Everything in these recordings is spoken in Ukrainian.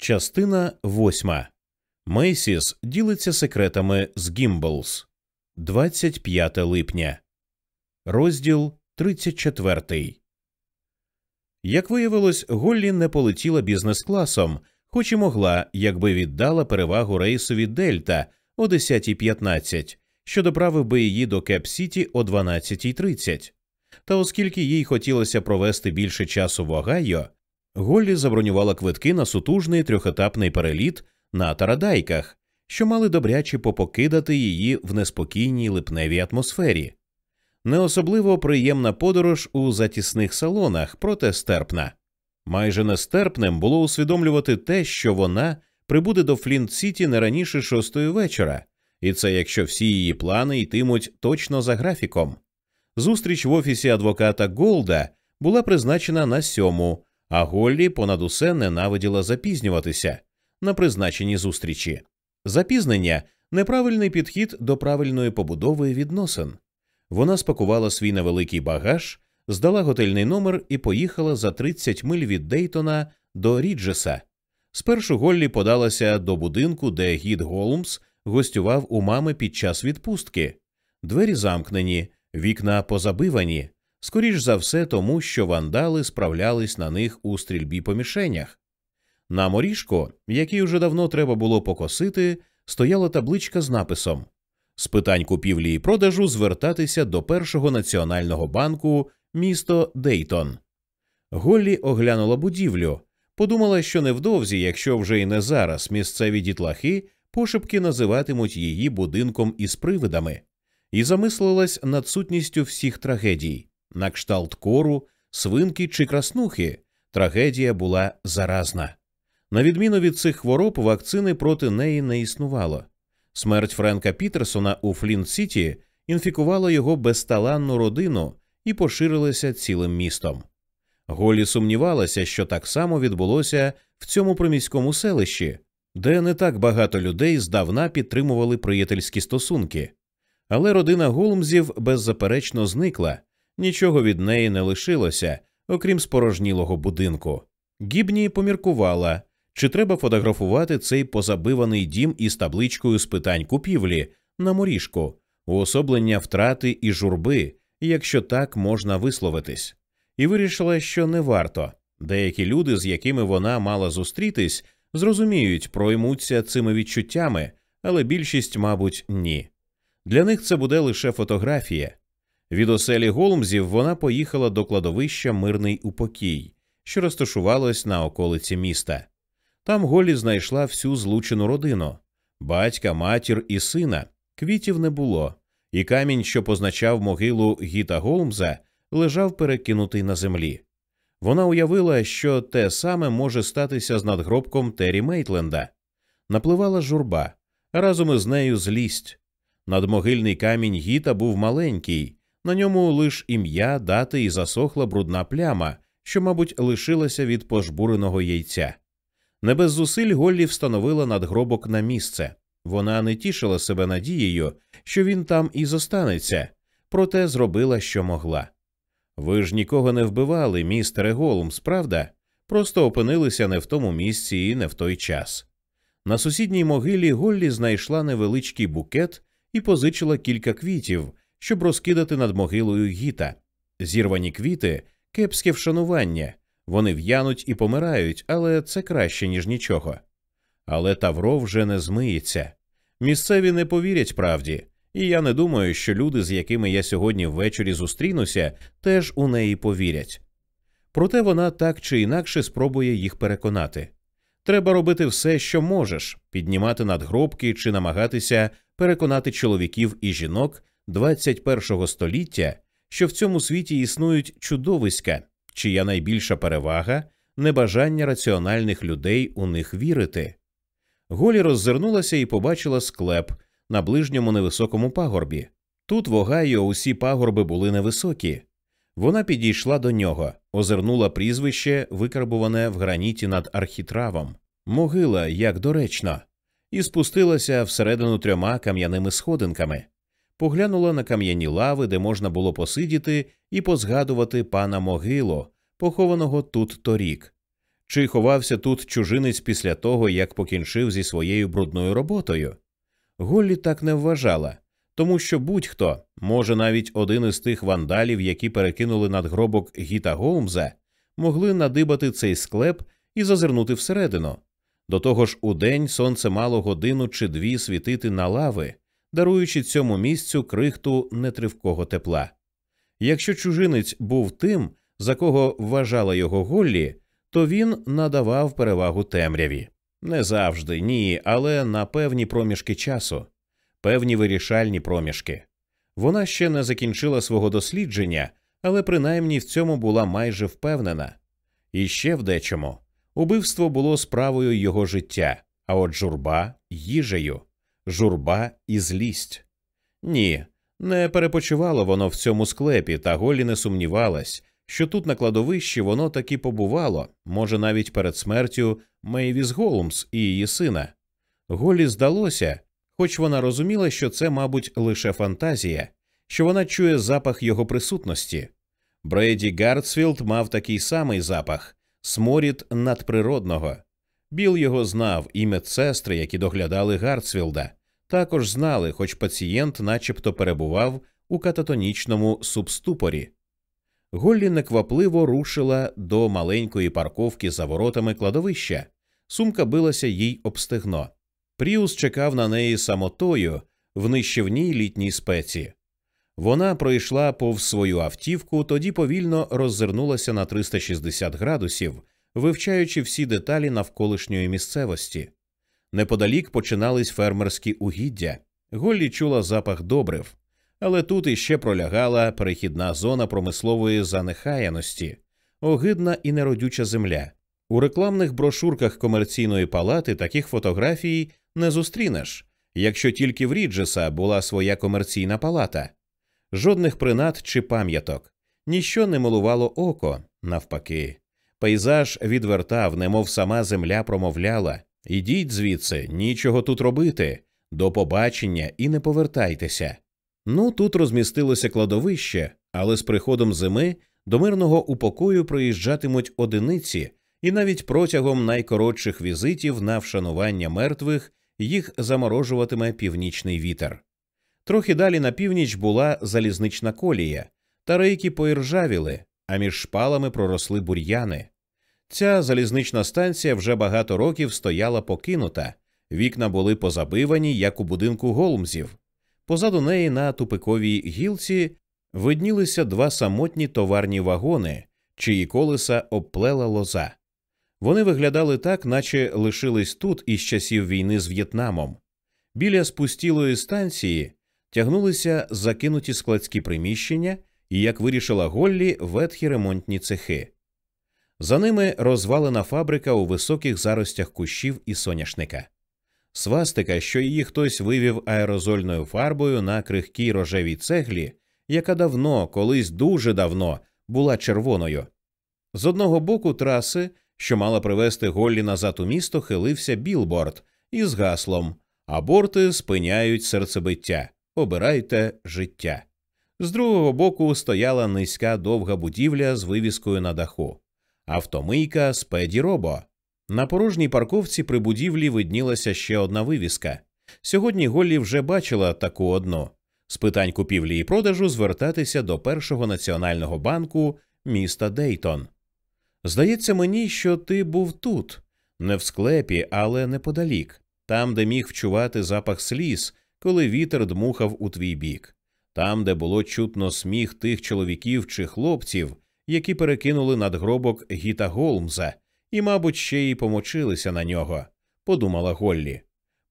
Частина восьма. Мейсіс ділиться секретами з Гімблс. 25 липня. Розділ 34. Як виявилось, Голлі не полетіла бізнес-класом, хоч і могла, якби віддала перевагу рейсові Дельта о 10.15, що доправив би її до Кеп-Сіті о 12.30. Та оскільки їй хотілося провести більше часу в Огайо, Голлі забронювала квитки на сутужний трьохетапний переліт на тарадайках, що мали добряче попокидати її в неспокійній липневій атмосфері. Не особливо приємна подорож у затісних салонах, проте стерпна. Майже нестерпним було усвідомлювати те, що вона прибуде до Флінт Сіті не раніше шостої вечора, і це якщо всі її плани йтимуть точно за графіком. Зустріч в офісі адвоката Голда була призначена на сьому, а Голлі понад усе ненавиділа запізнюватися на призначені зустрічі. Запізнення неправильний підхід до правильної побудови відносин. Вона спакувала свій невеликий багаж, здала готельний номер і поїхала за 30 миль від Дейтона до Ріджеса. Спершу Голлі подалася до будинку, де гід Голмс гостював у мами під час відпустки. Двері замкнені, вікна позабивані, скоріш за все тому, що вандали справлялись на них у стрільбі по мішенях. На моріжко, який уже давно треба було покосити, стояла табличка з написом з питань купівлі і продажу звертатися до першого національного банку місто Дейтон. Голлі оглянула будівлю, подумала, що невдовзі, якщо вже й не зараз, місцеві дітлахи пошепки називатимуть її будинком із привидами, і замислилась над сутністю всіх трагедій на кшталт кору, свинки чи краснухи. Трагедія була заразна. На відміну від цих хвороб, вакцини проти неї не існувало. Смерть Френка Пітерсона у Флінт Сіті інфікувала його безталанну родину і поширилася цілим містом. Голі сумнівалася, що так само відбулося в цьому приміському селищі, де не так багато людей здавна підтримували приятельські стосунки. Але родина Голмзів беззаперечно зникла, нічого від неї не лишилося, окрім спорожнілого будинку. Гібні поміркувала, чи треба фотографувати цей позабиваний дім із табличкою з питань купівлі на моріжку, уособлення втрати і журби, якщо так можна висловитись, і вирішила, що не варто. Деякі люди, з якими вона мала зустрітись, зрозуміють, проймуться цими відчуттями, але більшість, мабуть, ні. Для них це буде лише фотографія. Від оселі Голмзів вона поїхала до кладовища Мирний упокій, що розташувалось на околиці міста. Там Голі знайшла всю злучену родину батька, матір і сина. Квітів не було, і камінь, що позначав могилу Гіта Голмза, лежав перекинутий на землі. Вона уявила, що те саме може статися з надгробком Террі Мейтленда. Напливала журба, разом із нею злість. Надмогильний камінь Гіта був маленький, на ньому лиш ім'я, дати і засохла брудна пляма, що, мабуть, лишилася від пожбуреного яйця. Не без зусиль Голлі встановила надгробок на місце. Вона не тішила себе надією, що він там і зостанеться, проте зробила, що могла. Ви ж нікого не вбивали, містере Голмс, правда? Просто опинилися не в тому місці і не в той час. На сусідній могилі Голлі знайшла невеличкий букет і позичила кілька квітів, щоб розкидати над могилою гіта. Зірвані квіти кепське вшанування, вони в'януть і помирають, але це краще, ніж нічого. Але Тавро вже не змиється. Місцеві не повірять правді, і я не думаю, що люди, з якими я сьогодні ввечері зустрінуся, теж у неї повірять. Проте вона так чи інакше спробує їх переконати. Треба робити все, що можеш, піднімати надгробки чи намагатися переконати чоловіків і жінок 21-го століття, що в цьому світі існують чудовиська, чия найбільша перевага небажання раціональних людей у них вірити. Голі роззирнулася і побачила склеп на ближньому невисокому пагорбі. Тут в Огайо усі пагорби були невисокі. Вона підійшла до нього, озирнула прізвище, викарбуване в граніті над архітравом, могила, як доречно, і спустилася всередину трьома кам'яними сходинками поглянула на кам'яні лави, де можна було посидіти і позгадувати пана могилу, похованого тут торік. Чи ховався тут чужинець після того, як покінчив зі своєю брудною роботою? Голлі так не вважала, тому що будь-хто, може, навіть один із тих вандалів, які перекинули надгробок Гіта Голмза, могли надибати цей склеп і зазирнути всередину. До того ж, удень сонце мало годину чи дві світити на лави, даруючи цьому місцю крихту нетривкого тепла. Якщо чужинець був тим, за кого вважала його Голлі, то він надавав перевагу темряві. Не завжди, ні, але на певні проміжки часу, певні вирішальні проміжки. Вона ще не закінчила свого дослідження, але принаймні в цьому була майже впевнена. І ще в дечому убивство було справою його життя, а от журба їжею, журба і злість. Ні, не перепочивало воно в цьому склепі, та Голлі не сумнівалась, що тут на кладовищі воно таки побувало, може, навіть перед смертю Мейвіс Голмс і її сина. Голлі здалося, хоч вона розуміла, що це, мабуть, лише фантазія, що вона чує запах його присутності. Брейді Гартсфілд мав такий самий запах сморід надприродного. Біл його знав, і медсестри, які доглядали Гартсфілда, також знали, хоч пацієнт начебто перебував у кататонічному субступорі. Голлі неквапливо рушила до маленької парковки за воротами кладовища. Сумка билася їй об стегно. Пріус чекав на неї самотою в нищівній літній спеці. Вона пройшла повз свою автівку, тоді повільно роззирнулася на 360 градусів, вивчаючи всі деталі навколишньої місцевості. Неподалік починались фермерські угіддя. Голлі чула запах добрив, але тут іще пролягала перехідна зона промислової занехаяності, огидна і неродюча земля. У рекламних брошурках комерційної палати таких фотографій не зустрінеш, якщо тільки в Ріджеса була своя комерційна палата. Жодних принад чи пам'яток, ніщо не милувало око, навпаки. Пейзаж відвертав, немов сама земля промовляла Ідіть звідси, нічого тут робити, до побачення і не повертайтеся. Ну, тут розмістилося кладовище, але з приходом зими до мирного упокою приїжджатимуть одиниці, і навіть протягом найкоротших візитів на вшанування мертвих їх заморожуватиме північний вітер. Трохи далі на північ була залізнична колія, та рейки поіржавіли, а між шпалами проросли бур'яни. Ця залізнична станція вже багато років стояла покинута, вікна були позабивані, як у будинку Голмзів. Позаду неї на тупиковій гілці виднілися два самотні товарні вагони, чиї колеса обплела лоза. Вони виглядали так, наче лишились тут із часів війни з В'єтнамом. Біля спустілої станції тягнулися закинуті складські приміщення і, як вирішила Голлі, ветхі ремонтні цехи. За ними розвалена фабрика у високих заростях кущів і соняшника. Свастика, що її хтось вивів аерозольною фарбою на крихкій рожевій цеглі, яка давно, колись дуже давно, була червоною. З одного боку траси, що мала привезти Голлі назад у місто, хилився білборд із гаслом Аборти спиняють серцебиття. Обирайте життя. З другого боку стояла низька довга будівля з вивіскою на даху. Автомийка Спеді Робо. На порожній парковці при будівлі виднілася ще одна вивіска. Сьогодні Голлі вже бачила таку одну з питань купівлі і продажу звертатися до першого національного банку міста Дейтон. Здається мені, що ти був тут, не в склепі, але неподалік, там, де міг вчувати запах сліз, коли вітер дмухав у твій бік, там, де було чутно сміх тих чоловіків чи хлопців, які перекинули надгробок Гіта Голмза і, мабуть, ще й помочилися на нього, подумала Голлі.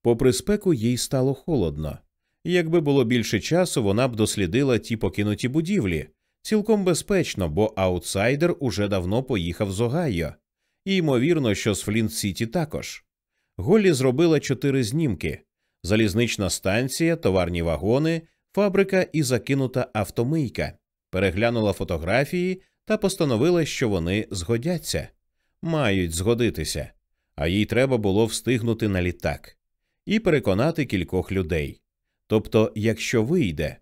Попри спеку, їй стало холодно. Якби було більше часу, вона б дослідила ті покинуті будівлі. Цілком безпечно, бо аутсайдер уже давно поїхав з Огайо. І ймовірно, що з Флінт Сіті також. Голлі зробила чотири знімки залізнична станція, товарні вагони, фабрика і закинута автомийка, переглянула фотографії та постановила, що вони згодяться, мають згодитися, а їй треба було встигнути на літак і переконати кількох людей. Тобто, якщо вийде,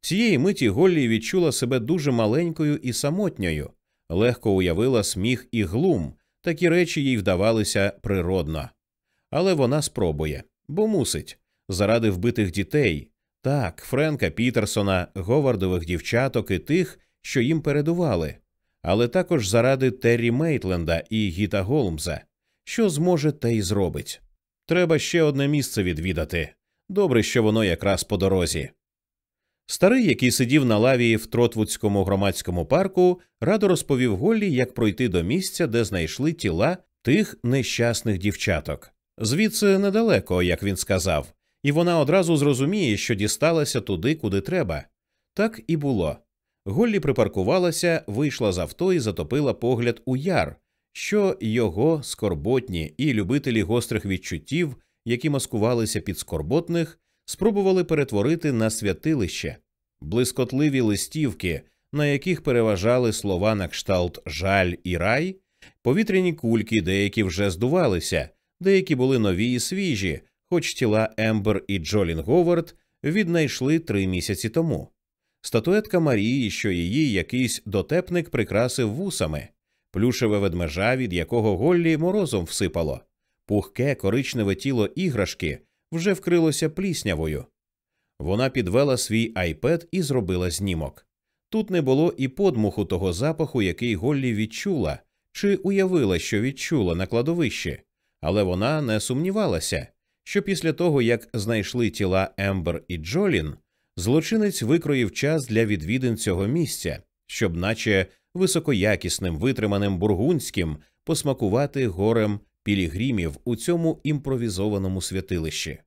цієї миті Голлі відчула себе дуже маленькою і самотньою, легко уявила сміх і глум, Такі речі їй вдавалися природно. Але вона спробує, бо мусить, заради вбитих дітей. Так, Френка Пітерсона, Говардових дівчаток і тих, що їм передували, але також заради Террі Мейтленда і Гіта Голмза, що зможе те й зробить. Треба ще одне місце відвідати. Добре, що воно якраз по дорозі. Старий, який сидів на лаві в Тротвудському громадському парку, радо розповів Голлі, як пройти до місця, де знайшли тіла тих нещасних дівчаток. Звідси недалеко, як він сказав, і вона одразу зрозуміє, що дісталася туди, куди треба. Так і було. Голлі припаркувалася, вийшла з авто і затопила погляд у яр, що його скорботні і любителі гострих відчуттів, які маскувалися під скорботних, спробували перетворити на святилище, блискотливі листівки, на яких переважали слова на кшталт жаль і рай, повітряні кульки, деякі вже здувалися, деякі були нові і свіжі, хоч тіла Ембер і Джолін Говард віднайшли три місяці тому. Статуетка Марії, що її якийсь дотепник прикрасив вусами, плюшеве ведмежа, від якого Голлі морозом всипало, пухке коричневе тіло іграшки вже вкрилося пліснявою. Вона підвела свій айпед і зробила знімок. Тут не було і подмуху того запаху, який Голлі відчула, чи уявила, що відчула на кладовищі, але вона не сумнівалася, що після того, як знайшли тіла Ембер і Джолін, злочинець викроїв час для відвідин цього місця, щоб, наче високоякісним витриманим бургунським, посмакувати горем пілігримів у цьому імпровізованому святилищі,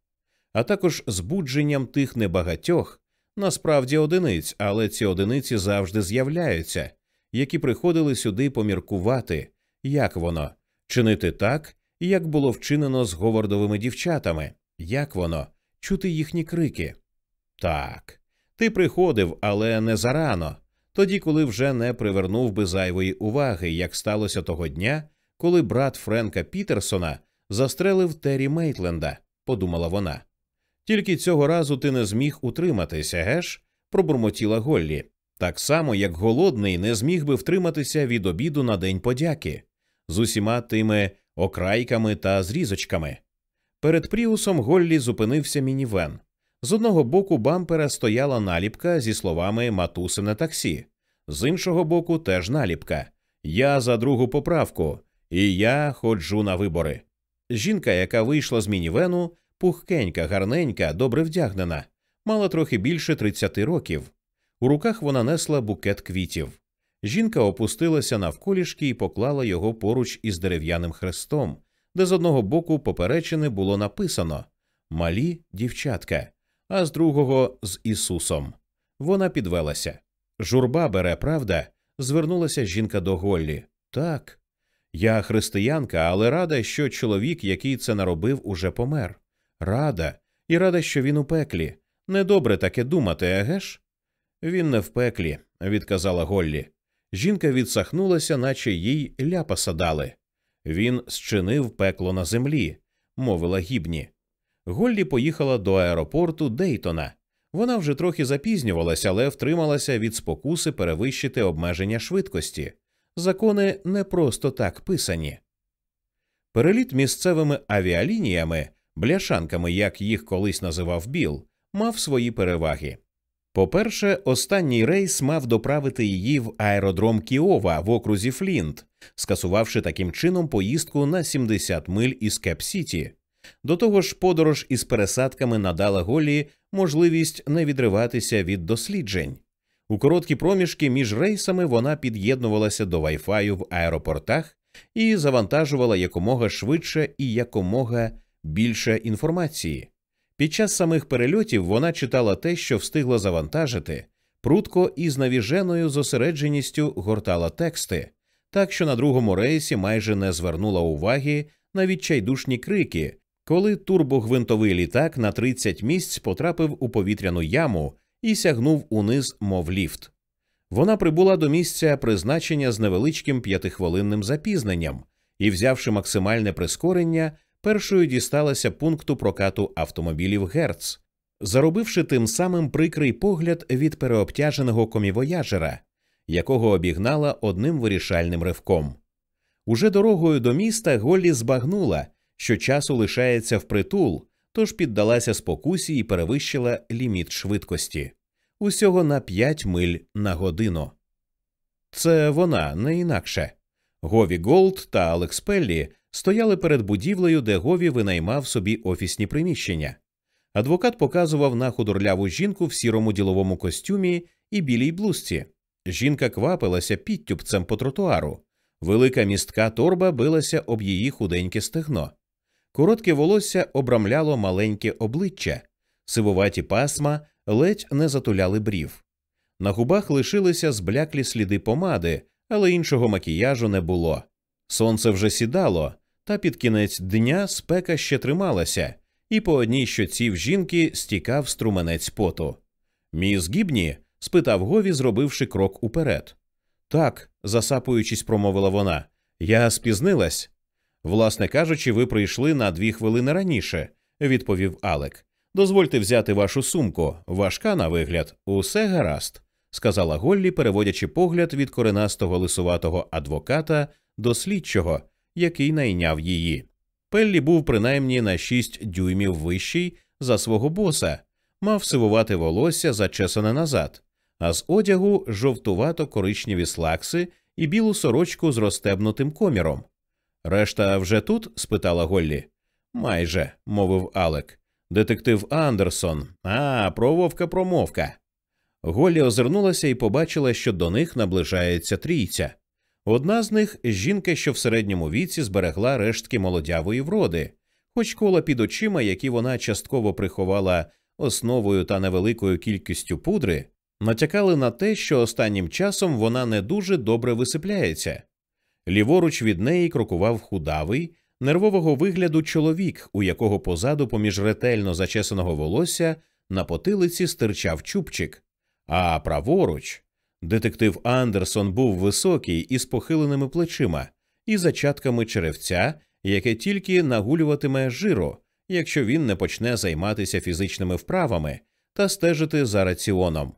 а також збудженням тих небагатьох, насправді одиниць, але ці одиниці завжди з'являються, які приходили сюди поміркувати, як воно, чинити так, як було вчинено з Говардовими дівчатами, як воно, чути їхні крики. Так, ти приходив, але не зарано, тоді, коли вже не привернув би зайвої уваги, як сталося того дня, коли брат Френка Пітерсона застрелив Террі Мейтленда, подумала вона. Тільки цього разу ти не зміг утриматися, геш? пробурмотіла Голлі, так само, як голодний не зміг би втриматися від обіду на День подяки, з усіма тими окрайками та зрізочками. Перед Пріусом Голлі зупинився мінівен. З одного боку бампера стояла наліпка зі словами Матусине таксі, з іншого боку, теж наліпка Я за другу поправку, і я ходжу на вибори. Жінка, яка вийшла з мінівену, пухкенька, гарненька, добре вдягнена, мала трохи більше 30 років. У руках вона несла букет квітів. Жінка опустилася навколішки і поклала його поруч із дерев'яним хрестом, де з одного боку поперечини було написано Малі дівчатка, а з другого з Ісусом. Вона підвелася. Журба бере, правда? звернулася жінка до Голлі. Так. Я християнка, але рада, що чоловік, який це наробив, уже помер. Рада, і рада, що він у пеклі. Недобре таке думати, еге ж? Він не в пеклі, відказала Голлі. Жінка відсахнулася, наче їй ляпаса дали. Він зчинив пекло на землі, мовила гібні. Голлі поїхала до аеропорту Дейтона. Вона вже трохи запізнювалася, але втрималася від спокуси перевищити обмеження швидкості. Закони не просто так писані. Переліт місцевими авіалініями, бляшанками, як їх колись називав Біл, мав свої переваги. По-перше, останній рейс мав доправити її в аеродром Кіова в окрузі Флінт, скасувавши таким чином поїздку на 70 миль із Кеп-Сіті. До того ж, подорож із пересадками надала Голлі можливість не відриватися від досліджень. У короткі проміжки між рейсами вона під'єднувалася до Wi-Fi в аеропортах і завантажувала якомога швидше і якомога більше інформації. Під час самих перельотів вона читала те, що встигла завантажити, прутко і з навіженою зосередженістю гортала тексти, так що на другому рейсі майже не звернула уваги на відчайдушні крики, коли турбогвинтовий літак на 30 місць потрапив у повітряну яму і сягнув униз, мов ліфт. Вона прибула до місця призначення з невеличким п'ятихвилинним запізненням і, взявши максимальне прискорення, першою дісталася пункту прокату автомобілів Герц, заробивши тим самим прикрий погляд від переобтяженого комівояжера, якого обігнала одним вирішальним ривком. Уже дорогою до міста Голлі збагнула, що часу лишається впритул, тож піддалася спокусі і перевищила ліміт швидкості усього на 5 миль на годину. Це вона не інакше. Гові Голд та Алекс Пеллі стояли перед будівлею, де Гові винаймав собі офісні приміщення. Адвокат показував на худорляву жінку в сірому діловому костюмі і білій блузці. Жінка квапилася підтюпцем по тротуару. Велика містка торба билася об її худеньке стегно. Коротке волосся обрамляло маленьке обличчя, сивуваті пасма ледь не затуляли брів. На губах лишилися збляклі сліди помади, але іншого макіяжу не було. Сонце вже сідало, та під кінець дня спека ще трималася, і по одній щоці в жінки стікав струменець поту. Міс Гібні? спитав Гові, зробивши крок уперед. Так, засапуючись, промовила вона. Я спізнилась. Власне кажучи, ви прийшли на дві хвилини раніше, відповів Алек. Дозвольте взяти вашу сумку, важка на вигляд, усе гаразд, сказала Голлі, переводячи погляд від коренастого лисуватого адвоката до слідчого, який найняв її. Пеллі був принаймні на шість дюймів вищий за свого боса, мав сивувати волосся зачесане назад, а з одягу жовтувато коричневі слакси і білу сорочку з розстебнутим коміром. Решта вже тут? спитала Голлі. Майже, мовив Алек. Детектив Андерсон. А, прововка промовка. Голлі озирнулася і побачила, що до них наближається трійця. Одна з них жінка, що в середньому віці зберегла рештки молодявої вроди, хоч кола під очима, які вона частково приховала основою та невеликою кількістю пудри, натякали на те, що останнім часом вона не дуже добре висипляється. Ліворуч від неї крокував худавий, нервового вигляду чоловік, у якого позаду, поміж ретельно зачесаного волосся, на потилиці стирчав чубчик, а праворуч. Детектив Андерсон був високий із похиленими плечима і зачатками черевця, яке тільки нагулюватиме жиру, якщо він не почне займатися фізичними вправами та стежити за раціоном.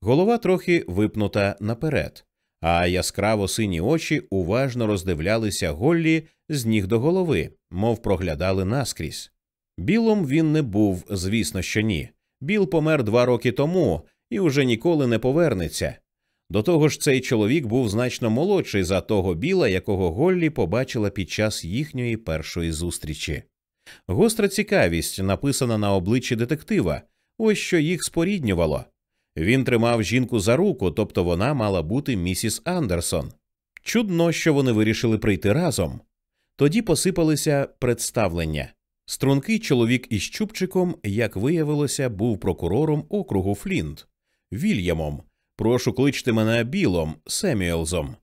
Голова трохи випнута наперед, а яскраво сині очі уважно роздивлялися Голлі з ніг до голови, мов проглядали наскрізь. Білом він не був, звісно, що ні. Біл помер два роки тому і уже ніколи не повернеться. До того ж, цей чоловік був значно молодший за того біла, якого Голлі побачила під час їхньої першої зустрічі. Гостра цікавість, написана на обличчі детектива, ось що їх споріднювало. Він тримав жінку за руку, тобто вона мала бути місіс Андерсон. Чудно, що вони вирішили прийти разом. Тоді посипалися представлення. Стрункий чоловік із Чубчиком, як виявилося, був прокурором округу Флінт, Вільямом. Прошу кличте мене Білом, Семюелзом.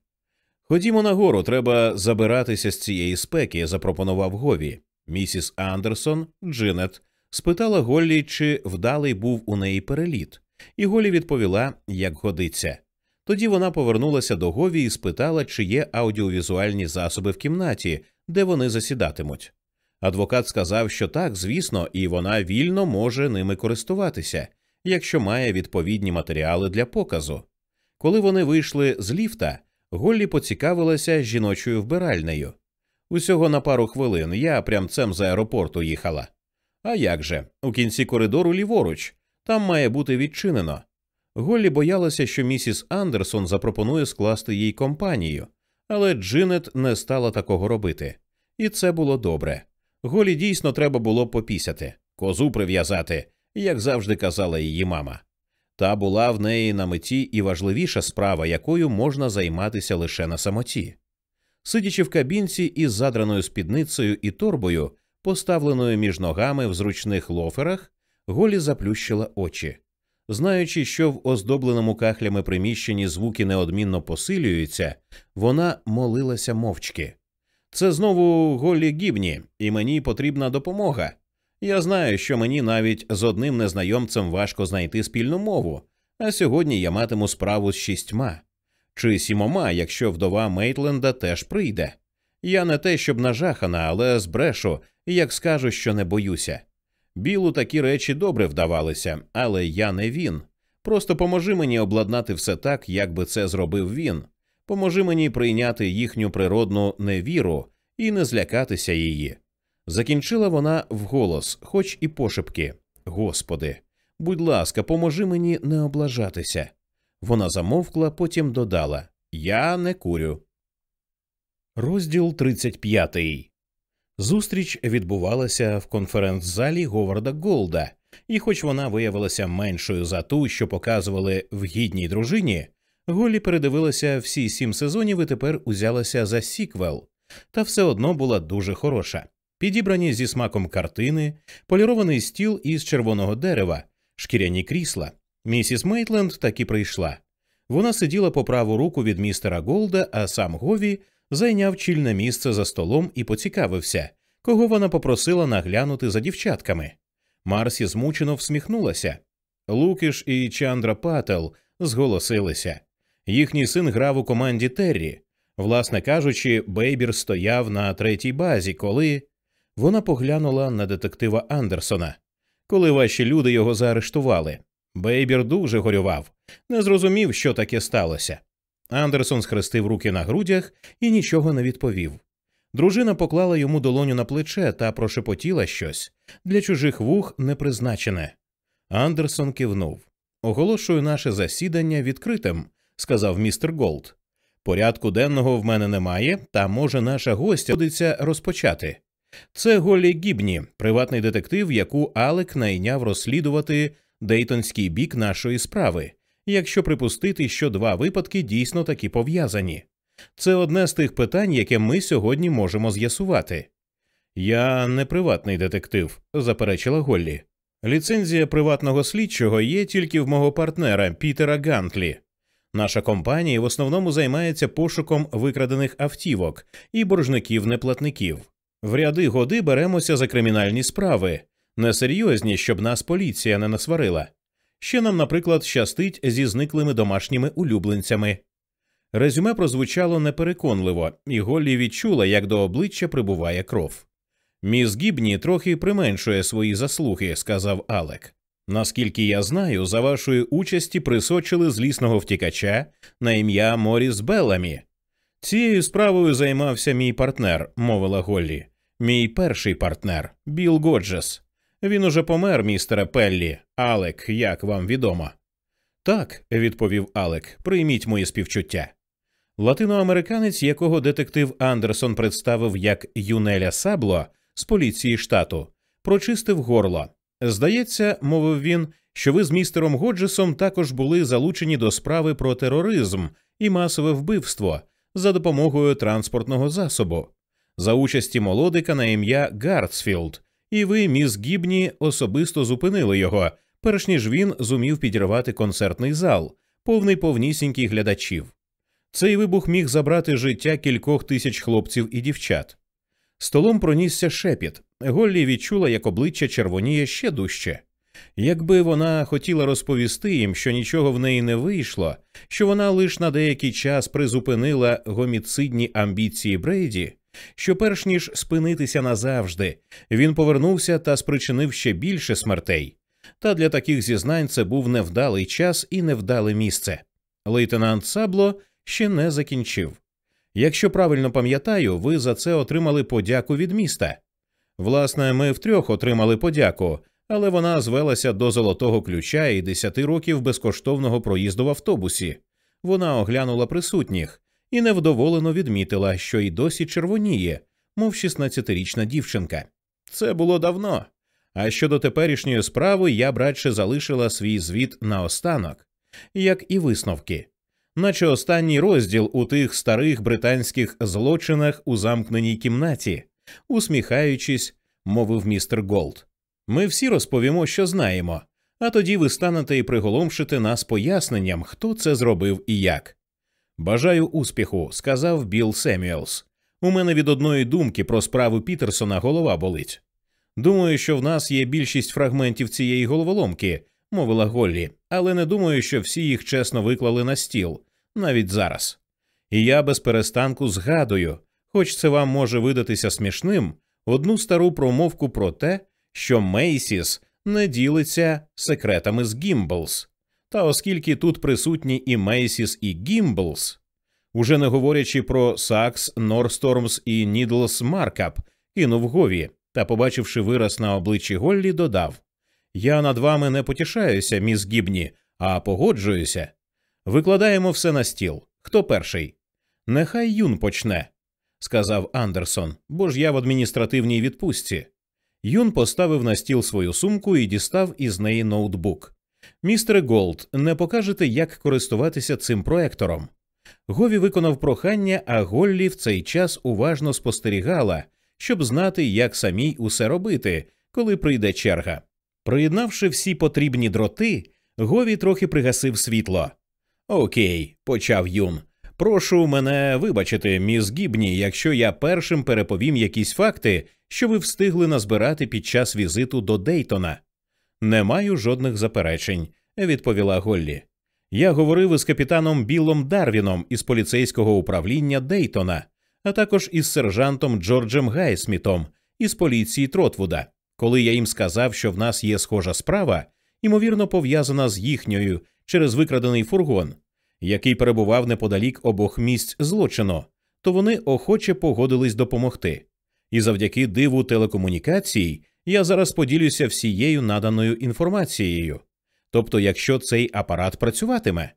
Ходімо нагору, треба забиратися з цієї спеки, запропонував Гові. Місіс Андерсон, Джинет, спитала Голлі, чи вдалий був у неї переліт, і Голлі відповіла, як годиться. Тоді вона повернулася до Гові і спитала, чи є аудіовізуальні засоби в кімнаті, де вони засідатимуть. Адвокат сказав, що так, звісно, і вона вільно може ними користуватися, якщо має відповідні матеріали для показу. Коли вони вийшли з ліфта, Голлі поцікавилася жіночою вбиральнею. Усього на пару хвилин я прямцем з аеропорту їхала. А як же, у кінці коридору ліворуч, там має бути відчинено. Голлі боялася, що місіс Андерсон запропонує скласти їй компанію, але Джинет не стала такого робити. І це було добре. Голі дійсно треба було попісяти, козу прив'язати, як завжди казала її мама. Та була в неї на меті і важливіша справа, якою можна займатися лише на самоті. Сидячи в кабінці із задраною спідницею і торбою, поставленою між ногами в зручних лоферах, Голі заплющила очі. Знаючи, що в оздобленому кахлями приміщенні звуки неодмінно посилюються, вона молилася мовчки. Це знову Голлі Гібні, і мені потрібна допомога. Я знаю, що мені навіть з одним незнайомцем важко знайти спільну мову, а сьогодні я матиму справу з шістьма чи сімома, якщо вдова Мейтленда теж прийде. Я не те, щоб нажахана, але збрешу, як скажу, що не боюся. Білу такі речі добре вдавалися, але я не він. Просто поможи мені обладнати все так, як би це зробив він. Поможи мені прийняти їхню природну невіру і не злякатися її. Закінчила вона вголос, хоч і пошепки. Господи, будь ласка, поможи мені не облажатися. Вона замовкла, потім додала Я не курю. Розділ 35. Зустріч відбувалася в конференц-залі Говарда Голда, і, хоч вона виявилася меншою за ту, що показували в гідній дружині, Голлі передивилася всі сім сезонів і тепер узялася за сіквел, та все одно була дуже хороша. Підібрані зі смаком картини, полірований стіл із червоного дерева, шкіряні крісла. Місіс Мейтленд таки прийшла. Вона сиділа по праву руку від містера Голда, а сам Гові зайняв чільне місце за столом і поцікавився, кого вона попросила наглянути за дівчатками. Марсі змучено всміхнулася. Лукеш і Чандра Пател зголосилися. Їхній син грав у команді Террі. Власне кажучи, Бейбір стояв на третій базі, коли вона поглянула на детектива Андерсона. Коли ваші люди його заарештували. Бейбір дуже горював, не зрозумів, що таке сталося. Андерсон схрестив руки на грудях і нічого не відповів. Дружина поклала йому долоню на плече та прошепотіла щось для чужих вух непризначене. Андерсон кивнув. Оголошую наше засідання відкритим, сказав містер Голд. Порядку денного в мене немає, та може наша гостя будеться розпочати. Це Голлі Гібні, приватний детектив, яку Алек найняв розслідувати дейтонський бік нашої справи, якщо припустити, що два випадки дійсно таки пов'язані. Це одне з тих питань, яке ми сьогодні можемо з'ясувати. Я не приватний детектив, заперечила Голлі. Ліцензія приватного слідчого є тільки в мого партнера Пітера Гантлі. Наша компанія в основному займається пошуком викрадених автівок і боржників-неплатників. В ряди годи беремося за кримінальні справи, несерйозні, щоб нас поліція не насварила. Ще нам, наприклад, щастить зі зниклими домашніми улюбленцями. Резюме прозвучало непереконливо, і Голлі відчула, як до обличчя прибуває кров. Міс Гібні трохи применшує свої заслуги, сказав Алек. Наскільки я знаю, за вашої участі присочили злісного втікача на ім'я Моріс Беламі. Цією справою займався мій партнер, мовила Голлі. Мій перший партнер Біл Годжес. Він уже помер, містере Пеллі. Алек, як вам відомо. Так, відповів Алек, прийміть моє співчуття. Латиноамериканець, якого детектив Андерсон представив як Юнеля Сабло з поліції штату, прочистив горло. Здається, мовив він, що ви з містером Годжесом також були залучені до справи про тероризм і масове вбивство за допомогою транспортного засобу, за участі молодика на ім'я Гартсфілд, і ви, міс Гібні, особисто зупинили його, перш ніж він зумів підірвати концертний зал, повний повнісіньких глядачів. Цей вибух міг забрати життя кількох тисяч хлопців і дівчат. Столом пронісся шепіт. Голлі відчула, як обличчя червоніє ще дужче. Якби вона хотіла розповісти їм, що нічого в неї не вийшло, що вона лише на деякий час призупинила гоміцидні амбіції Брейді, що, перш ніж спинитися назавжди, він повернувся та спричинив ще більше смертей. Та для таких зізнань це був невдалий час і невдале місце. Лейтенант Сабло ще не закінчив. Якщо правильно пам'ятаю, ви за це отримали подяку від міста. Власне, ми втрьох отримали подяку, але вона звелася до золотого ключа і десяти років безкоштовного проїзду в автобусі. Вона оглянула присутніх і невдоволено відмітила, що й досі червоніє, мов 16-річна дівчинка. Це було давно. А щодо теперішньої справи я б радше залишила свій звіт наостанок, як і висновки наче останній розділ у тих старих британських злочинах у замкненій кімнаті, усміхаючись, мовив містер Голд. Ми всі розповімо, що знаємо, а тоді ви станете і приголомшите нас поясненням, хто це зробив і як. Бажаю успіху, сказав Білл Семюелс. У мене від одної думки про справу Пітерсона голова болить. Думаю, що в нас є більшість фрагментів цієї головоломки, мовила Голлі, але не думаю, що всі їх чесно виклали на стіл, навіть зараз. І я без перестанку згадую, хоч це вам може видатися смішним, одну стару промовку про те, що Мейсіс не ділиться секретами з Гімблс. Та оскільки тут присутні і Мейсіс, і Гімблс, Уже не говорячи про Сакс, Норстормс і Нідлс Маркап, кинув Гові та, побачивши вираз на обличчі Голлі, додав Я над вами не потішаюся, міс Гібні, а погоджуюся. Викладаємо все на стіл. Хто перший? Нехай юн почне, сказав Андерсон, бо ж я в адміністративній відпустці. Юн поставив на стіл свою сумку і дістав із неї ноутбук. Містере Голд, не покажете, як користуватися цим проектором. Гові виконав прохання, а Голлі в цей час уважно спостерігала, щоб знати, як самій усе робити, коли прийде черга. Приєднавши всі потрібні дроти, Гові трохи пригасив світло. Окей, почав юн. Прошу мене вибачити, міс Гібні, якщо я першим переповім якісь факти, що ви встигли назбирати під час візиту до Дейтона. Не маю жодних заперечень, відповіла Голлі. Я говорив із капітаном Біллом Дарвіном із поліцейського управління Дейтона, а також із сержантом Джорджем Гайсмітом із поліції Тротвуда. Коли я їм сказав, що в нас є схожа справа, ймовірно пов'язана з їхньою через викрадений фургон, який перебував неподалік обох місць злочину, то вони охоче погодились допомогти. І завдяки диву телекомунікацій я зараз поділюся всією наданою інформацією. Тобто, якщо цей апарат працюватиме.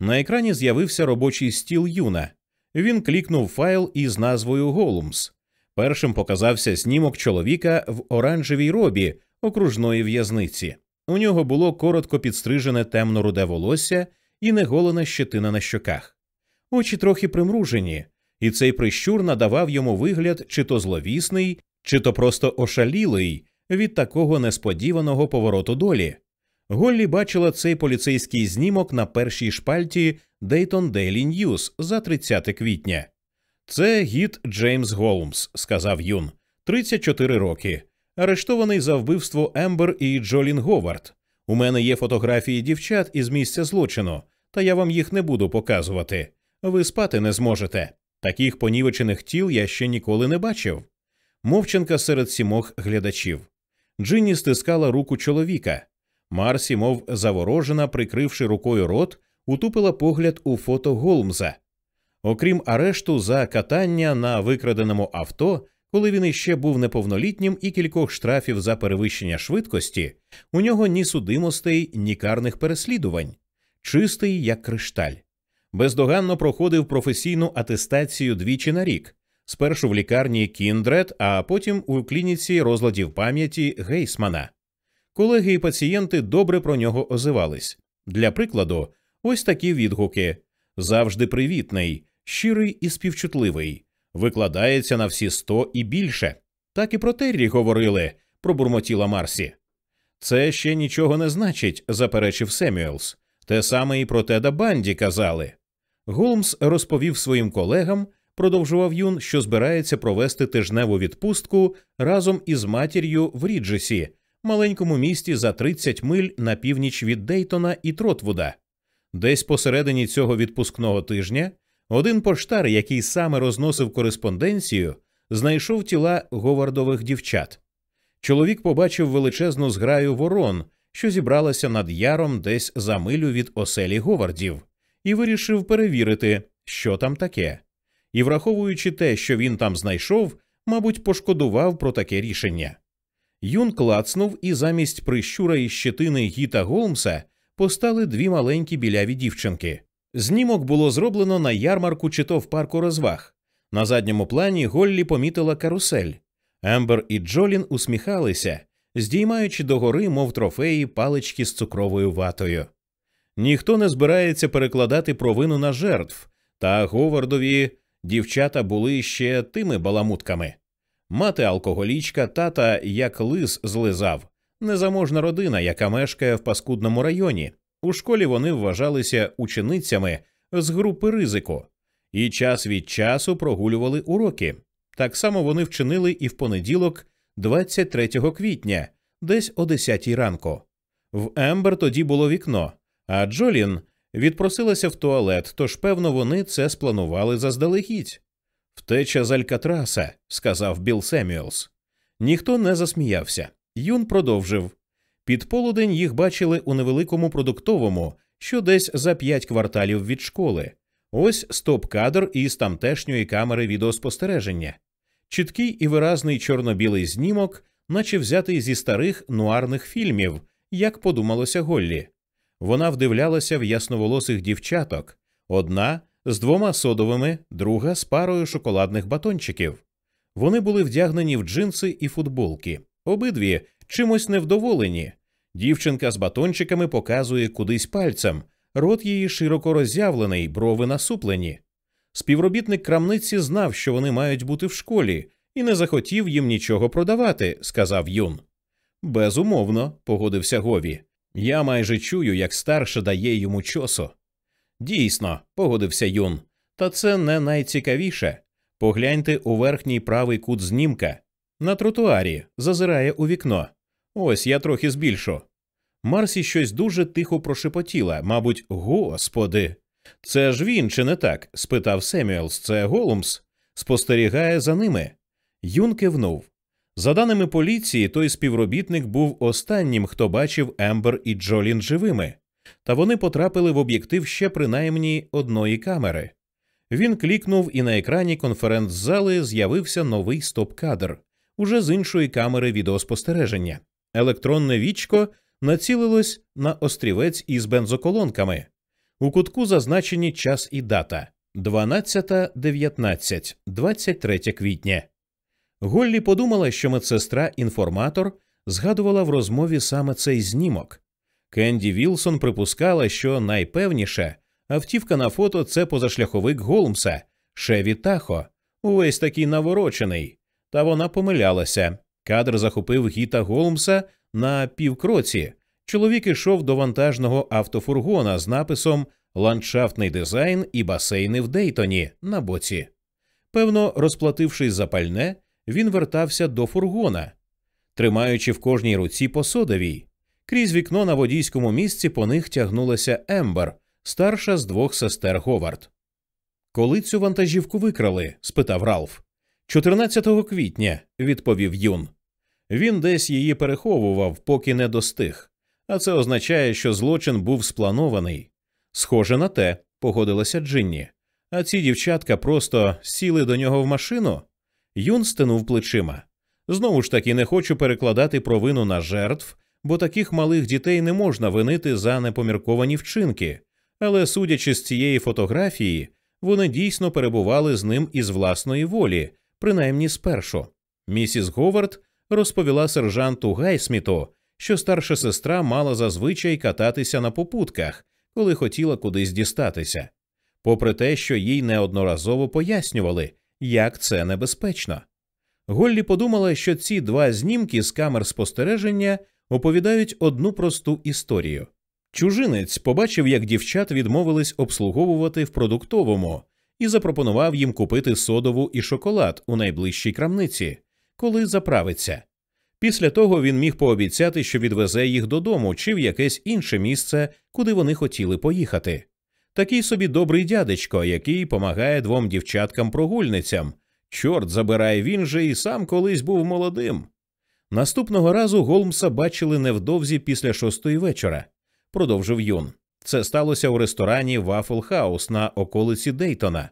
На екрані з'явився робочий стіл Юна. Він клікнув файл із назвою Голумс. Першим показався снімок чоловіка в оранжевій робі окружної в'язниці. У нього було коротко підстрижене темно руде волосся і неголена щетина на щоках. Очі трохи примружені, і цей прищур надавав йому вигляд чи то зловісний, чи то просто ошалілий від такого несподіваного повороту долі. Голлі бачила цей поліцейський знімок на першій шпальті Дейтон Daily News за 30 квітня. Це гід Джеймс Голмс, сказав Юн, 34 роки, арештований за вбивство Ембер і Джолін Говард. У мене є фотографії дівчат із місця злочину, та я вам їх не буду показувати. Ви спати не зможете. Таких понівечених тіл я ще ніколи не бачив. Мовчанка серед сімох глядачів. Джинні стискала руку чоловіка. Марсі, мов заворожена, прикривши рукою рот, утупила погляд у фото Голмза. Окрім арешту за катання на викраденому авто, коли він іще був неповнолітнім і кількох штрафів за перевищення швидкості, у нього ні судимостей, ні карних переслідувань, чистий як кришталь. Бездоганно проходив професійну атестацію двічі на рік, спершу в лікарні Кіндред, а потім у клініці розладів пам'яті Гейсмана. Колеги і пацієнти добре про нього озивались. Для прикладу, ось такі відгуки завжди привітний, щирий і співчутливий, викладається на всі сто і більше. Так і про Террі говорили, пробурмотіла Марсі. Це ще нічого не значить, заперечив Семюелс. Те саме і про Теда Банді казали. Голмс розповів своїм колегам, продовжував юн, що збирається провести тижневу відпустку разом із матір'ю в Ріджесі, маленькому місті за 30 миль на північ від Дейтона і Тротвуда. Десь посередині цього відпускного тижня один поштар, який саме розносив кореспонденцію, знайшов тіла говардових дівчат. Чоловік побачив величезну зграю ворон, що зібралася над яром десь за милю від оселі Говардів, і вирішив перевірити, що там таке. І, враховуючи те, що він там знайшов, мабуть, пошкодував про таке рішення. Юн клацнув, і замість прищура і щетини Гіта Голмса постали дві маленькі біляві дівчинки. Знімок було зроблено на ярмарку чи то в парку розваг. На задньому плані Голлі помітила карусель. Ембер і Джолін усміхалися, здіймаючи догори, мов трофеї, палички з цукровою ватою. Ніхто не збирається перекладати провину на жертв, та Говардові дівчата були ще тими баламутками. Мати алкоголічка, тата як лис злизав, незаможна родина, яка мешкає в паскудному районі. У школі вони вважалися ученицями з групи ризику і час від часу прогулювали уроки. Так само вони вчинили і в понеділок, 23 квітня, десь о 10 ранку. В Ембер тоді було вікно, а Джолін відпросилася в туалет, тож, певно, вони це спланували заздалегідь. Втеча з Алькатраса, сказав Білл Семюелс. Ніхто не засміявся. Юн продовжив. Під полудень їх бачили у невеликому продуктовому, що десь за п'ять кварталів від школи. Ось стоп-кадр із тамтешньої камери відеоспостереження. Чіткий і виразний чорно-білий знімок, наче взятий зі старих нуарних фільмів, як подумалося Голлі. Вона вдивлялася в ясноволосих дівчаток одна з двома содовими, друга з парою шоколадних батончиків. Вони були вдягнені в джинси і футболки, обидві чимось невдоволені. Дівчинка з батончиками показує кудись пальцем, рот її широко роззявлений, брови насуплені. Співробітник крамниці знав, що вони мають бути в школі, і не захотів їм нічого продавати, сказав Юн. Безумовно, погодився Гові. Я майже чую, як старша дає йому чосу. Дійсно, погодився Юн, та це не найцікавіше. Погляньте у верхній правий кут знімка. На тротуарі зазирає у вікно. Ось я трохи збільшу. Марсі щось дуже тихо прошепотіла, мабуть, господи. Це ж він, чи не так? спитав Семюелс. Це Голумс. Спостерігає за ними. Юн кивнув. За даними поліції, той співробітник був останнім, хто бачив Ембер і Джолін живими, та вони потрапили в об'єктив ще принаймні одної камери. Він клікнув, і на екрані конференц-зали з'явився новий стоп-кадр, уже з іншої камери відеоспостереження. Електронне вічко націлилось на острівець із бензоколонками. У кутку зазначені час і дата 12.19, 23 квітня. Голлі подумала, що медсестра інформатор згадувала в розмові саме цей знімок. Кенді Вілсон припускала, що найпевніше автівка на фото це позашляховик Голмса, Шеві Тахо, увесь такий наворочений. Та вона помилялася. Кадр захопив гіта Голмса на півкроці. Чоловік ішов до вантажного автофургона з написом Ландшафтний дизайн і басейни в Дейтоні на боці. Певно, розплатившись за пальне, він вертався до фургона, тримаючи в кожній руці по содовій. Крізь вікно на водійському місці по них тягнулася Ембер, старша з двох сестер Говард. Коли цю вантажівку викрали? спитав Ралф. 14 квітня, відповів Юн. Він десь її переховував, поки не достиг. А це означає, що злочин був спланований. Схоже на те, погодилася Джинні. А ці дівчатка просто сіли до нього в машину. Юн стинув плечима. Знову ж таки, не хочу перекладати провину на жертв, бо таких малих дітей не можна винити за непомірковані вчинки, але, судячи з цієї фотографії, вони дійсно перебували з ним із власної волі, принаймні спершу. Місіс Говард розповіла сержанту Гайсміту, що старша сестра мала зазвичай кататися на попутках, коли хотіла кудись дістатися, попри те, що їй неодноразово пояснювали, як це небезпечно. Голлі подумала, що ці два знімки з камер спостереження оповідають одну просту історію. Чужинець побачив, як дівчат відмовились обслуговувати в продуктовому, і запропонував їм купити содову і шоколад у найближчій крамниці, коли заправиться. Після того він міг пообіцяти, що відвезе їх додому чи в якесь інше місце, куди вони хотіли поїхати. Такий собі добрий дядечко, який помагає двом дівчаткам-прогульницям. Чорт забирай, він же і сам колись був молодим. Наступного разу Голмса бачили невдовзі після шостої вечора, продовжив Юн. Це сталося у ресторані Waffle House на околиці Дейтона.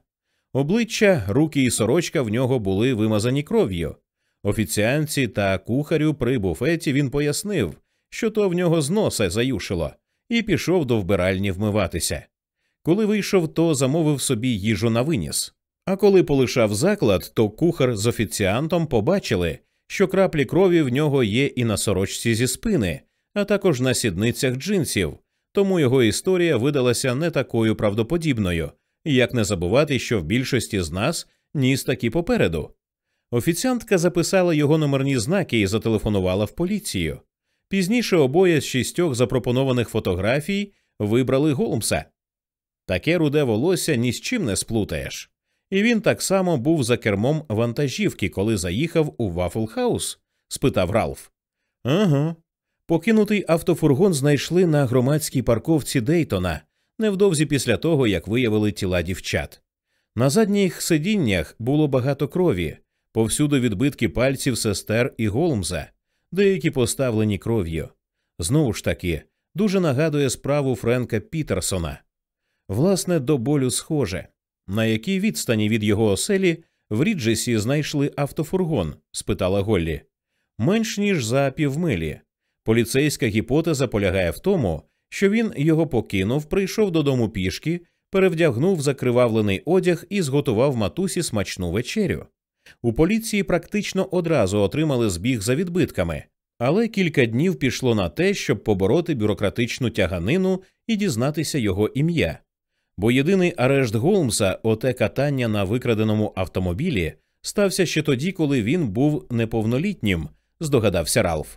Обличчя, руки і сорочка в нього були вимазані кров'ю. Офіціанці та кухарю при буфеті він пояснив, що то в нього з носа заюшило, і пішов до вбиральні вмиватися. Коли вийшов, то замовив собі їжу на виніс. А коли полишав заклад, то кухар з офіціантом побачили, що краплі крові в нього є і на сорочці зі спини, а також на сідницях джинсів, тому його історія видалася не такою правдоподібною, як не забувати, що в більшості з нас ніс такі попереду. Офіціантка записала його номерні знаки і зателефонувала в поліцію. Пізніше обоє з шістьох запропонованих фотографій вибрали Голмса. Таке руде волосся ні з чим не сплутаєш. І він так само був за кермом вантажівки, коли заїхав у Вафлхаус? спитав Ралф. Ага. Покинутий автофургон знайшли на громадській парковці Дейтона невдовзі після того, як виявили тіла дівчат. На задніх сидіннях було багато крові, повсюди відбитки пальців сестер і Голмза, деякі поставлені кров'ю. Знову ж таки, дуже нагадує справу Френка Пітерсона. Власне, до болю схоже. На якій відстані від його оселі в Ріджесі знайшли автофургон? спитала Голлі. Менш ніж за півмилі. Поліцейська гіпотеза полягає в тому, що він його покинув, прийшов додому пішки, перевдягнув закривавлений одяг і зготував матусі смачну вечерю. У поліції практично одразу отримали збіг за відбитками, але кілька днів пішло на те, щоб побороти бюрократичну тяганину і дізнатися його ім'я. Бо єдиний арешт Голмса, оте катання на викраденому автомобілі, стався ще тоді, коли він був неповнолітнім, здогадався Ралф.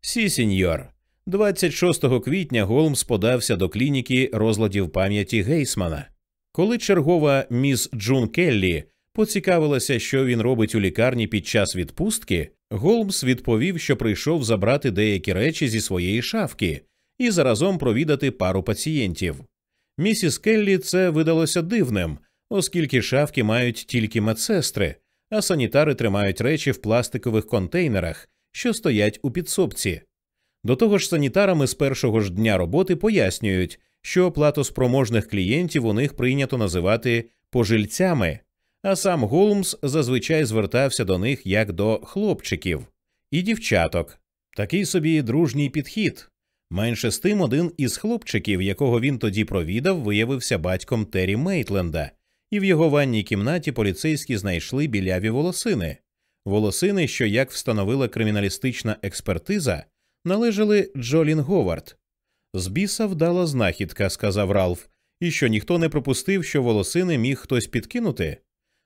Sí, señor. 26 квітня Голмс подався до клініки розладів пам'яті Гейсмана. Коли чергова міс Джун Келлі поцікавилася, що він робить у лікарні під час відпустки, Голмс відповів, що прийшов забрати деякі речі зі своєї шафки і заразом провідати пару пацієнтів. Місіс Келлі це видалося дивним, оскільки шафки мають тільки медсестри, а санітари тримають речі в пластикових контейнерах, що стоять у підсобці. До того ж, санітарами з першого ж дня роботи пояснюють, що платоспроможних клієнтів у них прийнято називати пожильцями, а сам Голмс зазвичай звертався до них як до хлопчиків і дівчаток. Такий собі дружній підхід. Менше з тим один із хлопчиків, якого він тоді провідав, виявився батьком Террі Мейтленда, і в його ванній кімнаті поліцейські знайшли біляві волосини. Волосини, що, як встановила криміналістична експертиза, належали Джолін Говард. З біса вдала знахідка, сказав Ралф, і що ніхто не пропустив, що волосини міг хтось підкинути.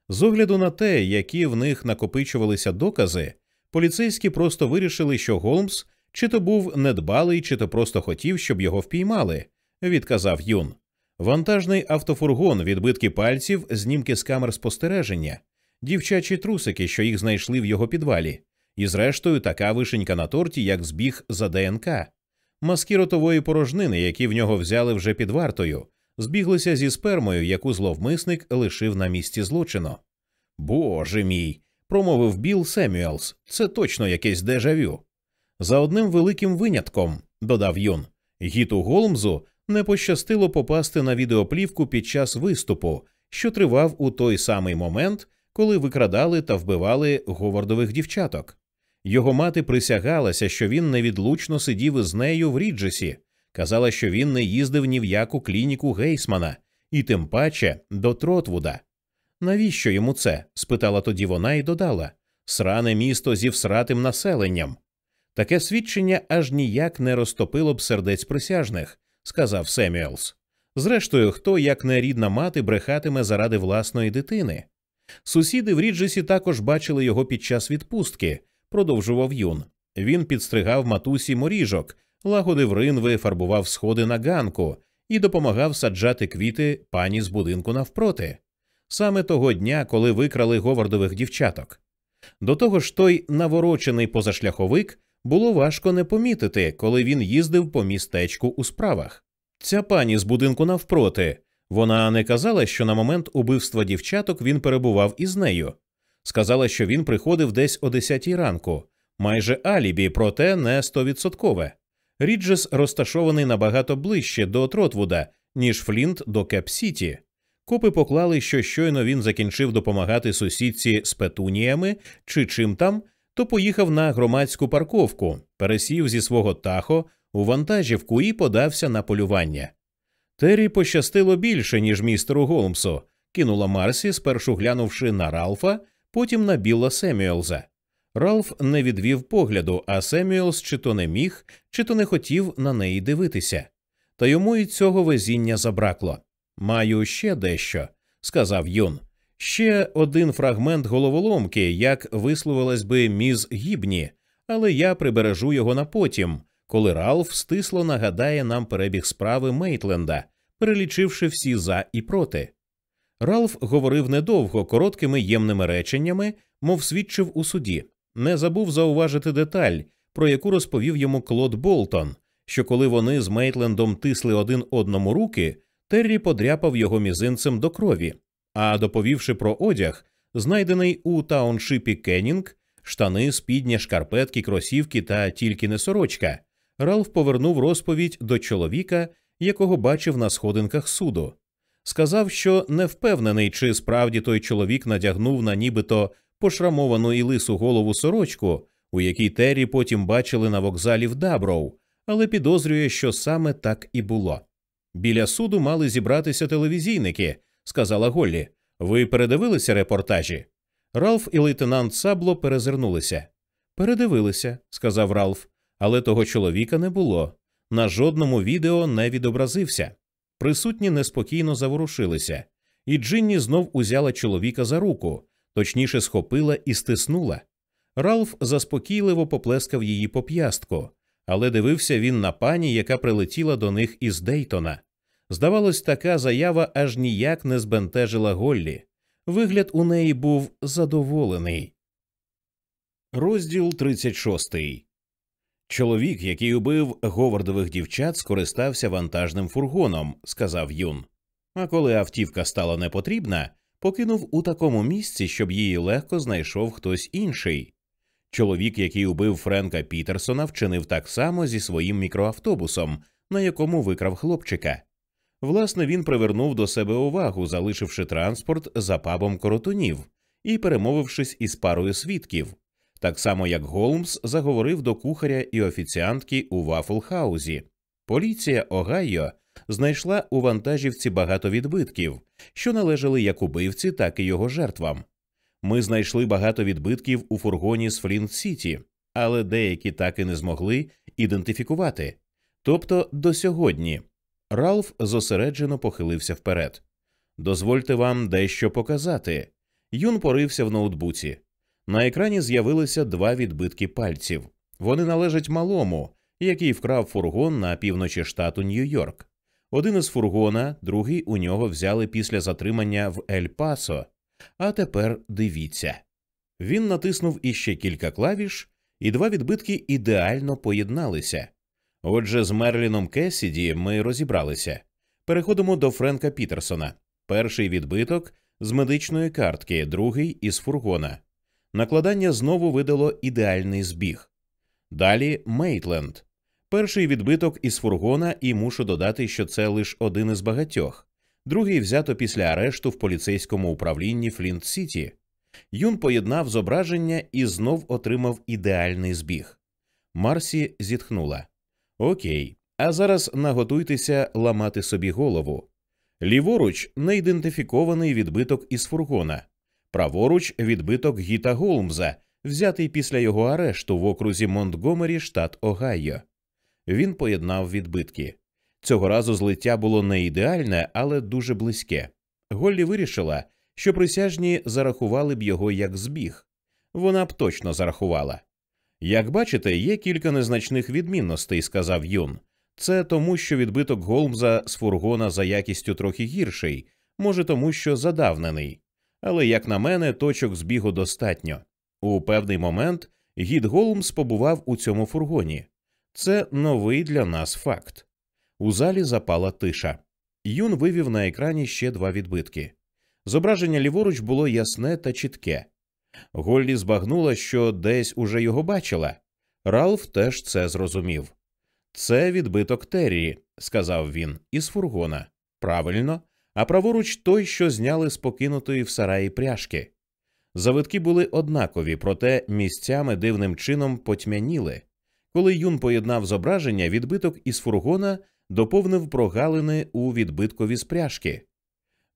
З огляду на те, які в них накопичувалися докази, поліцейські просто вирішили, що Голмс чи то був недбалий, чи то просто хотів, щоб його впіймали, відказав Юн. Вантажний автофургон, відбитки пальців, знімки з камер спостереження, дівчачі трусики, що їх знайшли в його підвалі, і, зрештою, така вишенька на торті, як збіг за ДНК. Маски ротової порожнини, які в нього взяли вже під вартою, збіглися зі спермою, яку зловмисник лишив на місці злочину. Боже мій, промовив Білл Семюелс, це точно якесь дежавю. За одним великим винятком, додав Юн, гіту Голмзу не пощастило попасти на відеоплівку під час виступу, що тривав у той самий момент, коли викрадали та вбивали говардових дівчаток. Його мати присягалася, що він невідлучно сидів із нею в Ріджесі, казала, що він не їздив ні в яку клініку Гейсмана, і тим паче до Тротвуда. Навіщо йому це? спитала тоді вона і додала сране місто зі всратим населенням. Таке свідчення аж ніяк не розтопило б сердець присяжних, сказав Семюелс. Зрештою, хто, як не рідна мати, брехатиме заради власної дитини. Сусіди в Ріджесі також бачили його під час відпустки, продовжував юн. Він підстригав матусі моріжок, лагодив ринви, фарбував сходи на ганку і допомагав саджати квіти пані з будинку навпроти. Саме того дня, коли викрали говардових дівчаток. До того ж, той наворочений позашляховик було важко не помітити, коли він їздив по містечку у справах. Ця пані з будинку навпроти. Вона не казала, що на момент убивства дівчаток він перебував із нею. Сказала, що він приходив десь о 10 ранку, майже алібі, проте не стовідсоткове. Ріджес розташований набагато ближче до Тротвуда, ніж Флінт до Кеп-Сіті. Копи поклали, що щойно він закінчив допомагати сусідці з петуніями чи чим там, то поїхав на громадську парковку, пересів зі свого тахо у вантажівку і подався на полювання. Террі пощастило більше, ніж містеру Голмсу, кинула Марсі, спершу глянувши на Ралфа, потім на Білла Семюелза. Ралф не відвів погляду, а Семюелс чи то не міг, чи то не хотів на неї дивитися. Та йому і цього везіння забракло. Маю ще дещо, сказав Юн. Ще один фрагмент головоломки, як висловилась би міз Гібні, але я прибережу його на потім, коли Ралф стисло нагадає нам перебіг справи Мейтленда, перелічивши всі за і проти. Ралф говорив недовго, короткими ємними реченнями, мов свідчив у суді, не забув зауважити деталь, про яку розповів йому Клод Болтон, що коли вони з Мейтлендом тисли один одному руки, Террі подряпав його мізинцем до крові. А доповівши про одяг, знайдений у тауншипі Кеннінг, штани, спідня, шкарпетки, кросівки та тільки не сорочка, Ралф повернув розповідь до чоловіка, якого бачив на сходинках суду. Сказав, що не впевнений, чи справді той чоловік надягнув на нібито пошрамовану і лису голову сорочку, у якій Террі потім бачили на вокзалі в Даброу, але підозрює, що саме так і було. Біля суду мали зібратися телевізійники, сказала Голлі. Ви передивилися репортажі? Ралф і лейтенант Сабло перезирнулися. Передивилися, сказав Ралф, але того чоловіка не було. На жодному відео не відобразився. Присутні неспокійно заворушилися, і Джинні знов узяла чоловіка за руку, точніше схопила і стиснула. Ралф заспокійливо поплескав її по п'ястку, але дивився він на пані, яка прилетіла до них із Дейтона. Здавалось, така заява аж ніяк не збентежила Голлі. Вигляд у неї був задоволений. Розділ 36. Чоловік, який убив говардових дівчат, скористався вантажним фургоном, сказав Юн. А коли автівка стала непотрібна, покинув у такому місці, щоб її легко знайшов хтось інший. Чоловік, який убив Френка Пітерсона, вчинив так само зі своїм мікроавтобусом, на якому викрав хлопчика. Власне, він привернув до себе увагу, залишивши транспорт за пабом коротунів і перемовившись із парою свідків, так само як Голмс заговорив до кухаря і офіціантки у Вафлхаузі. Поліція Огайо знайшла у вантажівці багато відбитків, що належали як убивці, так і його жертвам. Ми знайшли багато відбитків у фургоні з Флінт Сіті, але деякі так і не змогли ідентифікувати. Тобто до сьогодні Ралф зосереджено похилився вперед. Дозвольте вам дещо показати. Юн порився в ноутбуці. На екрані з'явилися два відбитки пальців. Вони належать малому, який вкрав фургон на півночі штату Нью-Йорк. Один із фургона, другий у нього взяли після затримання в Ель Пасо. А тепер дивіться. Він натиснув іще кілька клавіш, і два відбитки ідеально поєдналися. Отже, з Мерліном Кесіді ми розібралися. Переходимо до Френка Пітерсона. Перший відбиток з медичної картки, другий із фургона. Накладання знову видало ідеальний збіг. Далі Мейтленд. Перший відбиток із фургона, і мушу додати, що це лише один із багатьох. Другий взято після арешту в поліцейському управлінні Флінт Сіті. Юн поєднав зображення і знов отримав ідеальний збіг. Марсі зітхнула. Окей, а зараз наготуйтеся ламати собі голову. Ліворуч неідентифікований відбиток із фургона, праворуч відбиток Гіта Голмза, взятий після його арешту в окрузі Монтгомері, штат Огайо. Він поєднав відбитки. Цього разу злиття було не ідеальне, але дуже близьке. Голлі вирішила, що присяжні зарахували б його як збіг. Вона б точно зарахувала. Як бачите, є кілька незначних відмінностей, сказав Юн. Це тому, що відбиток Голмза з фургона за якістю трохи гірший, може тому, що задавнений. Але, як на мене, точок збігу достатньо. У певний момент гід Голмс побував у цьому фургоні. Це новий для нас факт. У залі запала тиша. Юн вивів на екрані ще два відбитки. Зображення ліворуч було ясне та чітке. Голлі збагнула, що десь уже його бачила. Ралф теж це зрозумів. Це відбиток Террі, сказав він, із фургона. Правильно, а праворуч той, що зняли з покинутої в сараї пряжки. Завитки були однакові, проте місцями дивним чином потьмяніли. Коли Юн поєднав зображення, відбиток із фургона доповнив прогалини у відбиткові з пряжки.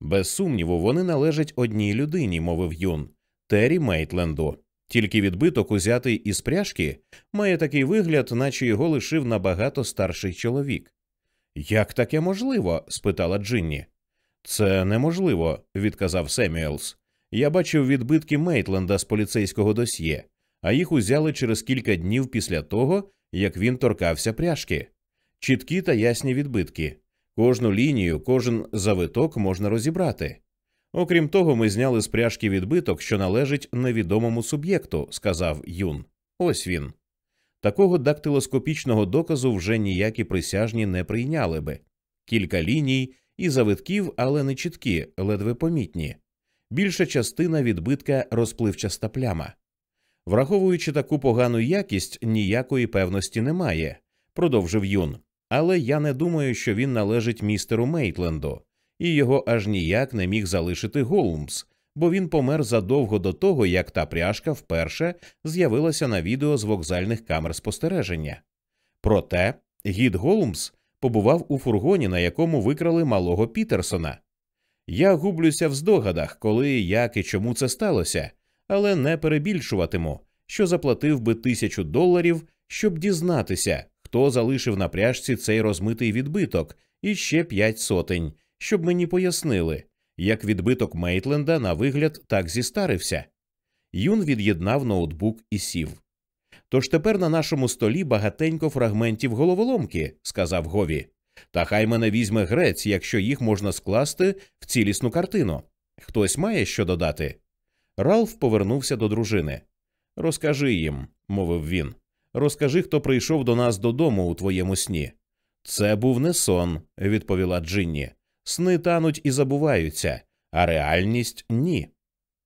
Без сумніву, вони належать одній людині, мовив Юн, Террі Мейтленду. Тільки відбиток, узятий із пряжки, має такий вигляд, наче його лишив набагато старший чоловік. Як таке можливо? спитала Джинні. Це неможливо, відказав Семюелс. Я бачив відбитки Мейтленда з поліцейського досьє, а їх узяли через кілька днів після того, як він торкався пряжки. Чіткі та ясні відбитки. Кожну лінію, кожен завиток можна розібрати. Окрім того, ми зняли з пряжки відбиток, що належить невідомому суб'єкту, сказав Юн. Ось він. Такого дактилоскопічного доказу вже ніякі присяжні не прийняли би. Кілька ліній і завитків, але не чіткі, ледве помітні. Більша частина відбитка розпливчаста пляма. Враховуючи таку погану якість, ніякої певності немає, продовжив Юн. Але я не думаю, що він належить містеру Мейтленду, і його аж ніяк не міг залишити Голмс, бо він помер задовго до того, як та пряжка вперше з'явилася на відео з вокзальних камер спостереження. Проте гід Голмс побував у фургоні, на якому викрали малого Пітерсона. Я гублюся в здогадах, коли, як і чому це сталося, але не перебільшуватиму, що заплатив би тисячу доларів, щоб дізнатися, хто залишив на пряжці цей розмитий відбиток, і ще п'ять сотень, щоб мені пояснили, як відбиток Мейтленда на вигляд так зістарився. Юн від'єднав ноутбук і сів. Тож тепер на нашому столі багатенько фрагментів головоломки, сказав Гові. Та хай мене візьме грець, якщо їх можна скласти в цілісну картину. Хтось має що додати. Ралф повернувся до дружини. Розкажи їм, мовив він. Розкажи, хто прийшов до нас додому у твоєму сні. Це був не сон, відповіла Джинні. Сни тануть і забуваються, а реальність ні.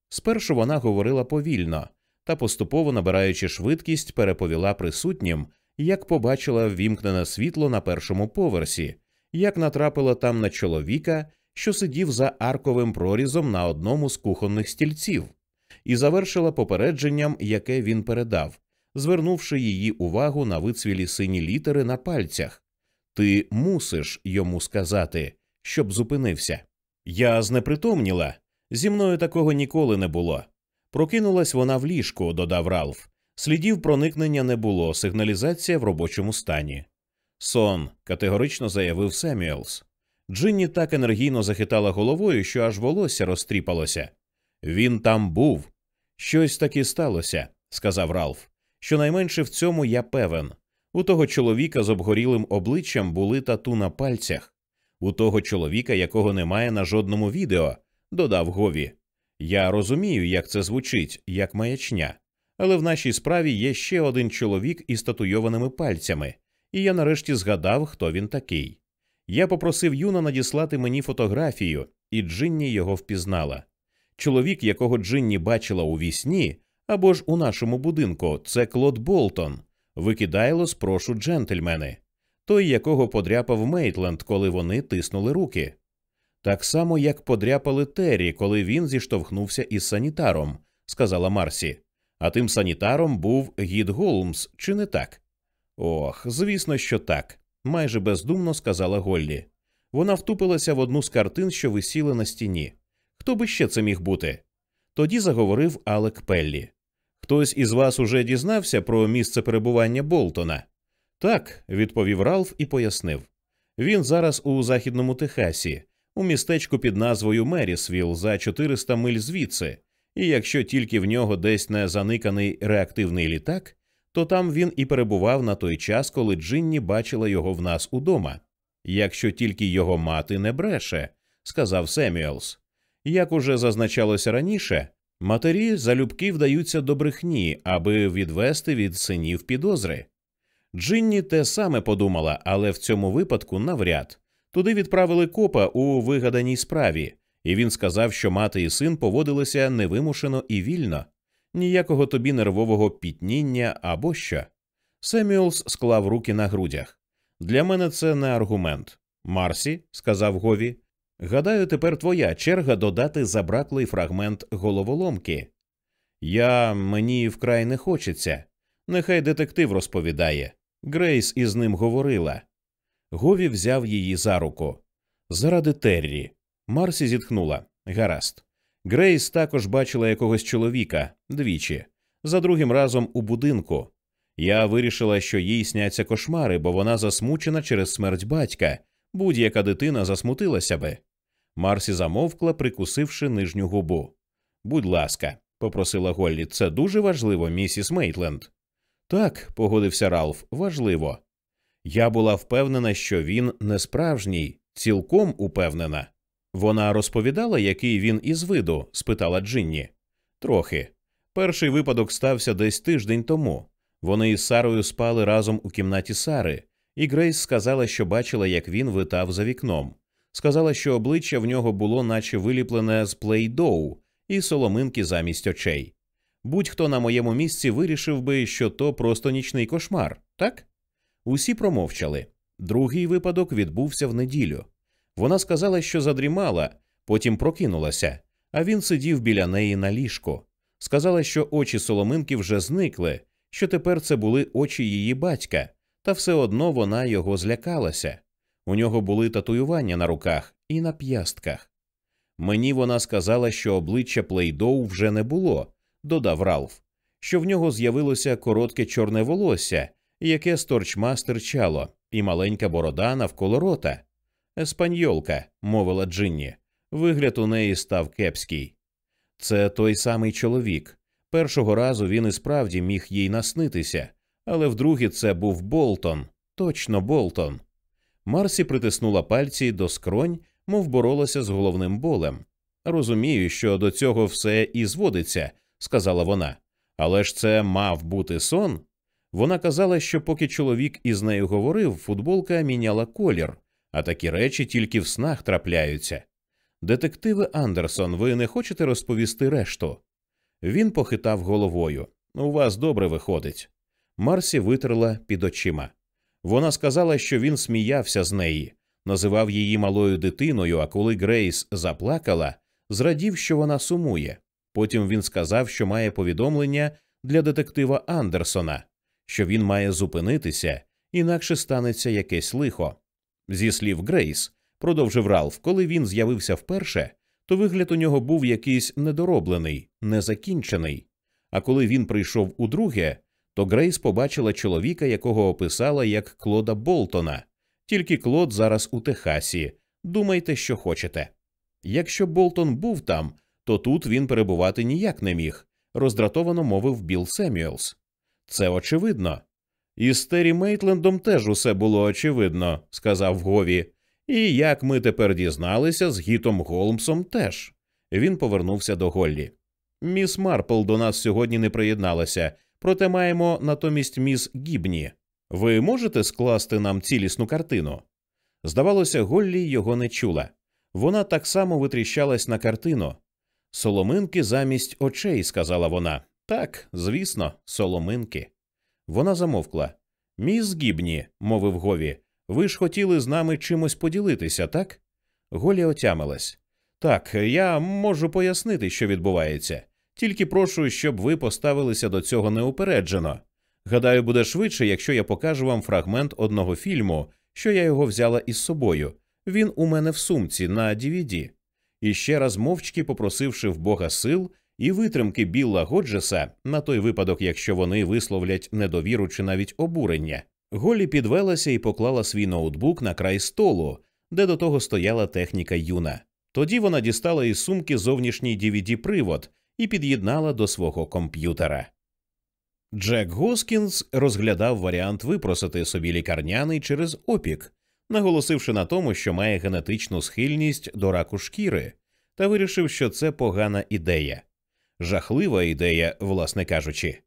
Спершу вона говорила повільно та, поступово набираючи швидкість, переповіла присутнім, як побачила ввімкнене світло на першому поверсі, як натрапила там на чоловіка, що сидів за арковим прорізом на одному з кухонних стільців, і завершила попередженням, яке він передав, звернувши її увагу на вицвілі сині літери на пальцях. Ти мусиш йому сказати, щоб зупинився. Я знепритомніла. Зі мною такого ніколи не було. Прокинулась вона в ліжку, додав Ралф. Слідів проникнення не було, сигналізація в робочому стані. Сон, категорично заявив Семюелс. Джинні так енергійно захитала головою, що аж волосся розтріпалося. Він там був. Щось таки сталося, сказав Ралф. Щонайменше в цьому я певен. У того чоловіка з обгорілим обличчям були тату на пальцях. У того чоловіка, якого немає на жодному відео, додав Гові. Я розумію, як це звучить, як маячня. Але в нашій справі є ще один чоловік із татуйованими пальцями, і я нарешті згадав, хто він такий. Я попросив Юна надіслати мені фотографію, і Джинні його впізнала. Чоловік, якого Джинні бачила у вісні, або ж у нашому будинку, це Клод Болтон. Викидайло, з Прошу, джентльмени, той, якого подряпав Мейтленд, коли вони тиснули руки. Так само, як подряпали Террі, коли він зіштовхнувся із санітаром, сказала Марсі. А тим санітаром був гід Голмс, чи не так? Ох, звісно, що так, майже бездумно сказала Голлі. Вона втупилася в одну з картин, що висіли на стіні. Хто би ще це міг бути? Тоді заговорив Алек Пеллі. Хтось із вас уже дізнався про місце перебування Болтона? Так, відповів Ралф і пояснив. Він зараз у західному Техасі, у містечку під назвою Мерісвіл за 400 миль звідси, і якщо тільки в нього десь не заниканий реактивний літак, то там він і перебував на той час, коли Джинні бачила його в нас удома. Якщо тільки його мати не бреше, сказав Семюелс. Як уже зазначалося раніше, матері залюбки вдаються до брехні, аби відвести від синів підозри. Джинні те саме подумала, але в цьому випадку навряд. Туди відправили копа у вигаданій справі, і він сказав, що мати і син поводилися невимушено і вільно, ніякого тобі нервового пітніння або що. Семюелс склав руки на грудях. Для мене це не аргумент. Марсі, сказав Гові, гадаю, тепер твоя черга додати забраклий фрагмент головоломки. Я мені вкрай не хочеться. Нехай детектив розповідає. Грейс із ним говорила. Гові взяв її за руку. Заради Террі. Марсі зітхнула. Гаразд. Грейс також бачила якогось чоловіка двічі, за другим разом у будинку. Я вирішила, що їй сняться кошмари, бо вона засмучена через смерть батька. Будь-яка дитина засмутилася би. Марсі замовкла, прикусивши нижню губу. Будь ласка, попросила Голлі, це дуже важливо, місіс Мейтленд. Так, погодився Ралф, важливо. Я була впевнена, що він не справжній, цілком упевнена. Вона розповідала, який він із виду? спитала Джинні. Трохи. Перший випадок стався десь тиждень тому. Вони із Сарою спали разом у кімнаті Сари, і Грейс сказала, що бачила, як він витав за вікном. Сказала, що обличчя в нього було, наче виліплене з плейдоу і соломинки замість очей. Будь-хто на моєму місці вирішив би, що то просто нічний кошмар, так? Усі промовчали. Другий випадок відбувся в неділю. Вона сказала, що задрімала, потім прокинулася, а він сидів біля неї на ліжку. Сказала, що очі соломинки вже зникли, що тепер це були очі її батька, та все одно вона його злякалася. У нього були татуювання на руках і на п'ястках. Мені вона сказала, що обличчя Плейдоу вже не було, додав Ралф, що в нього з'явилося коротке чорне волосся, яке сторчма стирчало, і маленька борода навколо рота. Еспаньолка, мовила Джинні. Вигляд у неї став кепський. Це той самий чоловік. Першого разу він і справді міг їй наснитися, але вдруге це був Болтон, точно Болтон. Марсі притиснула пальці до скронь, мов боролася з головним болем. Розумію, що до цього все і зводиться, сказала вона. Але ж це мав бути сон. Вона казала, що поки чоловік із нею говорив, футболка міняла колір, а такі речі тільки в снах трапляються. Детективи Андерсон, ви не хочете розповісти решту? Він похитав головою. У вас добре виходить. Марсі витерла під очима. Вона сказала, що він сміявся з неї, називав її малою дитиною, а коли Грейс заплакала, зрадів, що вона сумує. Потім він сказав, що має повідомлення для детектива Андерсона, що він має зупинитися, інакше станеться якесь лихо. Зі слів Грейс, продовжив Ралф, коли він з'явився вперше, то вигляд у нього був якийсь недороблений, незакінчений. А коли він прийшов удруге, то Грейс побачила чоловіка, якого описала як Клода Болтона. Тільки Клод зараз у Техасі. Думайте, що хочете. Якщо Болтон був там, то тут він перебувати ніяк не міг, роздратовано мовив Білл Семюелс. Це очевидно. І з Террі Мейтлендом теж усе було очевидно, сказав Гові. І як ми тепер дізналися, з Гітом Голмсом теж. Він повернувся до Голлі. Міс Марпл до нас сьогодні не приєдналася, проте маємо натомість міс Гібні. Ви можете скласти нам цілісну картину? Здавалося, Голлі його не чула. Вона так само витріщалась на картину. Соломинки замість очей, сказала вона. Так, звісно, соломинки. Вона замовкла. Міс Гібні, мовив Гові, ви ж хотіли з нами чимось поділитися, так? Голі отямилась. Так, я можу пояснити, що відбувається. Тільки прошу, щоб ви поставилися до цього неупереджено. Гадаю, буде швидше, якщо я покажу вам фрагмент одного фільму, що я його взяла із собою. Він у мене в сумці на DVD. І ще раз мовчки попросивши в Бога сил і витримки Білла Годжеса на той випадок, якщо вони висловлять недовіру чи навіть обурення, Голі підвелася і поклала свій ноутбук на край столу, де до того стояла техніка юна. Тоді вона дістала із сумки зовнішній dvd привод і під'єднала до свого комп'ютера. Джек Госкінс розглядав варіант випросити собі лікарняний через опік, наголосивши на тому, що має генетичну схильність до раку шкіри, та вирішив, що це погана ідея. Жахлива ідея, власне кажучи.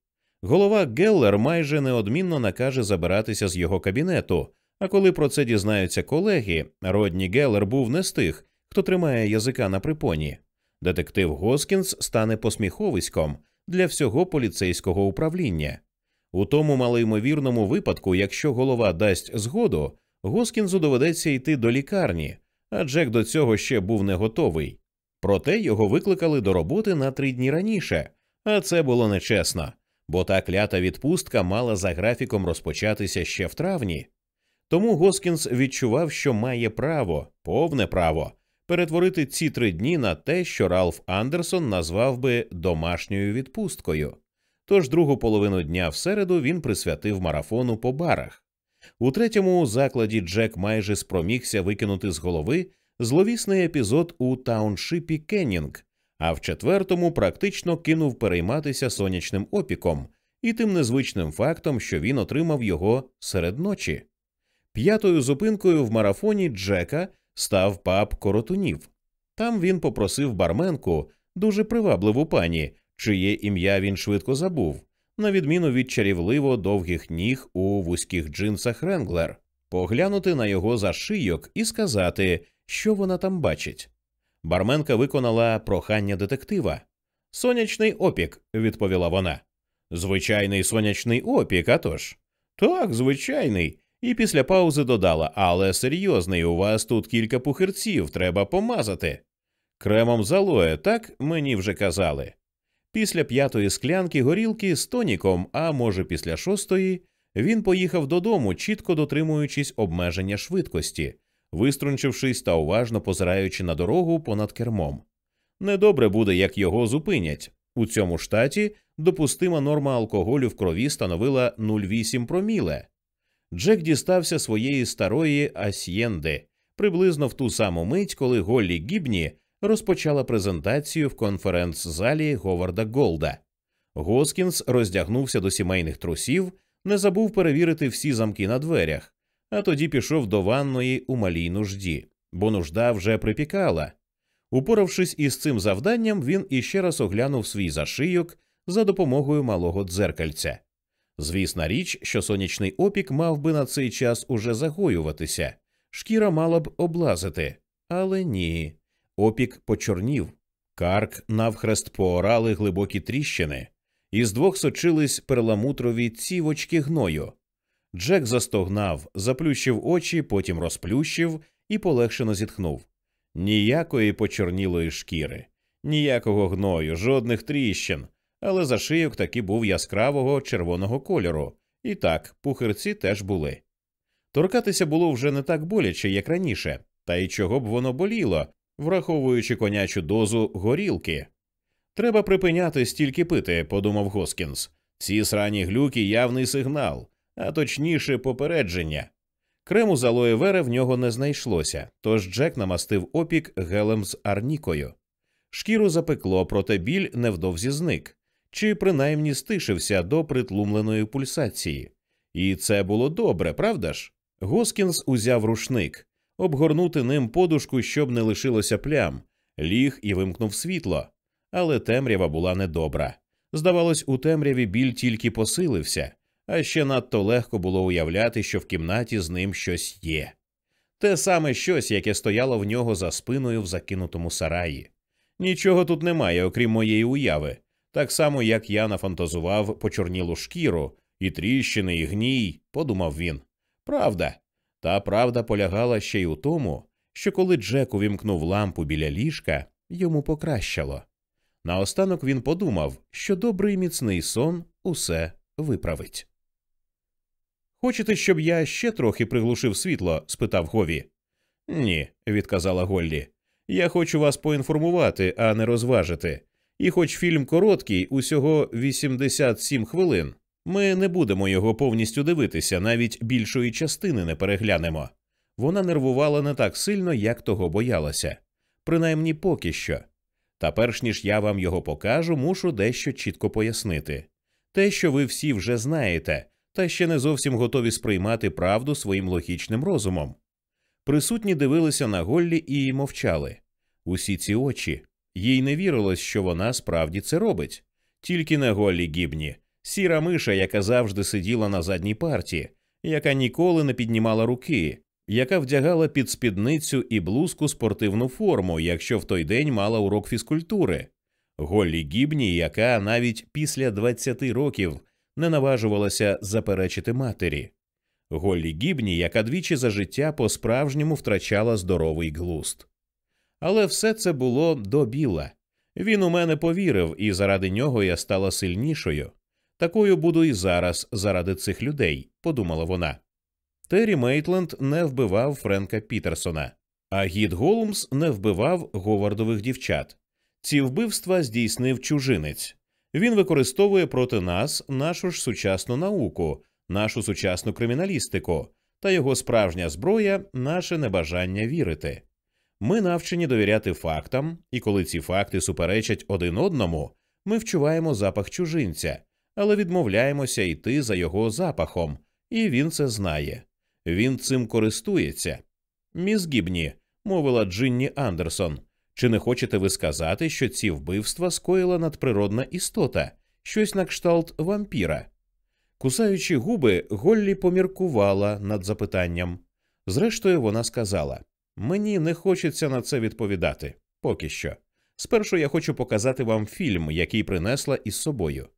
Голова Геллер майже неодмінно накаже забиратися з його кабінету. А коли про це дізнаються колеги, Родні Геллер був не з тих, хто тримає язика на припоні. Детектив Госкінс стане посміховиськом для всього поліцейського управління. У тому малоймовірному випадку, якщо голова дасть згоду, Госкінзу доведеться йти до лікарні, а Джек до цього ще був не готовий. Проте його викликали до роботи на три дні раніше, а це було нечесно, бо та клята відпустка мала за графіком розпочатися ще в травні. Тому Госкінс відчував, що має право, повне право, перетворити ці три дні на те, що Ралф Андерсон назвав би домашньою відпусткою. Тож другу половину дня в середу він присвятив марафону по барах. У третьому закладі Джек майже спромігся викинути з голови зловісний епізод у тауншипі Кеннінг, а в четвертому практично кинув перейматися сонячним опіком і тим незвичним фактом, що він отримав його серед ночі. П'ятою зупинкою в марафоні Джека став паб коротунів. Там він попросив барменку, дуже привабливу пані, чиє ім'я він швидко забув, на відміну від чарівливо довгих ніг у вузьких джинсах Ренглер, поглянути на його зашийок і сказати, що вона там бачить. Барменка виконала прохання детектива. Сонячний опік, відповіла вона. Звичайний сонячний опік, а тож. Так, звичайний. І після паузи додала Але серйозний, у вас тут кілька пухирців, треба помазати. Кремом з алоє, так мені вже казали. Після п'ятої склянки горілки з тоніком, а може, після шостої, він поїхав додому, чітко дотримуючись обмеження швидкості, виструнчившись та уважно позираючи на дорогу понад кермом. Недобре буде, як його зупинять. У цьому штаті допустима норма алкоголю в крові становила 0,8 проміле. Джек дістався своєї старої асьєнди приблизно в ту саму мить, коли Голлі Гібні розпочала презентацію в конференц-залі Говарда Голда. Госкінс роздягнувся до сімейних трусів, не забув перевірити всі замки на дверях, а тоді пішов до ванної у малій нужді, бо нужда вже припікала. Упоравшись із цим завданням, він іще раз оглянув свій зашийок за допомогою малого дзеркальця. Звісна річ, що сонячний опік мав би на цей час уже загоюватися, шкіра мала б облазити, але ні. Опік почорнів, карк навхрест поорали глибокі тріщини, із двох сочились перламутрові цівочки гною. Джек застогнав, заплющив очі, потім розплющив і полегшено зітхнув. Ніякої почорнілої шкіри, ніякого гною, жодних тріщин, але зашийок таки був яскравого червоного кольору, і так, пухирці теж були. Торкатися було вже не так боляче, як раніше, та й чого б воно боліло, враховуючи конячу дозу горілки. Треба припиняти стільки пити, подумав Госкінс. Ці срані глюки явний сигнал, а точніше попередження. Крему з алоє вери в нього не знайшлося, тож Джек намастив опік гелем з арнікою. Шкіру запекло, проте біль невдовзі зник, чи принаймні стишився до притлумленої пульсації. І це було добре, правда ж? Госкінс узяв рушник, обгорнути ним подушку, щоб не лишилося плям, ліг і вимкнув світло. Але темрява була недобра. Здавалось, у темряві біль тільки посилився, а ще надто легко було уявляти, що в кімнаті з ним щось є. Те саме щось, яке стояло в нього за спиною в закинутому сараї. Нічого тут немає, окрім моєї уяви, так само, як я нафантазував почорнілу шкіру, і тріщини, і гній, подумав він. Правда. Та правда полягала ще й у тому, що коли Джек увімкнув лампу біля ліжка, йому покращало. Наостанок він подумав, що добрий міцний сон усе виправить. Хочете, щоб я ще трохи приглушив світло? спитав Гові. Ні, відказала Голлі. Я хочу вас поінформувати, а не розважити. І хоч фільм короткий, усього 87 хвилин, ми не будемо його повністю дивитися, навіть більшої частини не переглянемо. Вона нервувала не так сильно, як того боялася, принаймні поки що. Та перш ніж я вам його покажу, мушу дещо чітко пояснити те, що ви всі вже знаєте, та ще не зовсім готові сприймати правду своїм логічним розумом. Присутні дивилися на Голлі і мовчали. Усі ці очі. Їй не вірилось, що вона справді це робить. Тільки не Голлі Гібні, сіра миша, яка завжди сиділа на задній парті, яка ніколи не піднімала руки, яка вдягала під спідницю і блузку спортивну форму, якщо в той день мала урок фізкультури. Голлі Гібні, яка навіть після 20 років не наважувалася заперечити матері. Голлі Гібні, яка двічі за життя по справжньому втрачала здоровий глуст. Але все це було до біла. Він у мене повірив, і заради нього я стала сильнішою. Такою буду і зараз, заради цих людей, подумала вона. Террі Мейтленд не вбивав Френка Пітерсона, а Гід Голмс не вбивав говардових дівчат. Ці вбивства здійснив чужинець. Він використовує проти нас нашу ж сучасну науку, нашу сучасну криміналістику та його справжня зброя наше небажання вірити. Ми навчені довіряти фактам, і коли ці факти суперечать один одному, ми вчуваємо запах чужинця, але відмовляємося йти за його запахом, і він це знає. Він цим користується. Міс Гібні, мовила Джинні Андерсон. Чи не хочете ви сказати, що ці вбивства скоїла надприродна істота, щось на кшталт вампіра? Кусаючи губи, Голлі поміркувала над запитанням. Зрештою, вона сказала Мені не хочеться на це відповідати поки що. Спершу я хочу показати вам фільм, який принесла із собою.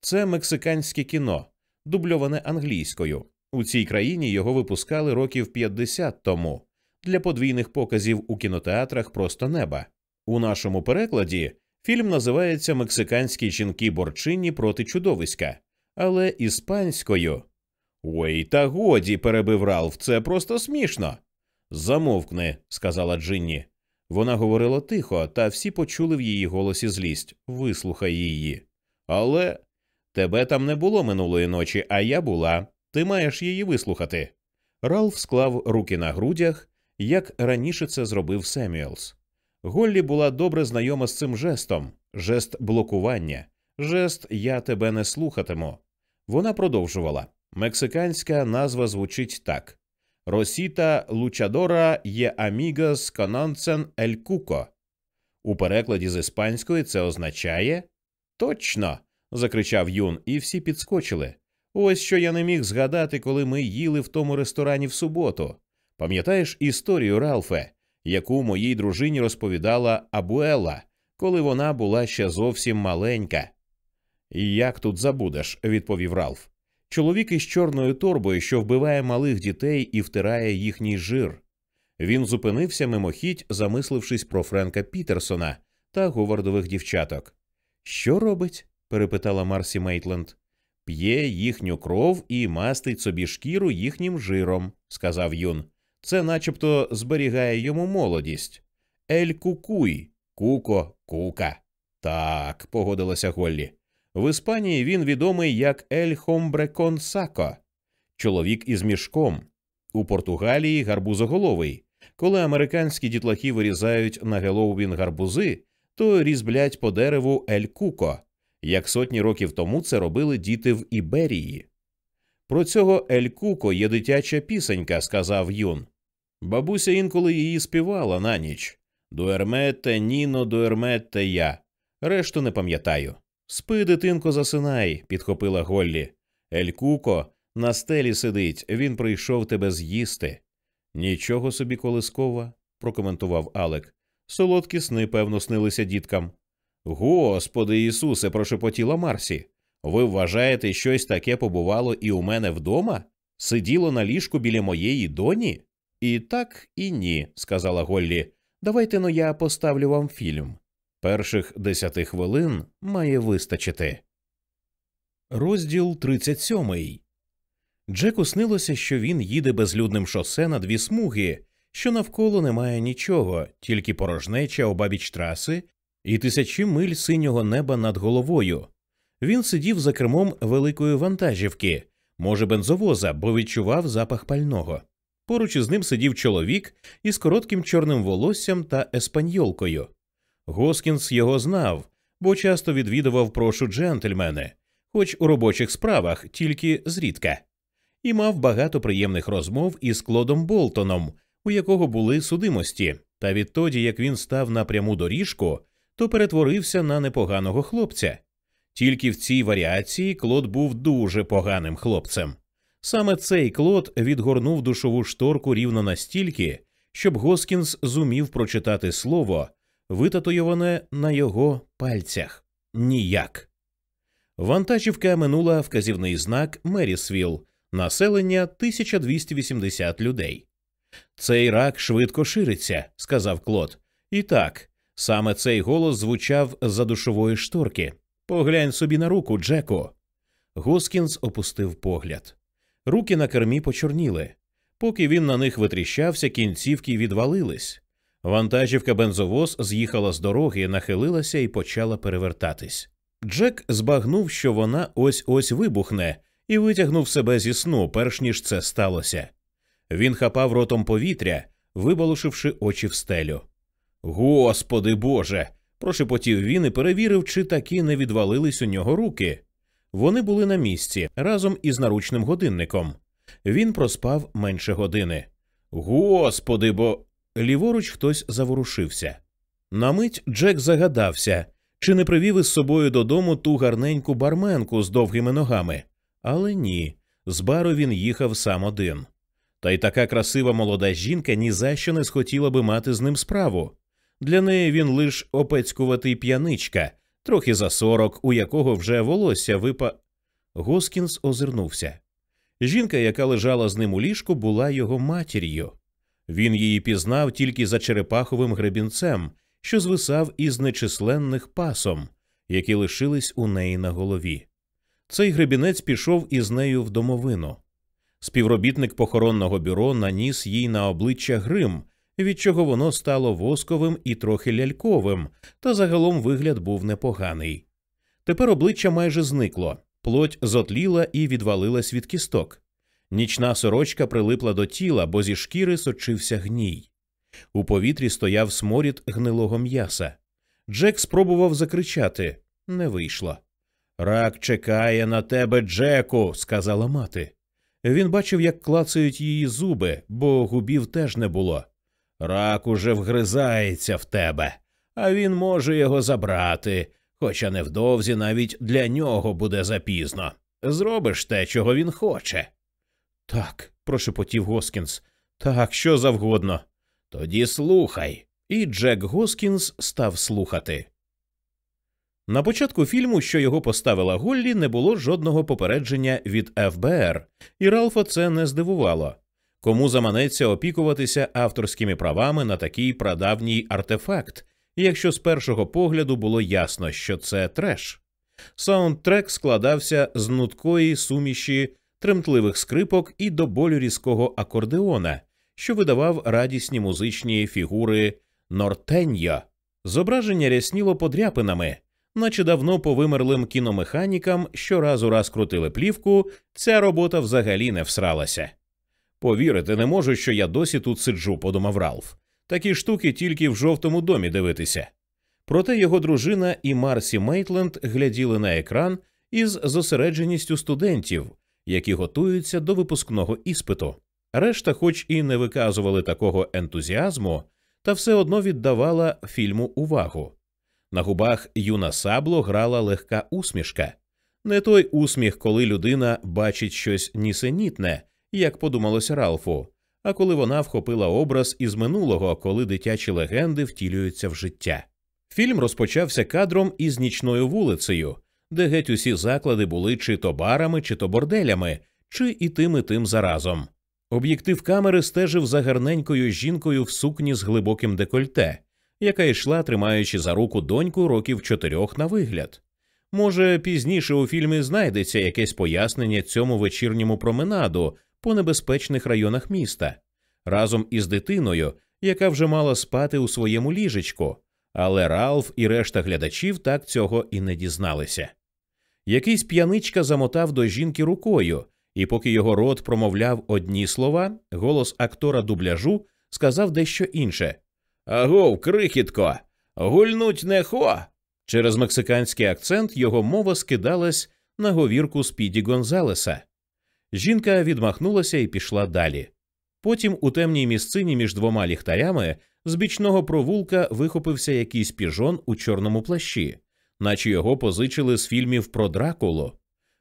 Це мексиканське кіно, дубльоване англійською. У цій країні його випускали років 50 тому для подвійних показів у кінотеатрах просто неба. У нашому перекладі фільм називається Мексиканські жінки борчині проти чудовиська, але іспанською. Ой, та годі, перебив Ралф, це просто смішно. Замовкни, сказала Джинні. Вона говорила тихо, та всі почули в її голосі злість. Вислухай її. Але тебе там не було минулої ночі, а я була. Ти маєш її вислухати. Ралф склав руки на грудях, як раніше це зробив Семюелс. Голлі була добре знайома з цим жестом, жест блокування, жест Я тебе не слухатиму. Вона продовжувала. Мексиканська назва звучить так: Росіта Лучадора є амігас кононцен ель куко. У перекладі з іспанської це означає точно. Закричав Юн, і всі підскочили. Ось що я не міг згадати, коли ми їли в тому ресторані в суботу. Пам'ятаєш історію Ралфе, яку моїй дружині розповідала Абуела, коли вона була ще зовсім маленька? Як тут забудеш, відповів Ралф. Чоловік із чорною торбою, що вбиває малих дітей і втирає їхній жир. Він зупинився мимохідь, замислившись про Френка Пітерсона та говардових дівчаток. Що робить? Перепитала Марсі Мейтленд. П'є їхню кров і мастить собі шкіру їхнім жиром, сказав Юн. Це начебто зберігає йому молодість. El Cucuy, Cuco, Cuca. Так, погодилася Голлі. В Іспанії він відомий як El Hombre con Saco, чоловік із мішком. У Португалії гарбузоголовий. Коли американські дітлахи вирізають на Геловін гарбузи, то різблять по дереву Ель Куко, як сотні років тому це робили діти в Іберії. Про цього Ель Куко є дитяча пісенька, сказав Юн. Бабуся інколи її співала на ніч Duérmete, niño, duérmete ya. Решту не пам'ятаю. Спи, дитинко, засинай, підхопила Голлі. Ель Куко на стелі сидить, він прийшов тебе з'їсти. Нічого собі колискова, прокоментував Алек. Солодкі сни, певно, снилися діткам. Господи Ісусе, прошепотіла Марсі. Ви вважаєте, щось таке побувало і у мене вдома? Сиділо на ліжку біля моєї доні? І так, і ні, сказала Голлі. Давайте но я поставлю вам фільм. Перших десяти хвилин має вистачити. Розділ 37. Джеку снилося, що він їде безлюдним шосе на дві смуги, що навколо немає нічого, тільки порожнеча обабіч траси і тисячі миль синього неба над головою. Він сидів за кермом великої вантажівки, може, бензовоза, бо відчував запах пального. Поруч із ним сидів чоловік із коротким чорним волоссям та еспаньолкою. Госкінс його знав, бо часто відвідував прошу джентльмени, хоч у робочих справах тільки зрідка, і мав багато приємних розмов із Клодом Болтоном, у якого були судимості, та відтоді, як він став на пряму доріжку, то перетворився на непоганого хлопця. Тільки в цій варіації Клод був дуже поганим хлопцем. Саме цей Клод відгорнув душову шторку рівно настільки, щоб Госкінс зумів прочитати слово, витатуйоване на його пальцях ніяк. Вантажівка минула вказівний знак Мерісвіл, населення 1280 людей. Цей рак швидко шириться, сказав Клод. І так, саме цей голос звучав з-за душової шторки. Поглянь собі на руку, Джеку. Госкінс опустив погляд. Руки на кермі почорніли. Поки він на них витріщався, кінцівки відвалились. Вантажівка бензовоз з'їхала з дороги, нахилилася і почала перевертатись. Джек збагнув, що вона ось ось вибухне, і витягнув себе зі сну, перш ніж це сталося. Він хапав ротом повітря, вибалушивши очі в стелю. Господи Боже. прошепотів він і перевірив, чи таки не відвалились у нього руки. Вони були на місці разом із наручним годинником. Він проспав менше години. Господи, бо. Ліворуч хтось заворушився. На мить Джек загадався, чи не привів із собою додому ту гарненьку барменку з довгими ногами. Але ні, з бару він їхав сам один. Та й така красива молода жінка ні за що не схотіла би мати з ним справу. Для неї він лиш опецькуватий п'яничка, трохи за сорок, у якого вже волосся випа. Госкінс озирнувся. Жінка, яка лежала з ним у ліжку, була його матір'ю. Він її пізнав тільки за черепаховим гребінцем, що звисав із нечисленних пасом, які лишились у неї на голові. Цей гребінець пішов із нею в домовину. Співробітник похоронного бюро наніс їй на обличчя грим, від чого воно стало восковим і трохи ляльковим, та загалом вигляд був непоганий. Тепер обличчя майже зникло, плоть зотліла і відвалилась від кісток. Нічна сорочка прилипла до тіла, бо зі шкіри сочився гній. У повітрі стояв сморід гнилого м'яса. Джек спробував закричати не вийшло. Рак чекає на тебе, Джеку, сказала мати. Він бачив, як клацають її зуби, бо губів теж не було. Рак уже вгризається в тебе, а він може його забрати, хоча невдовзі навіть для нього буде запізно. Зробиш те, чого він хоче. Так, прошепотів Госкінс. Так, що завгодно. Тоді слухай. І Джек Госкінс став слухати. На початку фільму, що його поставила Голлі, не було жодного попередження від ФБР, і Ралфа це не здивувало. Кому заманеться опікуватися авторськими правами на такий прадавній артефакт, якщо з першого погляду було ясно, що це треш. Саундтрек складався з нудкої суміші тремтливих скрипок і до болю різкого акордеона, що видавав радісні музичні фігури Нортеньо. Зображення рясніло подряпинами, наче давно повимерлим кіномеханікам, що раз у раз крутили плівку, ця робота взагалі не всралася. Повірити не можу, що я досі тут сиджу, подумав Ралф. Такі штуки тільки в жовтому домі дивитися. Проте його дружина і Марсі Мейтленд гляділи на екран із зосередженістю студентів, які готуються до випускного іспиту. Решта, хоч і не виказували такого ентузіазму, та все одно віддавала фільму увагу. На губах юна сабло грала легка усмішка, не той усміх, коли людина бачить щось нісенітне, як подумалося Ралфу, а коли вона вхопила образ із минулого, коли дитячі легенди втілюються в життя. Фільм розпочався кадром із нічною вулицею, де геть усі заклади були чи то барами, чи то борделями, чи і тим і тим заразом. Об'єктив камери стежив за гарненькою жінкою в сукні з глибоким декольте, яка йшла, тримаючи за руку доньку років чотирьох на вигляд. Може, пізніше у фільмі знайдеться якесь пояснення цьому вечірньому променаду по небезпечних районах міста разом із дитиною, яка вже мала спати у своєму ліжечку, але Ралф і решта глядачів так цього і не дізналися. Якийсь п'яничка замотав до жінки рукою, і поки його рот промовляв одні слова, голос актора дубляжу сказав дещо інше Агов, крихітко, гульнуть не хо. Через мексиканський акцент його мова скидалась на говірку Спіді Гонзалеса. Жінка відмахнулася і пішла далі. Потім у темній місцині між двома ліхтарями з бічного провулка вихопився якийсь піжон у чорному плащі, наче його позичили з фільмів про Дракулу.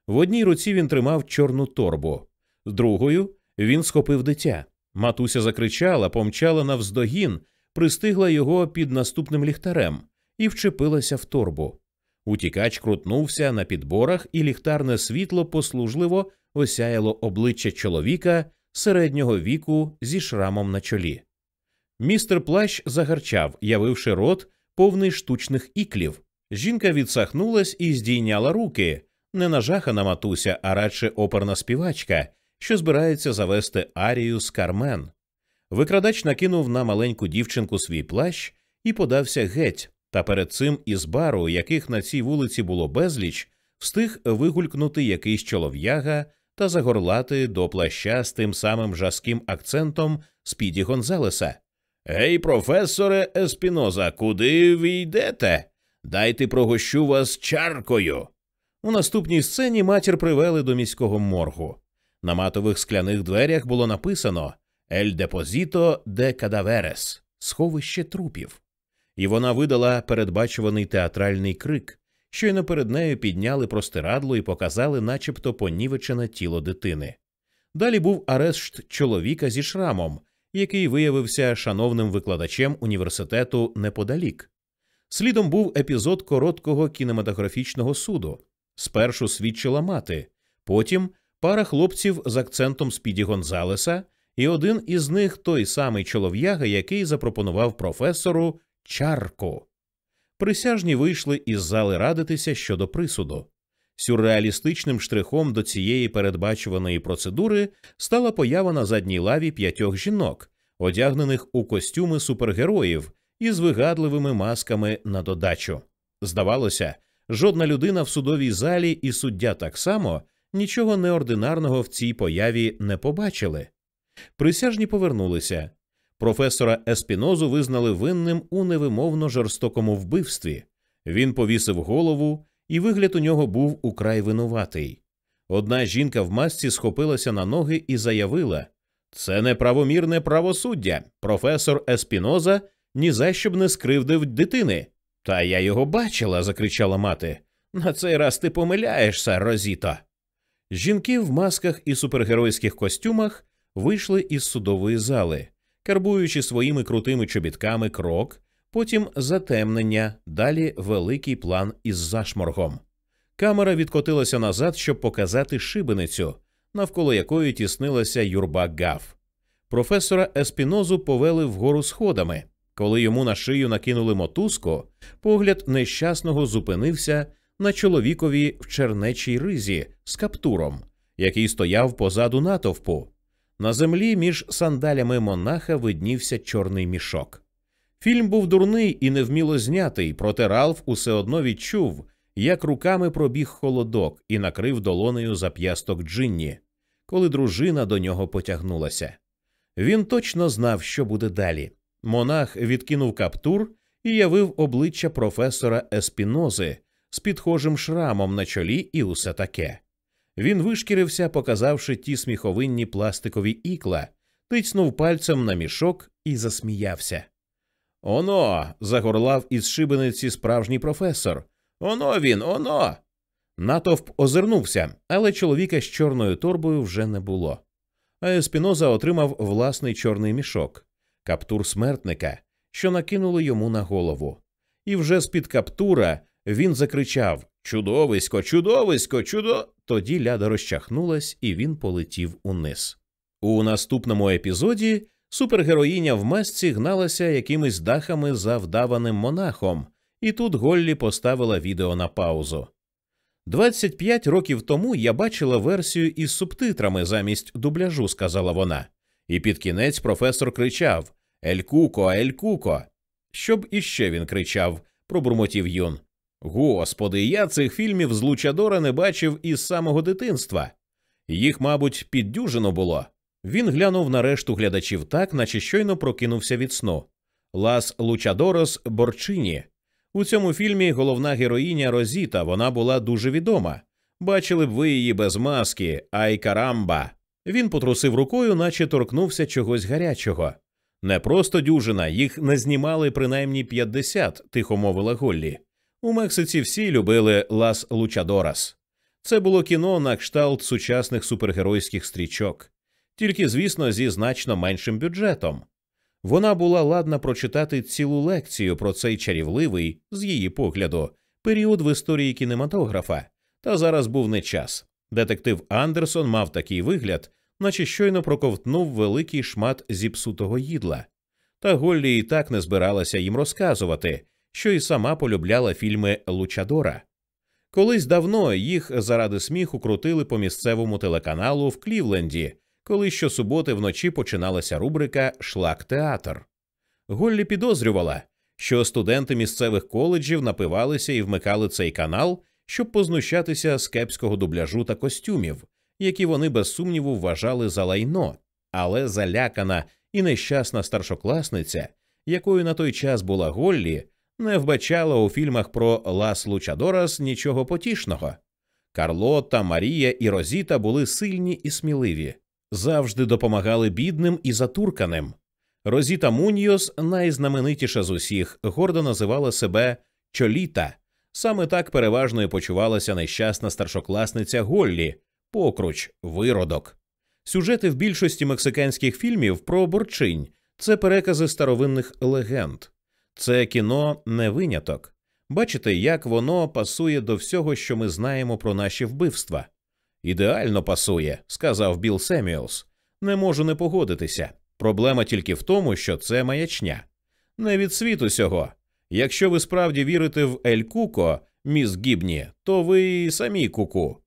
В одній руці він тримав чорну торбу, з другою він схопив дитя. Матуся закричала, помчала навздогін, пристигла його під наступним ліхтарем і вчепилася в торбу. Утікач крутнувся на підборах, і ліхтарне світло послужливо осяяло обличчя чоловіка середнього віку зі шрамом на чолі. Містер плащ загарчав, явивши рот, повний штучних іклів. Жінка відсахнулась і здійняла руки, не нажахана матуся, а радше оперна співачка, що збирається завести арію з Кармен. Викрадач накинув на маленьку дівчинку свій плащ і подався геть, та перед цим із бару, яких на цій вулиці було безліч, встиг вигулькнути якийсь чолов'яга та загорлати до плаща з тим самим жаским акцентом Спіді Гонзалеса. Гей, професоре Еспіноза, куди ви йдете? Дайте прогощу вас чаркою. У наступній сцені матір привели до міського моргу. На матових скляних дверях було написано Ель депозіто де кадаверес сховище трупів. І вона видала передбачуваний театральний крик. Щойно перед нею підняли простирадло і показали, начебто понівечене тіло дитини. Далі був арешт чоловіка зі шрамом, який виявився шановним викладачем університету неподалік. Слідом був епізод короткого кінематографічного суду. Спершу свідчила мати, потім пара хлопців з акцентом Спіді Гонзалеса, і один із них той самий чолов'яга, який запропонував професору чарку. Присяжні вийшли із зали радитися щодо присуду. Сюрреалістичним штрихом до цієї передбачуваної процедури стала поява на задній лаві п'ятьох жінок, одягнених у костюми супергероїв із вигадливими масками на додачу. Здавалося, жодна людина в судовій залі і суддя так само нічого неординарного в цій появі не побачили. Присяжні повернулися. Професора Еспінозу визнали винним у невимовно жорстокому вбивстві. Він повісив голову, і вигляд у нього був украй винуватий. Одна жінка в масці схопилася на ноги і заявила це неправомірне правосуддя. Професор Еспіноза ні за що б не скривдив дитини. Та я його бачила, закричала мати. На цей раз ти помиляєшся, Розіто. Жінки в масках і супергеройських костюмах вийшли із судової зали, карбуючи своїми крутими чобітками крок, потім затемнення, далі великий план із зашморгом. Камера відкотилася назад, щоб показати шибеницю, навколо якої тіснилася юрба гав. Професора Еспінозу повели вгору сходами. Коли йому на шию накинули мотузку, погляд нещасного зупинився на чоловікові в чернечій ризі з каптуром, який стояв позаду натовпу. На землі між сандалями монаха виднівся чорний мішок. Фільм був дурний і невміло знятий, проте Ралф усе одно відчув, як руками пробіг холодок і накрив долонею зап'ясток Джинні, коли дружина до нього потягнулася. Він точно знав, що буде далі. Монах відкинув каптур і явив обличчя професора Еспінози з підхожим шрамом на чолі і усе таке. Він вишкірився, показавши ті сміховинні пластикові ікла, тицнув пальцем на мішок і засміявся. Оно. загорлав із шибениці справжній професор. Оно він, оно. Натовп озирнувся, але чоловіка з чорною торбою вже не було. А Еспіноза отримав власний чорний мішок, каптур смертника, що накинули йому на голову. І вже з під каптура він закричав Чудовисько, чудовисько, чудо. Тоді ляда розчахнулась, і він полетів униз. У наступному епізоді супергероїня в масці гналася якимись дахами за вдаваним монахом, і тут Голлі поставила відео на паузу. 25 років тому я бачила версію із субтитрами замість дубляжу, сказала вона, і під кінець професор кричав Ель Куко, Ель Куко. Щоб іще він кричав, пробурмотів Юн. Господи, я цих фільмів з luchadora не бачив із самого дитинства. Їх, мабуть, під дюжину було. Він глянув на решту глядачів так, наче щойно прокинувся від сну. Las luchadoras. Борчині. У цьому фільмі головна героїня Розіта, вона була дуже відома. Бачили б ви її без маски, ай карамба. Він потрусив рукою, наче торкнувся чогось гарячого. Не просто дюжина, їх не знімали принаймні 50, тихо мовила Голлі. У Мексиці всі любили Лас Лучадорас. Це було кіно на кшталт сучасних супергеройських стрічок, тільки, звісно, зі значно меншим бюджетом. Вона була ладна прочитати цілу лекцію про цей чарівливий, з її погляду, період в історії кінематографа, та зараз був не час. Детектив Андерсон мав такий вигляд, наче щойно проковтнув великий шмат зіпсутого їдла. Та Голлі і так не збиралася їм розказувати, що й сама полюбляла фільми Лучадора. Колись давно їх заради сміху крутили по місцевому телеканалу в Клівленді, коли щосуботи вночі починалася рубрика Шлак театр. Голлі підозрювала, що студенти місцевих коледжів напивалися і вмикали цей канал, щоб познущатися з кепського дубляжу та костюмів, які вони без сумніву вважали за лайно, але залякана і нещасна старшокласниця, якою на той час була Голлі, не вбачала у фільмах про Лас Лучадорас нічого потішного. Карлота, Марія і Розіта були сильні і сміливі, завжди допомагали бідним і затурканим. Розіта Муньйос, найзнаменитіша з усіх, гордо називала себе Чоліта. Саме так переважно і почувалася нещасна старшокласниця Голлі, покруч, виродок. Сюжети в більшості мексиканських фільмів про борчинь це перекази старовинних легенд. Це кіно не виняток. Бачите, як воно пасує до всього, що ми знаємо про наші вбивства. Ідеально пасує, сказав Біл Семюелс. Не можу не погодитися. Проблема тільки в тому, що це маячня. Не від світу сього. Якщо ви справді вірите в Ель Куко, міс Гібні, то ви самі куку.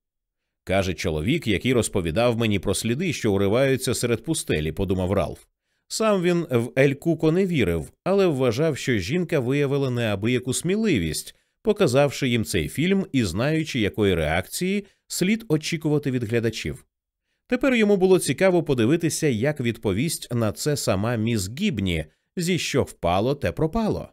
Каже чоловік, який розповідав мені про сліди, що уриваються серед пустелі, подумав Ралф. Сам він в Ель Куко не вірив, але вважав, що жінка виявила неабияку сміливість, показавши їм цей фільм і знаючи, якої реакції слід очікувати від глядачів. Тепер йому було цікаво подивитися, як відповість на це сама міс Гібні, і що впало, те пропало.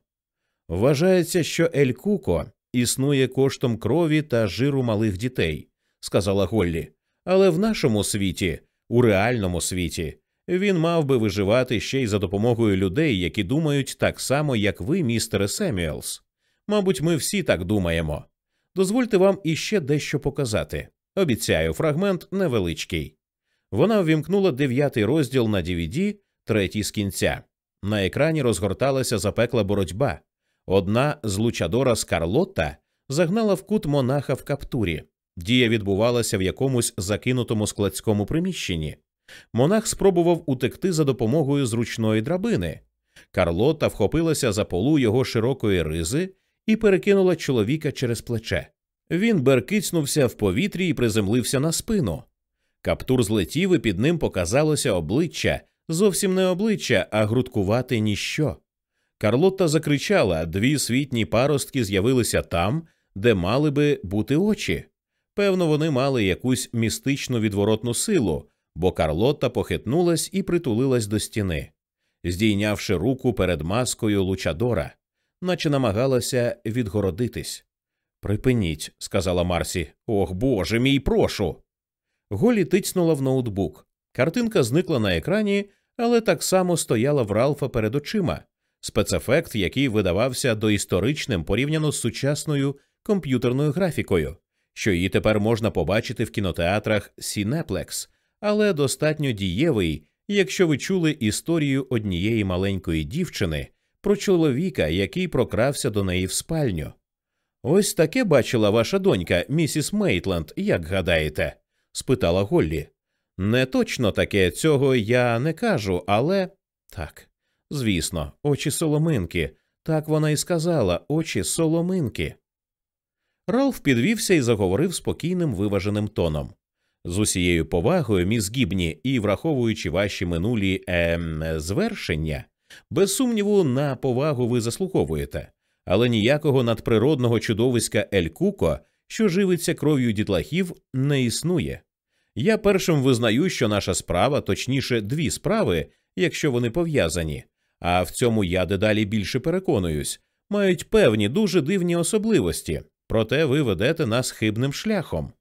Вважається, що Ель Куко існує коштом крові та жиру малих дітей, сказала Голлі. Але в нашому світі, у реальному світі, він мав би виживати ще й за допомогою людей, які думають так само, як ви, містере Семюелс. Мабуть, ми всі так думаємо. Дозвольте вам іще дещо показати. Обіцяю, фрагмент невеличкий. Вона ввімкнула дев'ятий розділ на DVD, третій з кінця. На екрані розгорталася запекла боротьба. Одна з лучадора Скарлотта загнала в кут монаха в каптурі. Дія відбувалася в якомусь закинутому складському приміщенні. Монах спробував утекти за допомогою зручної драбини. Карлота вхопилася за полу його широкої ризи і перекинула чоловіка через плече. Він беркицнувся в повітрі і приземлився на спину. Каптур злетів, і під ним показалося обличчя, зовсім не обличчя, а грудкувате ніщо. Карлотта закричала, дві світні паростки з'явилися там, де мали би бути очі. Певно, вони мали якусь містичну відворотну силу, бо Карлотта похитнулась і притулилась до стіни, здійнявши руку перед маскою Лучадора, наче намагалася відгородитись. Припиніть, сказала Марсі. Ох Боже мій, прошу. Голі тицнула в ноутбук. Картинка зникла на екрані, але так само стояла в Ралфа перед очима. Спецефект, який видавався доісторичним порівняно з сучасною комп'ютерною графікою, що її тепер можна побачити в кінотеатрах Сінеплекс, але достатньо дієвий, якщо ви чули історію однієї маленької дівчини про чоловіка, який прокрався до неї в спальню. Ось таке бачила ваша донька, місіс Мейтленд, як гадаєте? спитала Голлі. Не точно таке, цього я не кажу, але так, звісно, очі соломинки. Так вона і сказала очі соломинки. Ралф підвівся і заговорив спокійним виваженим тоном. З усією повагою, міс Гібні, і враховуючи ваші минулі ем, звершення, без сумніву, на повагу ви заслуговуєте, але ніякого надприродного чудовиська Ель Куко, що живиться кров'ю дітлахів, не існує. Я першим визнаю, що наша справа, точніше, дві справи, якщо вони пов'язані, а в цьому я дедалі більше переконуюсь, мають певні дуже дивні особливості, проте ви ведете нас хибним шляхом.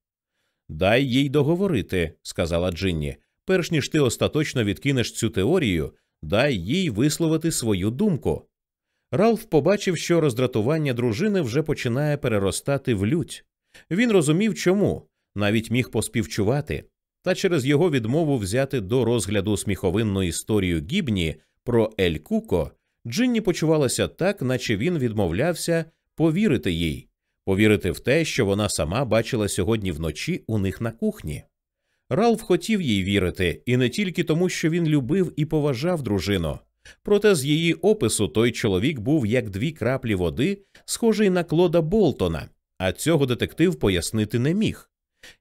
Дай їй договорити, сказала Джинні. Перш ніж ти остаточно відкинеш цю теорію, дай їй висловити свою думку. Ралф побачив, що роздратування дружини вже починає переростати в лють. Він розумів, чому, навіть міг поспівчувати, та через його відмову взяти до розгляду сміховинну історію Гібні про Ель Куко, Джинні почувалася так, наче він відмовлявся повірити їй, повірити в те, що вона сама бачила сьогодні вночі у них на кухні. Ралф хотів їй вірити, і не тільки тому, що він любив і поважав дружину. Проте з її опису той чоловік був як дві краплі води, схожий на Клода Болтона, а цього детектив пояснити не міг.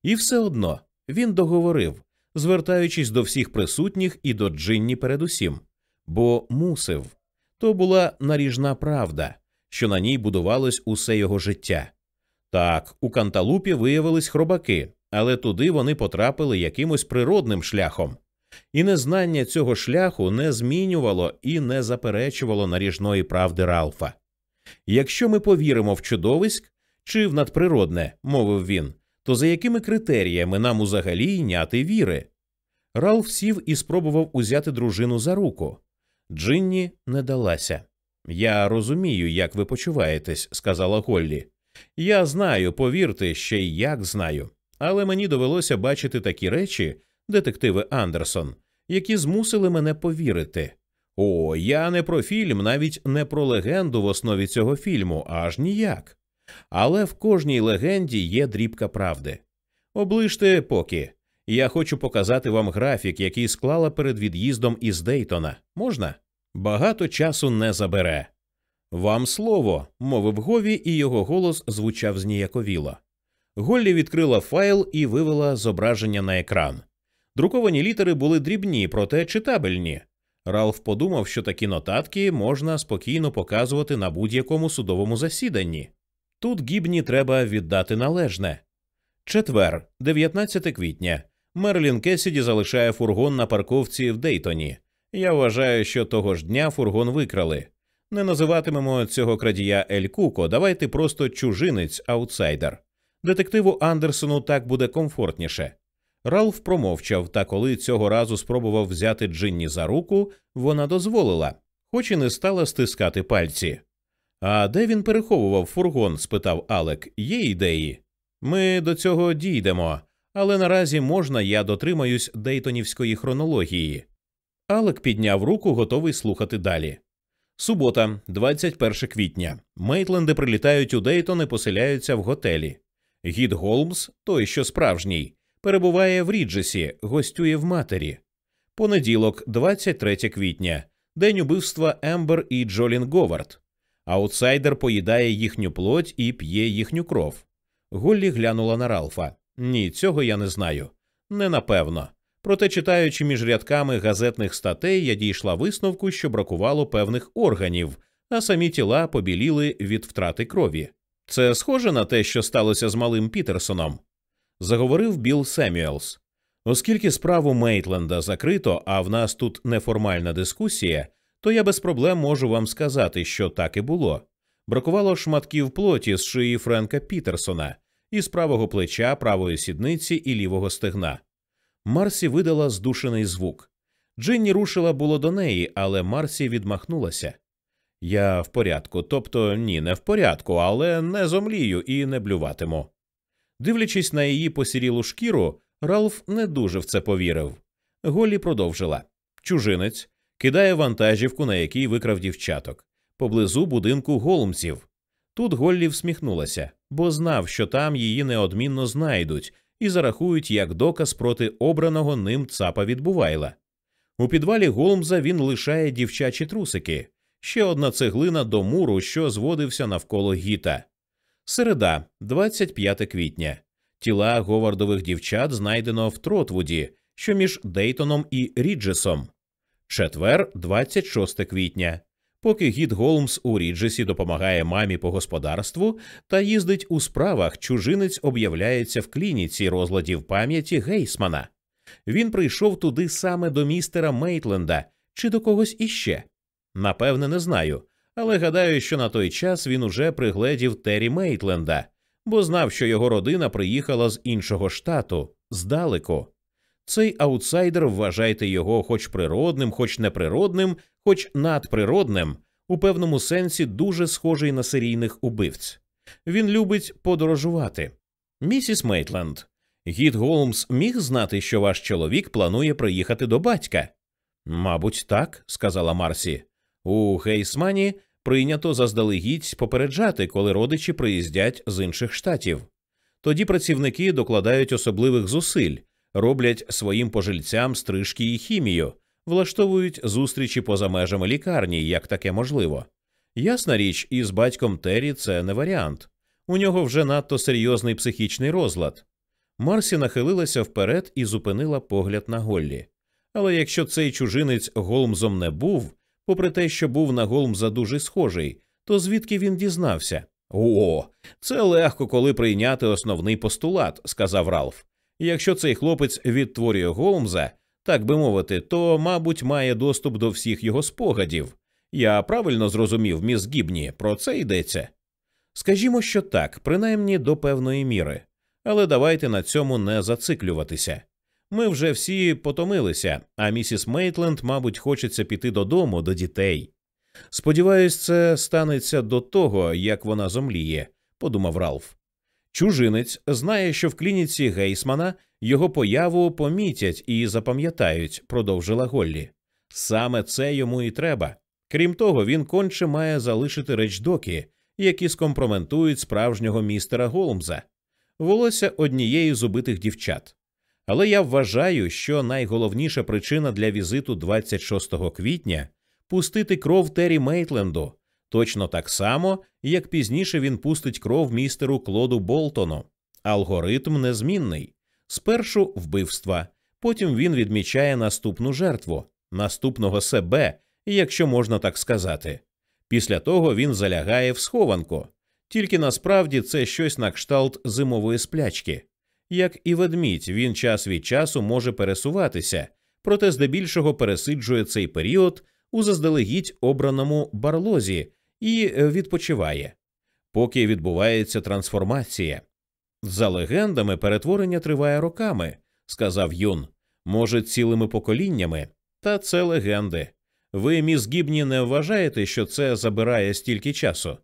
І все одно він договорив, звертаючись до всіх присутніх і до Джинні передусім, бо мусив. То була наріжна правда, що на ній будувалось усе його життя. Так, у канталупі виявились хробаки, але туди вони потрапили якимось природним шляхом. І незнання цього шляху не змінювало і не заперечувало наріжної правди Ралфа. Якщо ми повіримо в чудовиськ чи в надприродне, мовив він, то за якими критеріями нам узагалі йняти віри? Ралф сів і спробував узяти дружину за руку. Джинні не далася. Я розумію, як ви почуваєтесь, сказала Голлі. Я знаю, повірте, ще й як знаю. Але мені довелося бачити такі речі, детективи Андерсон, які змусили мене повірити. О, я не про фільм, навіть не про легенду в основі цього фільму, аж ніяк. Але в кожній легенді є дрібка правди. Оближте поки. Я хочу показати вам графік, який склала перед від'їздом із Дейтона. Можна? Багато часу не забере. Вам слово, мовив Гові, і його голос звучав зніяковіло. Голлі відкрила файл і вивела зображення на екран. Друковані літери були дрібні, проте читабельні. Ралф подумав, що такі нотатки можна спокійно показувати на будь-якому судовому засіданні. Тут Гібні треба віддати належне. Четвер, 19 квітня. Мерлін Кесіді залишає фургон на парковці в Дейтоні. Я вважаю, що того ж дня фургон викрали. Не називатимемо цього крадія Ель Куко, давайте просто чужинець аутсайдер. Детективу Андерсону так буде комфортніше. Ралф промовчав, та коли цього разу спробував взяти Джинні за руку, вона дозволила, хоч і не стала стискати пальці. А де він переховував фургон? спитав Алек. Є ідеї? Ми до цього дійдемо, але наразі можна я дотримаюсь дейтонівської хронології. Алек підняв руку, готовий слухати далі. Субота, 21 квітня. Мейтленди прилітають у Дейтон і поселяються в готелі. Гід Голмс, той, що справжній, перебуває в Ріджесі, гостює в матері. Понеділок, 23 квітня, день убивства Ембер і Джолін Говард. Аутсайдер поїдає їхню плоть і п'є їхню кров. Голлі глянула на Ралфа. Ні, цього я не знаю. Не напевно. Проте, читаючи між рядками газетних статей, я дійшла висновку, що бракувало певних органів, а самі тіла побіліли від втрати крові. Це схоже на те, що сталося з малим Пітерсоном, заговорив Білл Семюелс. Оскільки справу Мейтленда закрито, а в нас тут неформальна дискусія, то я без проблем можу вам сказати, що так і було. Бракувало шматків плоті з шиї Френка Пітерсона, із правого плеча, правої сідниці і лівого стегна. Марсі видала здушений звук. Джинні рушила було до неї, але Марсі відмахнулася. Я в порядку, тобто ні, не в порядку, але не зомлію і не блюватиму. Дивлячись на її посірілу шкіру, Ралф не дуже в це повірив. Голі продовжила чужинець кидає вантажівку, на якій викрав дівчаток, поблизу будинку Голмсів. Тут Голлі всміхнулася, бо знав, що там її неодмінно знайдуть і зарахують як доказ проти обраного ним цапа відбувайла. У підвалі Голмза він лишає дівчачі трусики, ще одна цеглина до муру, що зводився навколо гіта. Середа, 25 квітня. Тіла говардових дівчат знайдено в Тротвуді, що між Дейтоном і Ріджесом. Четвер, 26 квітня. Поки гід Голмс у Ріджесі допомагає мамі по господарству та їздить у справах, чужинець об'являється в клініці розладів пам'яті Гейсмана. Він прийшов туди саме до містера Мейтленда чи до когось іще. Напевне, не знаю, але гадаю, що на той час він уже пригледів Террі Мейтленда, бо знав, що його родина приїхала з іншого штату здалеку. Цей аутсайдер, вважайте його хоч природним, хоч неприродним, хоч надприродним, у певному сенсі дуже схожий на серійних убивць. Він любить подорожувати. Місіс Мейтленд, гід Голмс міг знати, що ваш чоловік планує приїхати до батька. Мабуть, так, сказала Марсі. У Гейсмані прийнято заздалегідь попереджати, коли родичі приїздять з інших штатів. Тоді працівники докладають особливих зусиль, роблять своїм пожильцям стрижки і хімію, влаштовують зустрічі поза межами лікарні, як таке можливо. Ясна річ, із батьком Террі це не варіант. У нього вже надто серйозний психічний розлад. Марсі нахилилася вперед і зупинила погляд на Голлі. Але якщо цей чужинець Голмзом не був, попри те, що був на Голмза дуже схожий, то звідки він дізнався? О, це легко, коли прийняти основний постулат, сказав Ралф. Якщо цей хлопець відтворює Голмза, так би мовити, то, мабуть, має доступ до всіх його спогадів. Я правильно зрозумів, міс Гібні, про це йдеться. Скажімо, що так, принаймні до певної міри, але давайте на цьому не зациклюватися. Ми вже всі потомилися, а місіс Мейтленд, мабуть, хочеться піти додому, до дітей. Сподіваюсь, це станеться до того, як вона зомліє, подумав Ралф. Чужинець знає, що в клініці Гейсмана його появу помітять і запам'ятають, продовжила Голлі. Саме це йому і треба. Крім того, він конче має залишити речдоки, які скомпроментують справжнього містера Голмза. волосся однієї з убитих дівчат. Але я вважаю, що найголовніша причина для візиту 26 квітня пустити кров Террі Мейтленду, точно так само, як пізніше він пустить кров містеру Клоду Болтону. Алгоритм незмінний. Спершу вбивства, потім він відмічає наступну жертву, наступного себе, якщо можна так сказати. Після того він залягає в схованку. Тільки насправді це щось на кшталт зимової сплячки. Як і ведмідь, він час від часу може пересуватися, проте здебільшого пересиджує цей період у заздалегідь обраному барлозі і е, відпочиває, поки відбувається трансформація. За легендами, перетворення триває роками, сказав Юн, може, цілими поколіннями, та це легенди. Ви, міс Гібні, не вважаєте, що це забирає стільки часу?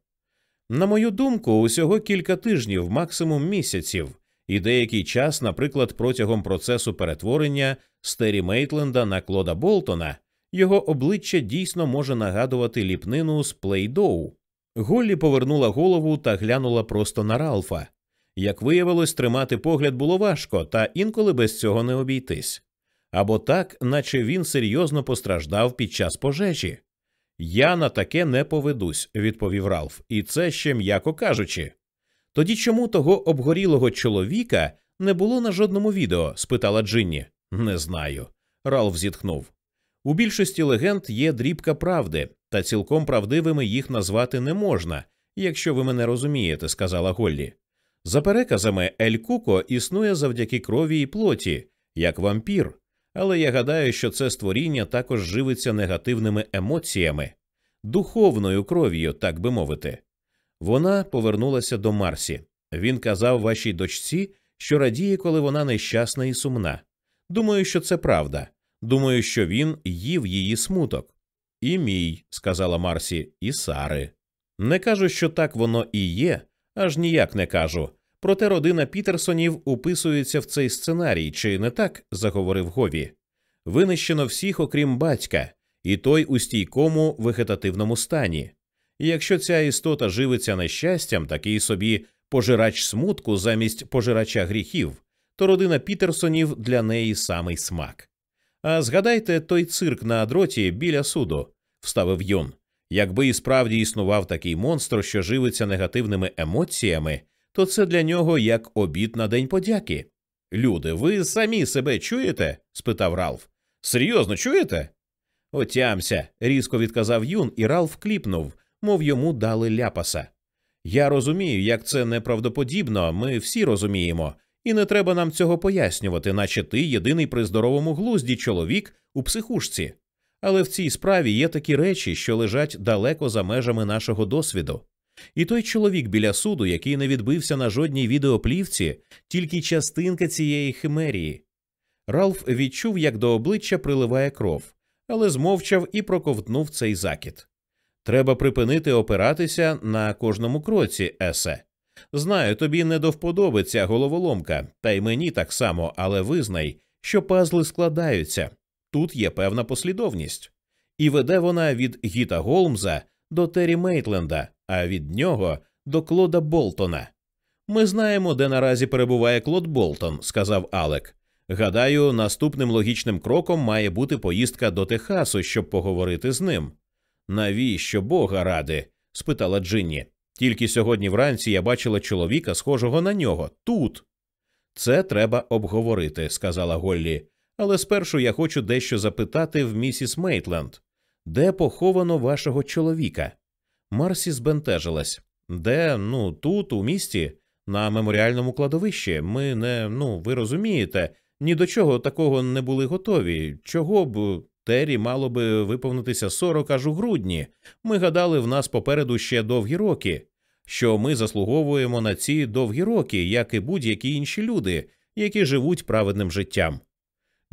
На мою думку, усього кілька тижнів, максимум місяців, і деякий час, наприклад, протягом процесу перетворення Стері Мейтленда на Клода Болтона, його обличчя дійсно може нагадувати ліпнину з плейдоу. Голлі повернула голову та глянула просто на Ралфа. Як виявилось, тримати погляд було важко, та інколи без цього не обійтись. Або так, наче він серйозно постраждав під час пожежі. Я на таке не поведусь, відповів Ралф, і це ще м'яко кажучи. Тоді чому того обгорілого чоловіка не було на жодному відео? спитала Джинні. Не знаю. Ралф зітхнув. У більшості легенд є дрібка правди, та цілком правдивими їх назвати не можна, якщо ви мене розумієте, сказала Голлі. За переказами, Ель Куко існує завдяки крові і плоті, як вампір, але я гадаю, що це створіння також живиться негативними емоціями, духовною кров'ю, так би мовити. Вона повернулася до Марсі. Він казав вашій дочці, що радіє, коли вона нещасна і сумна. Думаю, що це правда. Думаю, що він їв її смуток. І мій, сказала Марсі, і Сари. Не кажу, що так воно і є, аж ніяк не кажу. Проте родина Пітерсонів уписується в цей сценарій, чи не так? заговорив Гові. Винищено всіх, окрім батька, і той у стійкому вегетативному стані. І якщо ця істота живиться нещастям, такий собі пожирач смутку замість пожирача гріхів, то родина Пітерсонів для неї самий смак. А згадайте той цирк на дроті біля суду, вставив Йон. Якби і справді існував такий монстр, що живиться негативними емоціями, то це для нього як обід на день подяки. Люди, ви самі себе чуєте? спитав Ралф. Серйозно чуєте? Отямся, різко відказав Юн, і Ралф кліпнув, мов йому дали ляпаса. Я розумію, як це неправдоподібно, ми всі розуміємо, і не треба нам цього пояснювати, наче ти єдиний при здоровому глузді чоловік у психушці. Але в цій справі є такі речі, що лежать далеко за межами нашого досвіду. І той чоловік біля суду, який не відбився на жодній відеоплівці, тільки частинка цієї химерії. Ралф відчув, як до обличчя приливає кров, але змовчав і проковтнув цей закид. Треба припинити опиратися на кожному кроці, есе. Знаю, тобі не до вподоби ця головоломка, та й мені так само, але визнай, що пазли складаються. Тут є певна послідовність. І веде вона від Гіта Голмза до Террі Мейтленда, а від нього до Клода Болтона. Ми знаємо, де наразі перебуває Клод Болтон, сказав Алек. Гадаю, наступним логічним кроком має бути поїздка до Техасу, щоб поговорити з ним. Навіщо Бога ради? спитала Джинні. Тільки сьогодні вранці я бачила чоловіка, схожого на нього, тут. Це треба обговорити, сказала Голлі. Але спершу я хочу дещо запитати в місіс Мейтленд. Де поховано вашого чоловіка? Марсі збентежилась. Де, ну, тут, у місті, на меморіальному кладовищі. Ми не, ну, ви розумієте, ні до чого такого не були готові. Чого б Террі мало би виповнитися 40 аж у грудні. Ми гадали, в нас попереду ще довгі роки, що ми заслуговуємо на ці довгі роки, як і будь-які інші люди, які живуть праведним життям.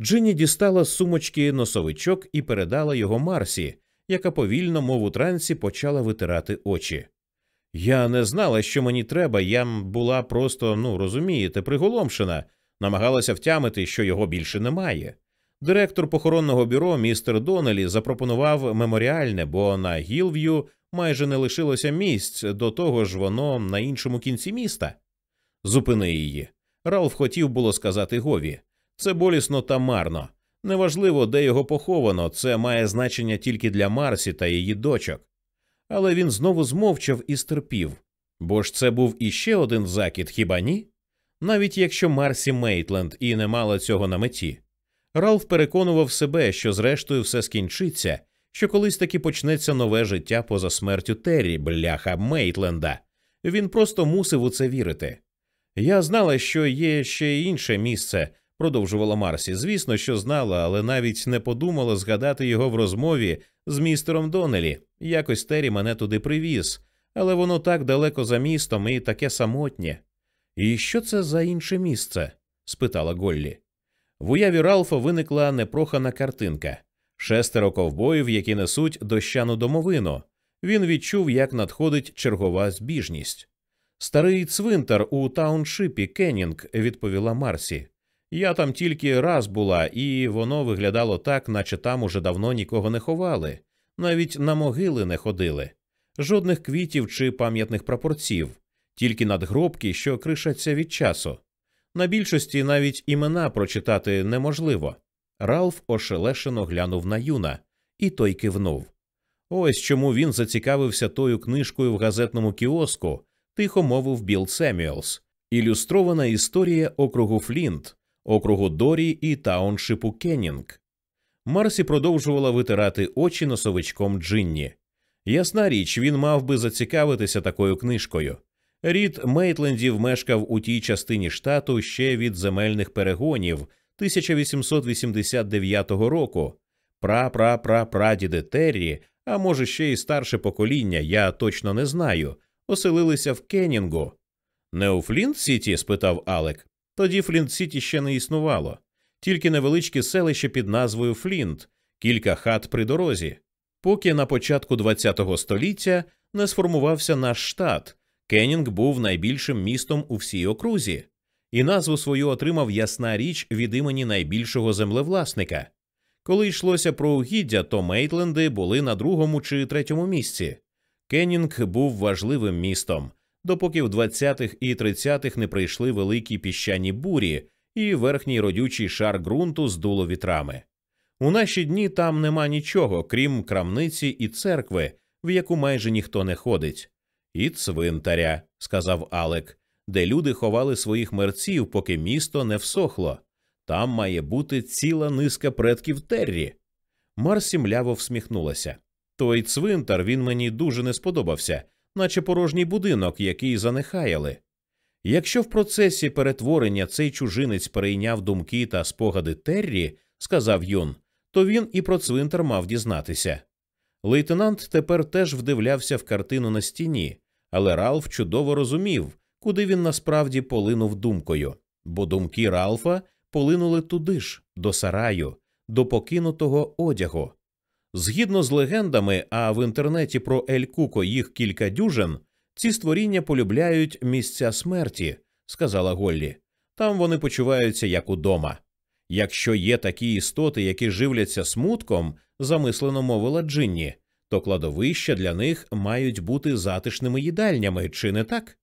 Джинні дістала з сумочки носовичок і передала його Марсі, яка повільно, мов у трансі, почала витирати очі. Я не знала, що мені треба, я була просто, ну розумієте, приголомшена, намагалася втямити, що його більше немає. Директор похоронного бюро містер Донелі запропонував меморіальне, бо на Гілв'ю майже не лишилося місць, до того ж воно на іншому кінці міста. Зупини її. Ралф хотів було сказати Гові. Це болісно та марно. Неважливо, де його поховано, це має значення тільки для Марсі та її дочок. Але він знову змовчав і стерпів. Бо ж це був іще один закид, хіба ні? Навіть якщо Марсі Мейтленд і не мала цього на меті. Ралф переконував себе, що зрештою все скінчиться, що колись таки почнеться нове життя поза смертю Террі, бляха Мейтленда. Він просто мусив у це вірити. Я знала, що є ще інше місце, продовжувала Марсі. Звісно, що знала, але навіть не подумала згадати його в розмові з містером Донелі. Якось Террі мене туди привіз, але воно так далеко за містом і таке самотнє. І що це за інше місце? спитала Голлі. В уяві Ралфа виникла непрохана картинка шестеро ковбоїв, які несуть дощану домовину. Він відчув, як надходить чергова збіжність. Старий цвинтар у тауншипі Кеннінг, відповіла Марсі. Я там тільки раз була, і воно виглядало так, наче там уже давно нікого не ховали, навіть на могили не ходили, жодних квітів чи пам'ятних прапорців, тільки надгробки, що кришаться від часу. На більшості навіть імена прочитати неможливо. Ралф ошелешено глянув на юна, і той кивнув. Ось чому він зацікавився тою книжкою в газетному кіоску, тихо мовив Білл Семюелс. Ілюстрована історія округу Флінт, округу Дорі і тауншипу Кеннінг. Марсі продовжувала витирати очі носовичком Джинні. Ясна річ, він мав би зацікавитися такою книжкою. Рід Мейтлендів мешкав у тій частині штату ще від земельних перегонів 1889 року. Пра-пра-пра-прадіди Террі, а може ще й старше покоління, я точно не знаю, оселилися в Кеннінгу. Не у Флінт Сіті? спитав Алек. Тоді Флінт Сіті ще не існувало, тільки невеличке селище під назвою Флінт, кілька хат при дорозі. Поки на початку ХХ століття не сформувався наш штат, Кеннінг був найбільшим містом у всій окрузі, і назву свою отримав ясна річ від імені найбільшого землевласника. Коли йшлося про угіддя, то Мейтленди були на другому чи третьому місці. Кеннінг був важливим містом, допоки в 20-х і 30-х не прийшли великі піщані бурі, і верхній родючий шар ґрунту здуло вітрами. У наші дні там нема нічого, крім крамниці і церкви, в яку майже ніхто не ходить. І цвинтаря, сказав Алек, де люди ховали своїх мерців, поки місто не всохло. Там має бути ціла низка предків Террі. Марсі мляво всміхнулася. Той цвинтар він мені дуже не сподобався, наче порожній будинок, який занехаяли. Якщо в процесі перетворення цей чужинець перейняв думки та спогади Террі, сказав Юн, то він і про цвинтар мав дізнатися. Лейтенант тепер теж вдивлявся в картину на стіні, але Ралф чудово розумів, куди він насправді полинув думкою, бо думки Ралфа полинули туди ж, до сараю, до покинутого одягу. Згідно з легендами, а в інтернеті про Ель Куко їх кілька дюжин, ці створіння полюбляють місця смерті, сказала Голлі. Там вони почуваються як удома. Якщо є такі істоти, які живляться смутком, замислено мовила Джинні, то кладовища для них мають бути затишними їдальнями, чи не так?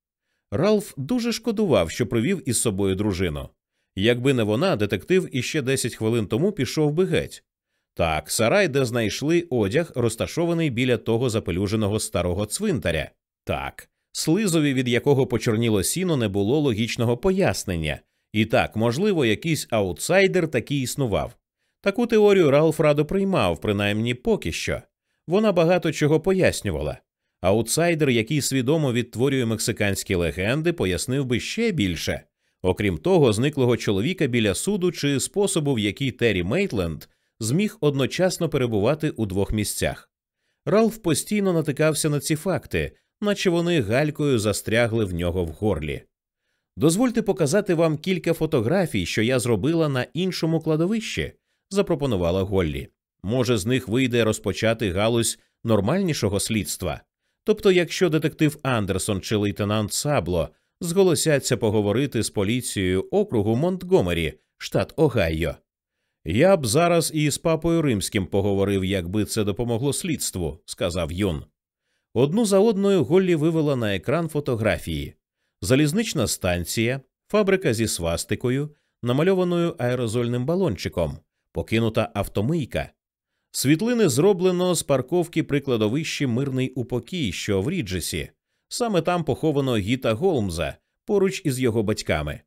Ралф дуже шкодував, що привів із собою дружину. Якби не вона, детектив іще 10 хвилин тому пішов би геть. Так, сарай, де знайшли одяг, розташований біля того запелюженого старого цвинтаря. Так, слизові, від якого почорніло сіно, не було логічного пояснення. І так, можливо, якийсь аутсайдер такий існував. Таку теорію Ралф радо приймав, принаймні поки що. Вона багато чого пояснювала. Аутсайдер, який свідомо відтворює мексиканські легенди, пояснив би ще більше. Окрім того, зниклого чоловіка біля суду чи способу, в який Террі Мейтленд зміг одночасно перебувати у двох місцях. Ралф постійно натикався на ці факти, наче вони галькою застрягли в нього в горлі. Дозвольте показати вам кілька фотографій, що я зробила на іншому кладовищі, запропонувала Голлі. Може, з них вийде розпочати галузь нормальнішого слідства. Тобто, якщо детектив Андерсон чи лейтенант Сабло зголосяться поговорити з поліцією округу Монтгомері, штат Огайо. Я б зараз і з папою римським поговорив, якби це допомогло слідству, сказав Юн. Одну за одною Голлі вивела на екран фотографії. залізнична станція, фабрика зі свастикою, намальованою аерозольним балончиком, покинута автомийка. Світлини зроблено з парковки при кладовищі Мирний упокій, що в Ріджесі. Саме там поховано Гіта Голмза поруч із його батьками.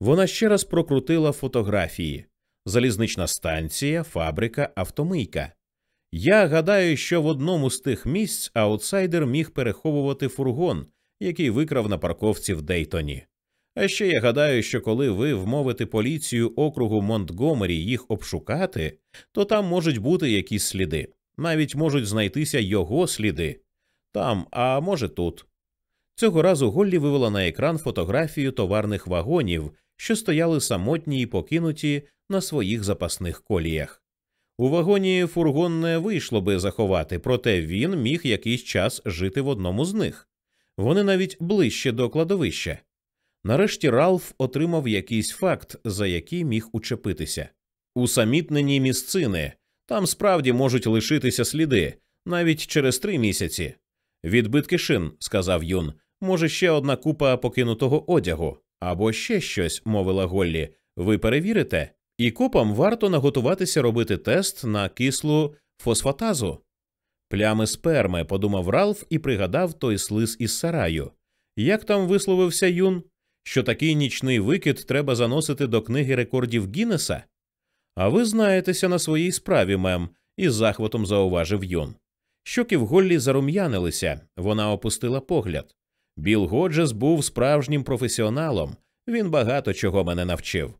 Вона ще раз прокрутила фотографії залізнична станція, фабрика, автомийка. Я гадаю, що в одному з тих місць аутсайдер міг переховувати фургон, який викрав на парковці в Дейтоні. А ще я гадаю, що коли ви вмовите поліцію округу Монтгомері їх обшукати, то там можуть бути якісь сліди, навіть можуть знайтися його сліди там, а може тут. Цього разу Голлі вивела на екран фотографію товарних вагонів, що стояли самотні і покинуті на своїх запасних коліях. У вагоні фургон не вийшло би заховати, проте він міг якийсь час жити в одному з них. Вони навіть ближче до кладовища. Нарешті Ралф отримав якийсь факт, за який міг учепитися. Усамітнені місцини там справді можуть лишитися сліди навіть через три місяці. Відбитки шин, сказав Юн, може, ще одна купа покинутого одягу, або ще щось, мовила Голлі. Ви перевірите, і копам варто наготуватися робити тест на кислу фосфатазу. Плями сперми, подумав Ралф і пригадав той слиз із сараю. Як там висловився Юн, що такий нічний викид треба заносити до книги рекордів Гіннеса? А ви знаєтеся на своїй справі, мем, із захватом зауважив Юн. Щоки в Голлі зарум'янилися, вона опустила погляд. Біл Годжес був справжнім професіоналом, він багато чого мене навчив.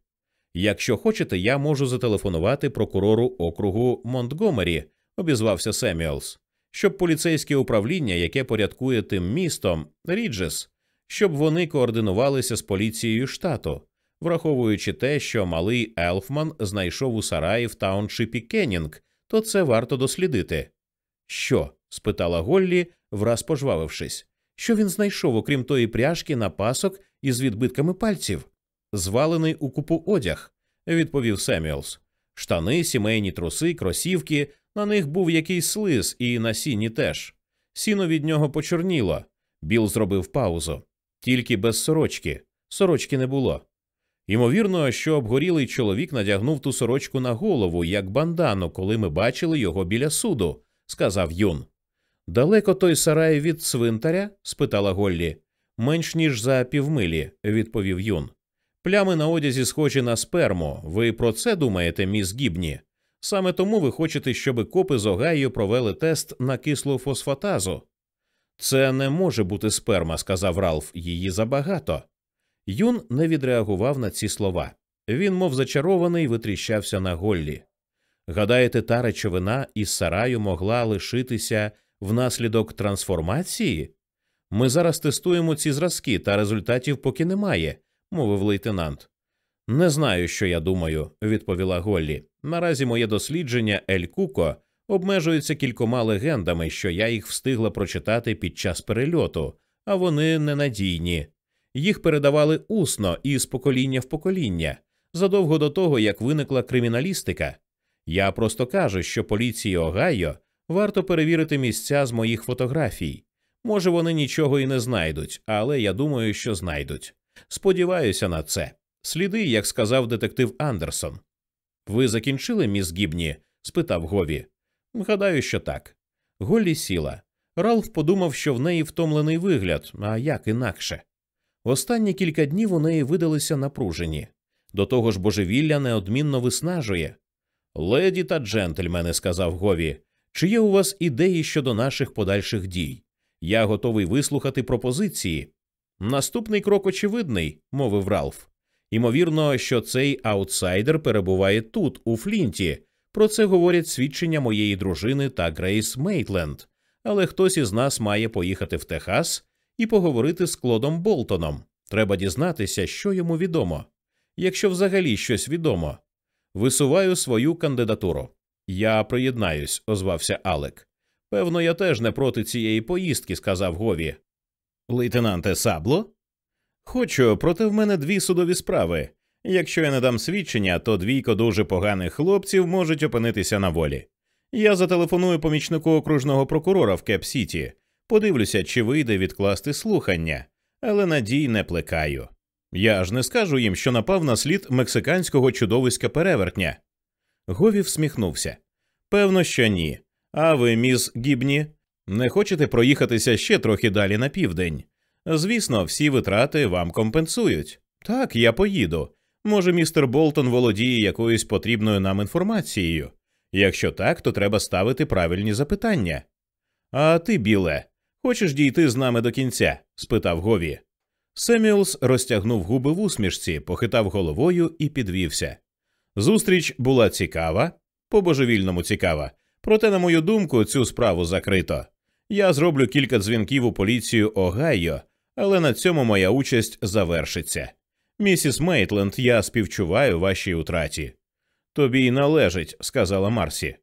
Якщо хочете, я можу зателефонувати прокурору округу Монтгомері, обізвався Семюелс, щоб поліцейське управління, яке порядкує тим містом, Ріджес, щоб вони координувалися з поліцією штату, враховуючи те, що малий Елфман знайшов у сараї в тауншипі Кеннінг, то це варто дослідити. Що? спитала Голлі, враз пожвавившись. Що він знайшов, окрім тої пряжки на пасок із відбитками пальців? Звалений у купу одяг, відповів Семюелс. Штани, сімейні труси, кросівки, на них був якийсь слиз, і на сіні теж. Сіно від нього почорніло. Біл зробив паузу. Тільки без сорочки. Сорочки не було. Ймовірно, що обгорілий чоловік надягнув ту сорочку на голову, як бандану, коли ми бачили його біля суду, сказав Юн. Далеко той сарай від цвинтаря? спитала Голлі. Менш ніж за півмилі, відповів Юн. Плями на одязі схожі на сперму. Ви про це думаєте, міс Гібні? Саме тому ви хочете, щоб копи з Огайо провели тест на кислу фосфатазу. Це не може бути сперма, сказав Ралф, її забагато. Юн не відреагував на ці слова. Він, мов зачарований, витріщався на Голлі. Гадаєте, та речовина із сараю могла лишитися внаслідок трансформації? Ми зараз тестуємо ці зразки, та результатів поки немає, мовив лейтенант. Не знаю, що я думаю, відповіла Голлі. Наразі моє дослідження Ель Куко обмежується кількома легендами, що я їх встигла прочитати під час перельоту, а вони ненадійні. Їх передавали усно і з покоління в покоління, задовго до того, як виникла криміналістика. Я просто кажу, що поліції Огайо варто перевірити місця з моїх фотографій. Може, вони нічого і не знайдуть, але я думаю, що знайдуть. Сподіваюся на це. Сліди, як сказав детектив Андерсон. Ви закінчили, міс Гібні? спитав Гові. Гадаю, що так. Голлі сіла. Ралф подумав, що в неї втомлений вигляд, а як інакше. Останні кілька днів у неї видалися напружені. До того ж, божевілля неодмінно виснажує. Леді та джентльмени, сказав Гові, чи є у вас ідеї щодо наших подальших дій? Я готовий вислухати пропозиції. Наступний крок очевидний, мовив Ралф. Імовірно, що цей аутсайдер перебуває тут, у Флінті. Про це говорять свідчення моєї дружини та Грейс Мейтленд. Але хтось із нас має поїхати в Техас і поговорити з Клодом Болтоном. Треба дізнатися, що йому відомо. Якщо взагалі щось відомо, висуваю свою кандидатуру. Я приєднаюсь, озвався Алек. Певно, я теж не проти цієї поїздки, сказав Гові. Лейтенанте Сабло? Хочу, проте в мене дві судові справи. Якщо я не дам свідчення, то двійко дуже поганих хлопців можуть опинитися на волі. Я зателефоную помічнику окружного прокурора в Кеп Сіті, подивлюся, чи вийде відкласти слухання. але надій не плекаю. Я ж не скажу їм, що напав на слід мексиканського чудовиська перевертня. Гові всміхнувся. Певно, що ні. А ви, міс Гібні, не хочете проїхатися ще трохи далі на південь? Звісно, всі витрати вам компенсують. Так, я поїду. Може, містер Болтон володіє якоюсь потрібною нам інформацією. Якщо так, то треба ставити правильні запитання. А ти, біле, хочеш дійти з нами до кінця? спитав Гові. Семюлс розтягнув губи в усмішці, похитав головою і підвівся. Зустріч була цікава, по божевільному цікава, проте, на мою думку, цю справу закрито. Я зроблю кілька дзвінків у поліцію Огайо, але на цьому моя участь завершиться. Місіс Мейтленд, я співчуваю вашій утраті. Тобі й належить, сказала Марсі.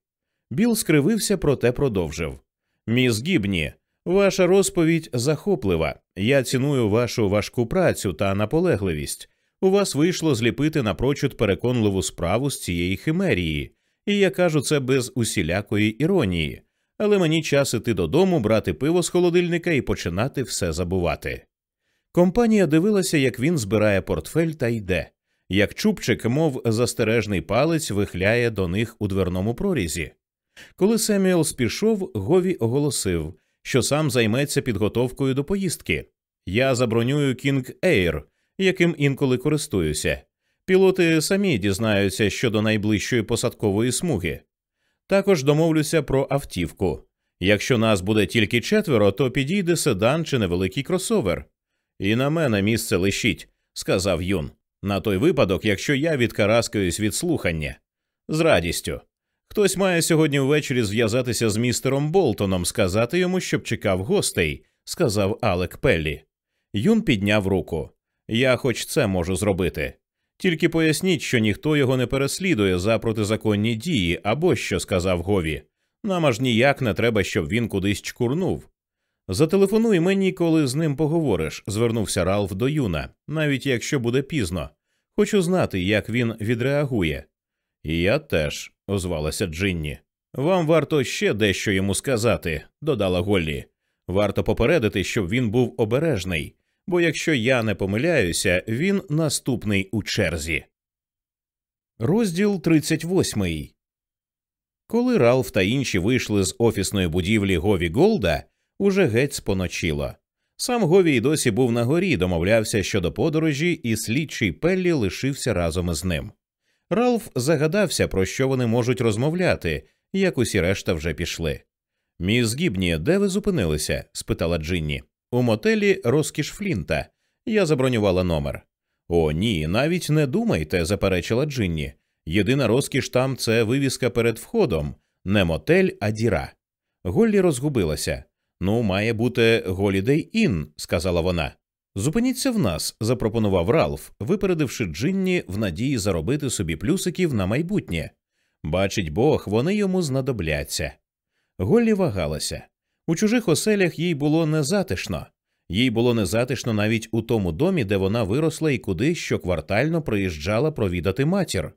Біл скривився, проте продовжив. Міс Гібні, ваша розповідь захоплива. Я ціную вашу важку працю та наполегливість. У вас вийшло зліпити напрочуд переконливу справу з цієї химерії, і я кажу це без усілякої іронії, але мені час іти додому, брати пиво з холодильника і починати все забувати. Компанія дивилася, як він збирає портфель та йде, як чубчик, мов застережний палець, вихляє до них у дверному прорізі. Коли Семюелс пішов, Гові оголосив, що сам займеться підготовкою до поїздки. Я забронюю Кінг Ейр, яким інколи користуюся. Пілоти самі дізнаються щодо найближчої посадкової смуги. Також домовлюся про автівку. Якщо нас буде тільки четверо, то підійде седан чи невеликий кросовер. І на мене місце лишіть, сказав Юн. На той випадок, якщо я відкараскаюсь від слухання. З радістю. Хтось має сьогодні ввечері зв'язатися з містером Болтоном, сказати йому, щоб чекав гостей, сказав Алек Пеллі. Юн підняв руку. Я хоч це можу зробити. Тільки поясніть, що ніхто його не переслідує за протизаконні дії або що сказав Гові. Нам аж ніяк не треба, щоб він кудись чкурнув. Зателефонуй мені, коли з ним поговориш, звернувся Ралф до Юна, навіть якщо буде пізно. Хочу знати, як він відреагує. Я теж, озвалася Джинні. Вам варто ще дещо йому сказати, додала Голлі. Варто попередити, щоб він був обережний, бо якщо я не помиляюся, він наступний у черзі. Розділ 38 Коли Ралф та інші вийшли з офісної будівлі Гові Голда, уже геть споночило. Сам Гові й досі був на горі, домовлявся щодо подорожі, і слідчий Пеллі лишився разом із ним. Ралф загадався, про що вони можуть розмовляти, як усі решта вже пішли. Міс Гібні, де ви зупинилися? спитала Джинні. У мотелі розкіш Флінта. Я забронювала номер. О, ні, навіть не думайте, заперечила Джинні. Єдина розкіш там це вивіска перед входом, не мотель, а діра. Голлі розгубилася. Ну, має бути Голідей Ін, сказала вона. Зупиніться в нас, запропонував Ралф, випередивши Джинні в надії заробити собі плюсиків на майбутнє. Бачить Бог, вони йому знадобляться. Голлі вагалася. У чужих оселях їй було незатишно. Їй було незатишно навіть у тому домі, де вона виросла і куди щоквартально приїжджала провідати матір.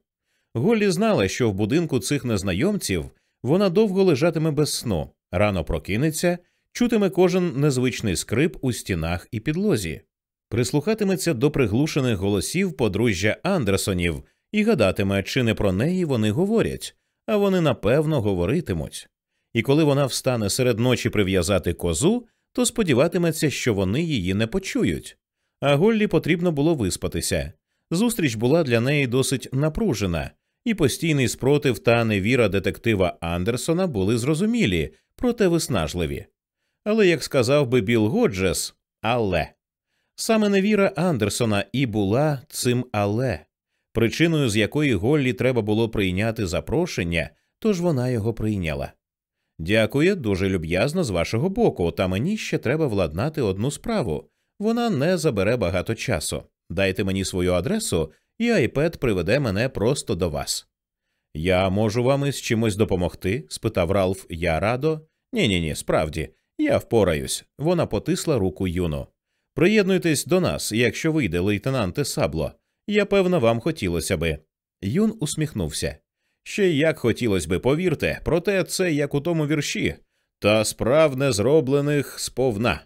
Голлі знала, що в будинку цих незнайомців вона довго лежатиме без сну, рано прокинеться, чутиме кожен незвичний скрип у стінах і підлозі, прислухатиметься до приглушених голосів подружжя Андерсонів і гадатиме, чи не про неї вони говорять, а вони напевно говоритимуть. І коли вона встане серед ночі прив'язати козу, то сподіватиметься, що вони її не почують. А Голлі потрібно було виспатися. Зустріч була для неї досить напружена, і постійний спротив та невіра детектива Андерсона були зрозумілі, проте виснажливі. Але, як сказав би Біл Годжес, але саме невіра Андерсона і була цим але, причиною з якої Голлі треба було прийняти запрошення, тож вона його прийняла. Дякую, дуже люб'язно з вашого боку, та мені ще треба владнати одну справу. Вона не забере багато часу. Дайте мені свою адресу, і айпед приведе мене просто до вас. Я можу вам із чимось допомогти? спитав Ралф. Я радо. Ні, ні, ні, справді, я впораюсь. Вона потисла руку юно. Приєднуйтесь до нас, якщо вийде лейтенанте Сабло. Я певно, вам хотілося би. Юн усміхнувся. Ще як хотілося би, повірте, проте це як у тому вірші, та справ не зроблених сповна.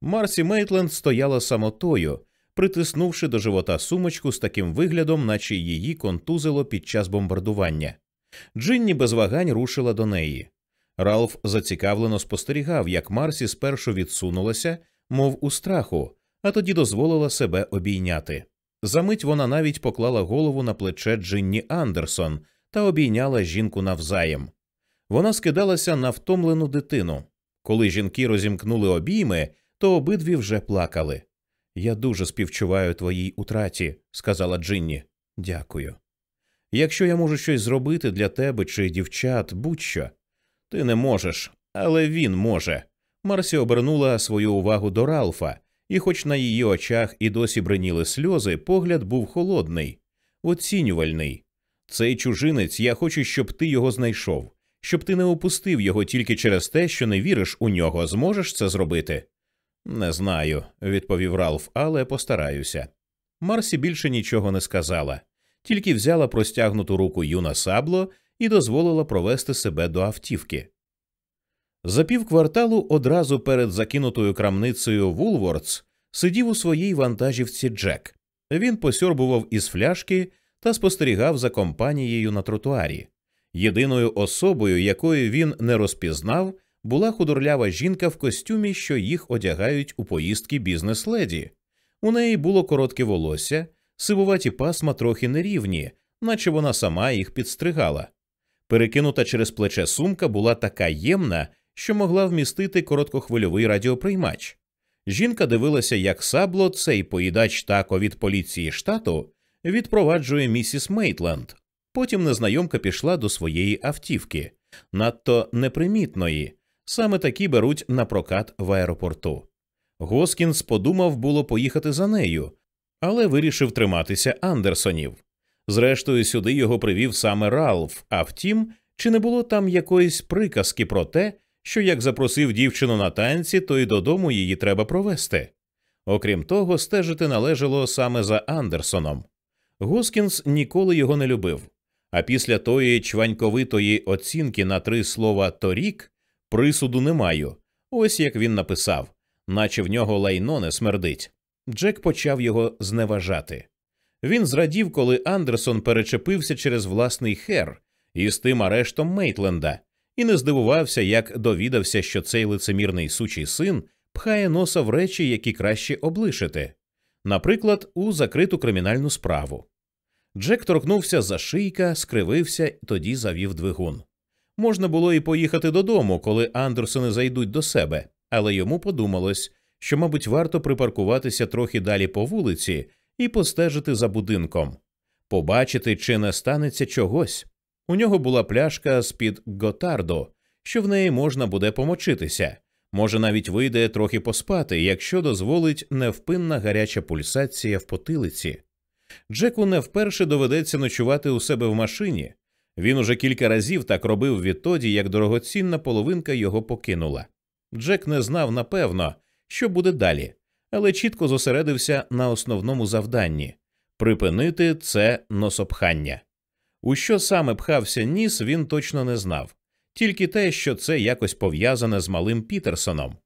Марсі Мейтленд стояла самотою, притиснувши до живота сумочку з таким виглядом, наче її контузило під час бомбардування. Джинні без вагань рушила до неї. Ралф зацікавлено спостерігав, як Марсі спершу відсунулася, мов у страху, а тоді дозволила себе обійняти. Замить вона навіть поклала голову на плече Джинні Андерсон та обійняла жінку навзаєм. Вона скидалася на втомлену дитину. Коли жінки розімкнули обійми, то обидві вже плакали. Я дуже співчуваю твоїй утраті, сказала Джинні. Дякую. Якщо я можу щось зробити для тебе чи дівчат, будь-що. Ти не можеш, але він може. Марсі обернула свою увагу до Ралфа, і, хоч на її очах і досі бриніли сльози, погляд був холодний, оцінювальний. Цей чужинець, я хочу, щоб ти його знайшов, щоб ти не опустив його тільки через те, що не віриш у нього, зможеш це зробити? Не знаю, відповів Ралф, але постараюся. Марсі більше нічого не сказала, тільки взяла простягнуту руку Юна Сабло і дозволила провести себе до автівки. За півкварталу одразу перед закинутою крамницею Вулвордс сидів у своїй вантажівці Джек. Він посьорбував із фляшки та спостерігав за компанією на тротуарі. Єдиною особою, якою він не розпізнав, була худорлява жінка в костюмі, що їх одягають у поїздки бізнес-леді. У неї було коротке волосся, сивуваті пасма трохи нерівні, наче вона сама їх підстригала. Перекинута через плече сумка була така ємна, що могла вмістити короткохвильовий радіоприймач. Жінка дивилася, як Сабло, цей поїдач тако від поліції штату, відпроваджує місіс Мейтленд. Потім незнайомка пішла до своєї автівки, надто непримітної, саме такі беруть на прокат в аеропорту. Госкінс подумав було поїхати за нею, але вирішив триматися Андерсонів. Зрештою, сюди його привів саме Ралф, а втім, чи не було там якоїсь приказки про те, що як запросив дівчину на танці, то й додому її треба провести. Окрім того, стежити належало саме за Андерсоном. Госкінс ніколи його не любив, а після тої чваньковитої оцінки на три слова торік присуду не маю. Ось як він написав, наче в нього лайно не смердить. Джек почав його зневажати. Він зрадів, коли Андерсон перечепився через власний хер із тим арештом Мейтленда, і не здивувався, як довідався, що цей лицемірний сучий син пхає носа в речі, які краще облишити, наприклад, у закриту кримінальну справу. Джек торкнувся за шийка, скривився тоді завів двигун. Можна було і поїхати додому, коли Андерсони зайдуть до себе, але йому подумалось, що, мабуть, варто припаркуватися трохи далі по вулиці і постежити за будинком, побачити, чи не станеться чогось. У нього була пляшка з під Готардо, що в неї можна буде помочитися, може навіть вийде трохи поспати, якщо дозволить невпинна гаряча пульсація в потилиці. Джеку не вперше доведеться ночувати у себе в машині. Він уже кілька разів так робив відтоді, як дорогоцінна половинка його покинула. Джек не знав напевно, що буде далі, але чітко зосередився на основному завданні припинити це носопхання. У що саме пхався ніс, він точно не знав, тільки те, що це якось пов'язане з малим Пітерсоном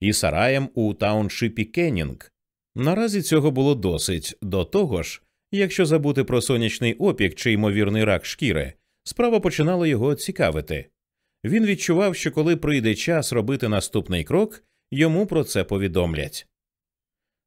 і сараєм у тауншипі Кеннінг. Наразі цього було досить до того ж, якщо забути про сонячний опік чи ймовірний рак шкіри, справа починала його цікавити. Він відчував, що коли прийде час робити наступний крок, йому про це повідомлять.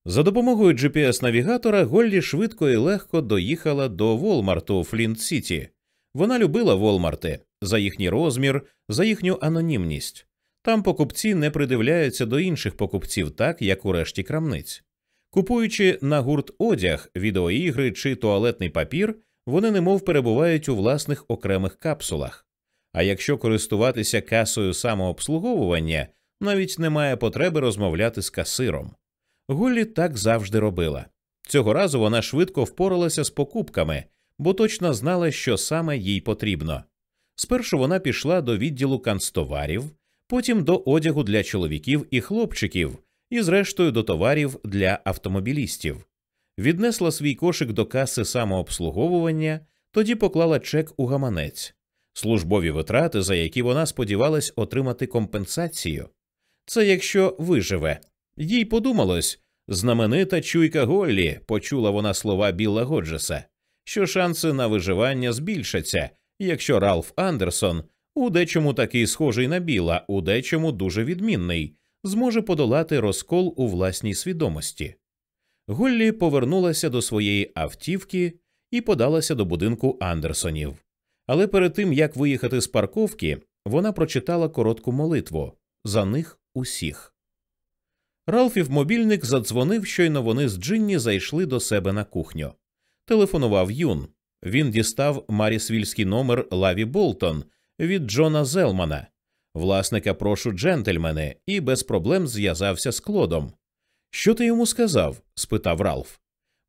За допомогою GPS-навігатора Голлі швидко і легко доїхала до Волмарту у Флінт Сіті. Вона любила Волмарти за їхній розмір, за їхню анонімність. Там покупці не придивляються до інших покупців так, як у решті крамниць. Купуючи на гурт одяг, відеоігри чи туалетний папір, вони немов перебувають у власних окремих капсулах. А якщо користуватися касою самообслуговування, навіть немає потреби розмовляти з касиром. Гуллі так завжди робила. Цього разу вона швидко впоралася з покупками, бо точно знала, що саме їй потрібно. Спершу вона пішла до відділу канцтоварів, потім до одягу для чоловіків і хлопчиків, і, зрештою, до товарів для автомобілістів. Віднесла свій кошик до каси самообслуговування, тоді поклала чек у гаманець, службові витрати, за які вона сподівалась отримати компенсацію. Це якщо виживе, Їй подумалось знаменита чуйка Голлі, почула вона слова Білла Годжеса, що шанси на виживання збільшаться, якщо Ралф Андерсон, у дечому такий схожий на Біла, у дечому дуже відмінний, зможе подолати розкол у власній свідомості. Голлі повернулася до своєї автівки і подалася до будинку Андерсонів. Але перед тим як виїхати з парковки, вона прочитала коротку молитву за них усіх. Ралфів мобільник задзвонив, щойно вони з Джинні зайшли до себе на кухню. Телефонував Юн. Він дістав марісвільський номер Лаві Болтон від Джона Зелмана, власника прошу джентльмени, і без проблем зв'язався з Клодом. Що ти йому сказав? спитав Ралф.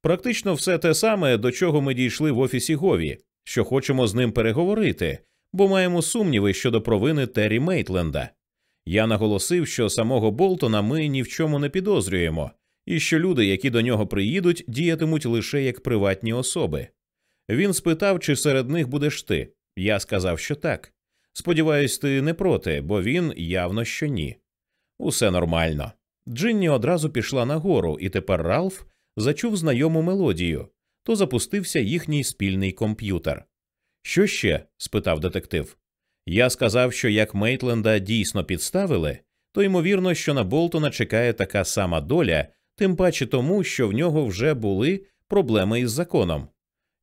Практично все те саме, до чого ми дійшли в офісі Гові, що хочемо з ним переговорити, бо маємо сумніви щодо провини Террі Мейтленда. Я наголосив, що самого Болтона ми ні в чому не підозрюємо, і що люди, які до нього приїдуть, діятимуть лише як приватні особи. Він спитав, чи серед них будеш ти. Я сказав, що так. Сподіваюсь, ти не проти, бо він явно що ні. Усе нормально. Джинні одразу пішла нагору, і тепер Ралф зачув знайому мелодію, то запустився їхній спільний комп'ютер. Що ще? спитав детектив. Я сказав, що як Мейтленда дійсно підставили, то ймовірно, що на Болтона чекає така сама доля, тим паче тому, що в нього вже були проблеми із законом.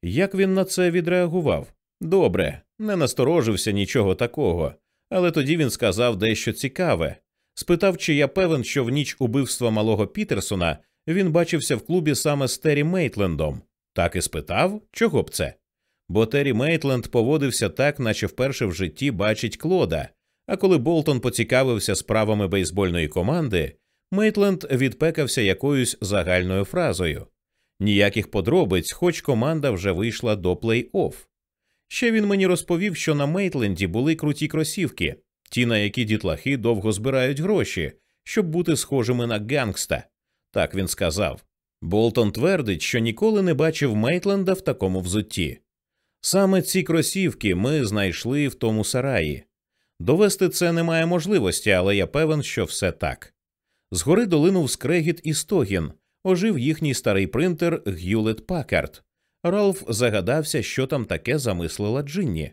Як він на це відреагував? Добре, не насторожився нічого такого, але тоді він сказав дещо цікаве. Спитав, чи я певен, що в ніч убивства малого Пітерсона він бачився в клубі саме з Террі Мейтлендом. Так і спитав, чого б це? Бо Террі Мейтленд поводився так, наче вперше в житті бачить Клода. А коли Болтон поцікавився справами бейсбольної команди, Мейтленд відпекався якоюсь загальною фразою. Ніяких подробиць, хоч команда вже вийшла до плей-офф. Ще він мені розповів, що на Мейтленді були круті кросівки, ті, на які дітлахи довго збирають гроші, щоб бути схожими на гангста. Так він сказав. Болтон твердить, що ніколи не бачив Мейтленда в такому взутті. Саме ці кросівки ми знайшли в тому сараї. Довести це немає можливості, але я певен, що все так. Згори долинув скрегіт і стогін, ожив їхній старий принтер Г'юлет Пакард. Ралф загадався, що там таке замислила Джинні.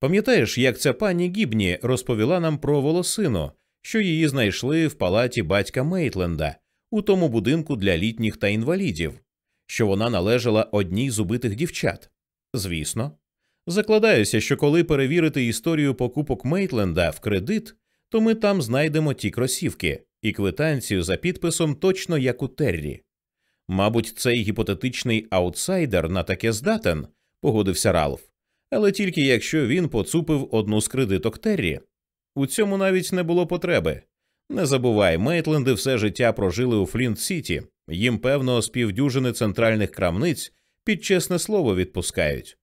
Пам'ятаєш, як ця пані Гібні розповіла нам про волосину, що її знайшли в палаті батька Мейтленда у тому будинку для літніх та інвалідів, що вона належала одній з убитих дівчат? Звісно. Закладаюся, що коли перевірити історію покупок Мейтленда в кредит, то ми там знайдемо ті кросівки і квитанцію за підписом точно як у Террі. Мабуть, цей гіпотетичний аутсайдер на таке здатен, погодився Ралф, але тільки якщо він поцупив одну з кредиток Террі. У цьому навіть не було потреби. Не забувай, Мейтленди все життя прожили у Флінт Сіті, їм, певно, з півдюжини центральних крамниць під чесне слово відпускають.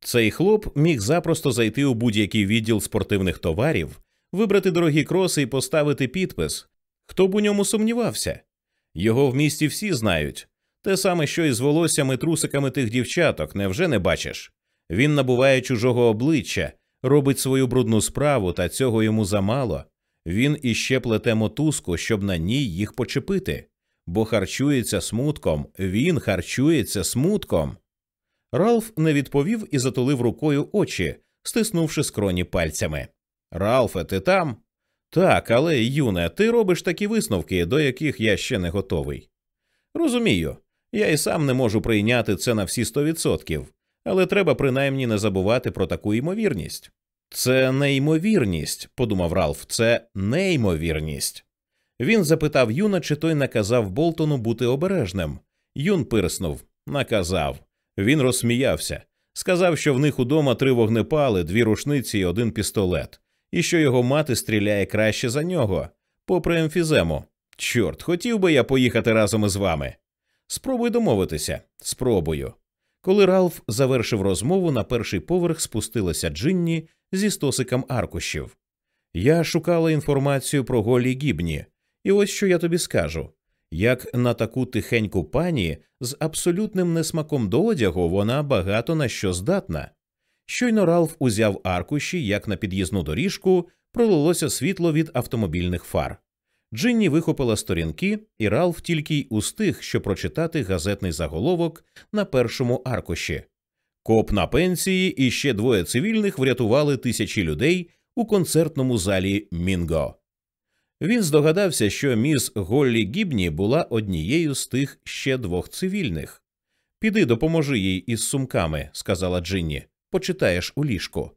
Цей хлоп міг запросто зайти у будь-який відділ спортивних товарів, вибрати дорогі кроси і поставити підпис. Хто б у ньому сумнівався? Його в місті всі знають. Те саме, що і з волоссями трусиками тих дівчаток, невже не бачиш? Він набуває чужого обличчя, робить свою брудну справу, та цього йому замало. Він іще плете мотузку, щоб на ній їх почепити, бо харчується смутком, він харчується смутком. Ралф не відповів і затулив рукою очі, стиснувши скроні пальцями. Ралфе, ти там? Так, але, юне, ти робиш такі висновки, до яких я ще не готовий. Розумію, я і сам не можу прийняти це на всі сто відсотків, але треба принаймні не забувати про таку ймовірність. Це неймовірність, подумав Ралф, це неймовірність. Він запитав Юна, чи той наказав Болтону бути обережним. Юн пирснув, наказав. Він розсміявся, сказав, що в них удома три вогнепали, дві рушниці і один пістолет, і що його мати стріляє краще за нього, попри емфізему. Чорт, хотів би я поїхати разом із вами. Спробуй домовитися, спробую. Коли Ралф завершив розмову, на перший поверх спустилася Джинні зі стосиком аркушів. Я шукала інформацію про голі гібні, і ось що я тобі скажу як на таку тихеньку пані з абсолютним несмаком до одягу вона багато на що здатна. Щойно Ралф узяв аркуші, як на під'їзну доріжку, пролилося світло від автомобільних фар. Джинні вихопила сторінки, і Ралф тільки й устиг, що прочитати газетний заголовок на першому аркуші. Коп на пенсії і ще двоє цивільних врятували тисячі людей у концертному залі Мінго. Він здогадався, що міс Голлі Гібні була однією з тих ще двох цивільних. Піди допоможи їй із сумками, сказала Джинні. Почитаєш у ліжку.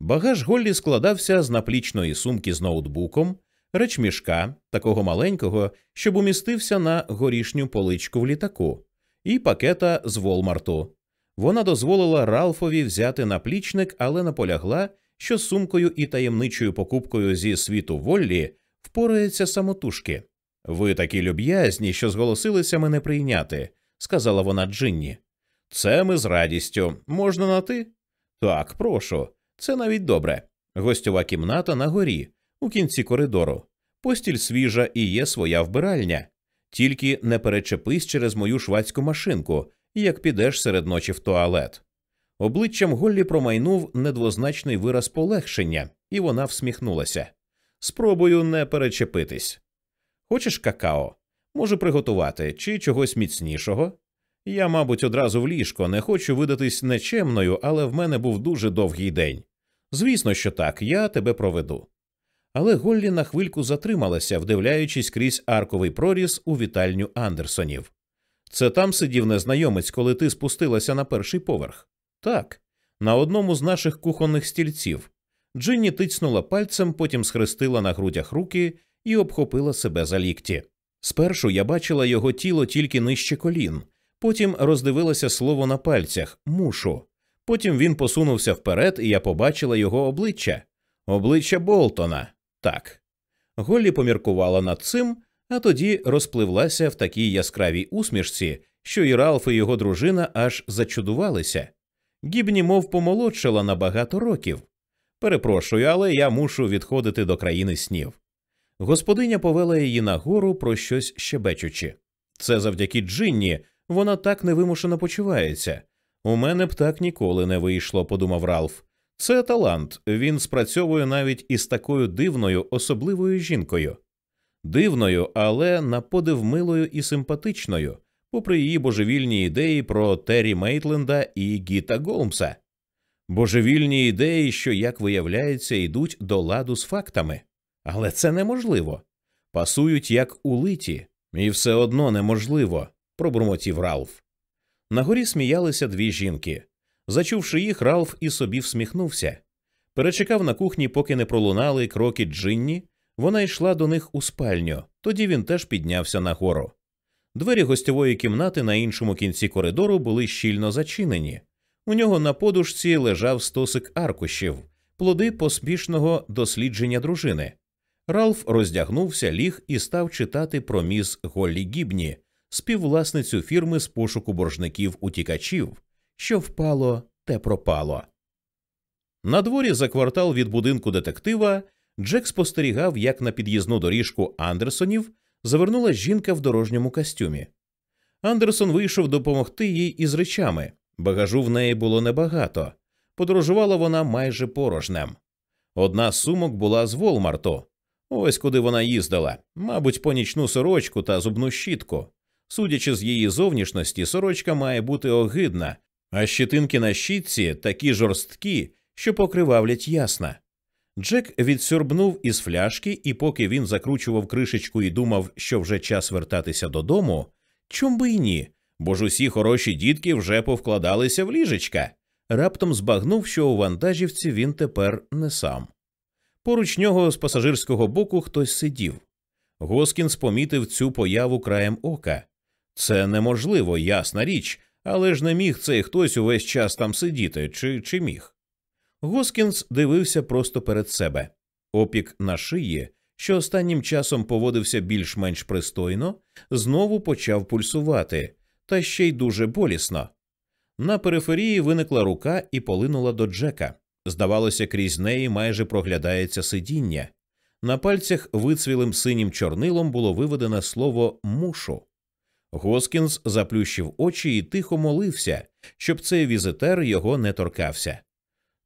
Багаж Голлі складався з наплічної сумки з ноутбуком, речмішка, такого маленького, щоб умістився на горішню поличку в літаку, і пакета з Волмарту. Вона дозволила Ралфові взяти наплічник, але наполягла, що сумкою і таємничою покупкою зі світу Воллі впорається самотужки. Ви такі люб'язні, що зголосилися мене прийняти, сказала вона Джинні. Це ми з радістю. Можна на ти? Так, прошу. Це навіть добре. Гостьова кімната на горі, у кінці коридору. Постіль свіжа і є своя вбиральня. Тільки не перечепись через мою швадську машинку, як підеш серед ночі в туалет. Обличчям Голлі промайнув недвозначний вираз полегшення, і вона всміхнулася. Спробую не перечепитись. Хочеш какао? Можу приготувати чи чогось міцнішого? Я, мабуть, одразу в ліжко не хочу видатись нечемною, але в мене був дуже довгий день. Звісно, що так, я тебе проведу. Але Голлі на хвильку затрималася, вдивляючись крізь арковий проріз у вітальню Андерсонів. Це там сидів незнайомець, коли ти спустилася на перший поверх. Так, на одному з наших кухонних стільців. Джинні тицнула пальцем, потім схрестила на грудях руки і обхопила себе за лікті. Спершу я бачила його тіло тільки нижче колін, потім роздивилася слово на пальцях мушу. Потім він посунувся вперед, і я побачила його обличчя обличчя Болтона. Так. Голлі поміркувала над цим, а тоді розпливлася в такій яскравій усмішці, що і Ралф і його дружина аж зачудувалися. Гібні, мов помолодшала на багато років. Перепрошую, але я мушу відходити до країни снів. Господиня повела її нагору про щось щебечучи. Це завдяки Джинні вона так невимушено почувається. У мене б так ніколи не вийшло, подумав Ралф. Це талант, він спрацьовує навіть із такою дивною, особливою жінкою. Дивною, але на подив милою і симпатичною, попри її божевільні ідеї про Террі Мейтленда і Гіта Голмса. Божевільні ідеї, що, як виявляється, йдуть до ладу з фактами. Але це неможливо. Пасують як улиті, і все одно неможливо, пробурмотів Ралф. Нагорі сміялися дві жінки. Зачувши їх, Ралф і собі всміхнувся. Перечекав на кухні, поки не пролунали кроки Джинні. Вона йшла до них у спальню, тоді він теж піднявся нагору. Двері гостьової кімнати на іншому кінці коридору були щільно зачинені. У нього на подушці лежав стосик аркушів, плоди поспішного дослідження дружини. Ралф роздягнувся, ліг і став читати про міс Голлі Гібні, співвласницю фірми з пошуку боржників утікачів, що впало, те пропало. На дворі за квартал від будинку детектива Джек спостерігав, як на під'їзну доріжку Андерсонів завернула жінка в дорожньому костюмі. Андерсон вийшов допомогти їй із речами. Багажу в неї було небагато. Подорожувала вона майже порожнем. Одна з сумок була з Волмарту. Ось куди вона їздила, мабуть, по нічну сорочку та зубну щітку. Судячи з її зовнішності, сорочка має бути огидна, а щитинки на щітці такі жорсткі, що покривавлять ясна. Джек відсьорбнув із фляшки, і поки він закручував кришечку і думав, що вже час вертатися додому, чом би й ні, бо ж усі хороші дітки вже повкладалися в ліжечка. Раптом збагнув, що у вантажівці він тепер не сам. Поруч нього з пасажирського боку хтось сидів. Госкінс помітив цю появу краєм ока. Це неможливо, ясна річ, але ж не міг цей хтось увесь час там сидіти, чи, чи міг. Госкінс дивився просто перед себе. Опік на шиї, що останнім часом поводився більш-менш пристойно, знову почав пульсувати, та ще й дуже болісно. На периферії виникла рука і полинула до Джека. Здавалося, крізь неї майже проглядається сидіння. На пальцях вицвілим синім чорнилом було виведене слово мушу. Госкінс заплющив очі і тихо молився, щоб цей візитер його не торкався.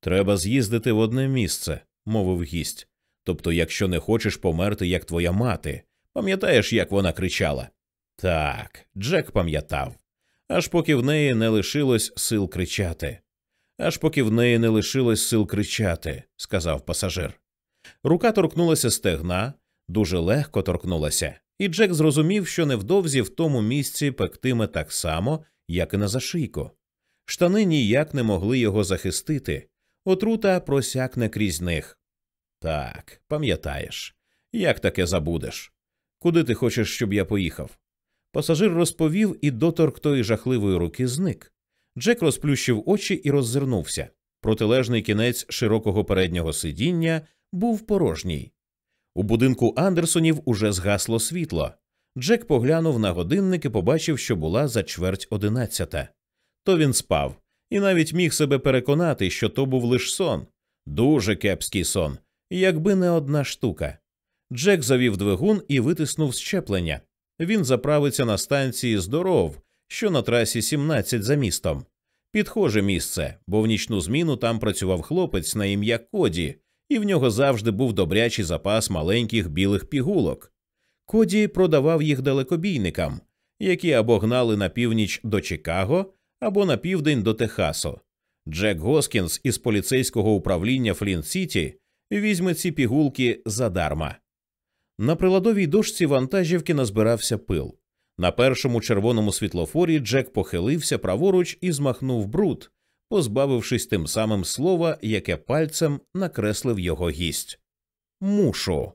Треба з'їздити в одне місце, мовив гість. Тобто, якщо не хочеш померти, як твоя мати, пам'ятаєш, як вона кричала? Так, Джек пам'ятав. Аж поки в неї не лишилось сил кричати. Аж поки в неї не лишилось сил кричати, сказав пасажир. Рука торкнулася стегна, дуже легко торкнулася, і Джек зрозумів, що невдовзі в тому місці пектиме так само, як і на зашийку. Штани ніяк не могли його захистити, отрута просякне крізь них. Так, пам'ятаєш, як таке забудеш? Куди ти хочеш, щоб я поїхав? Пасажир розповів, і доторк тої жахливої руки зник. Джек розплющив очі і роззирнувся. Протилежний кінець широкого переднього сидіння був порожній. У будинку Андерсонів уже згасло світло. Джек поглянув на годинник і побачив, що була за чверть одинадцята. То він спав, і навіть міг себе переконати, що то був лиш сон. Дуже кепський сон, якби не одна штука. Джек завів двигун і витиснув щеплення. Він заправиться на станції здоров, що на трасі 17 за містом. Підхоже місце, бо в нічну зміну там працював хлопець на ім'я Коді, і в нього завжди був добрячий запас маленьких білих пігулок. Коді продавав їх далекобійникам, які або гнали на північ до Чикаго, або на південь до Техасу. Джек Госкінс із поліцейського управління Флінт Сіті візьме ці пігулки задарма. На приладовій дошці вантажівки назбирався пил. На першому червоному світлофорі Джек похилився праворуч і змахнув бруд, позбавившись тим самим слова, яке пальцем накреслив його гість. Мушу.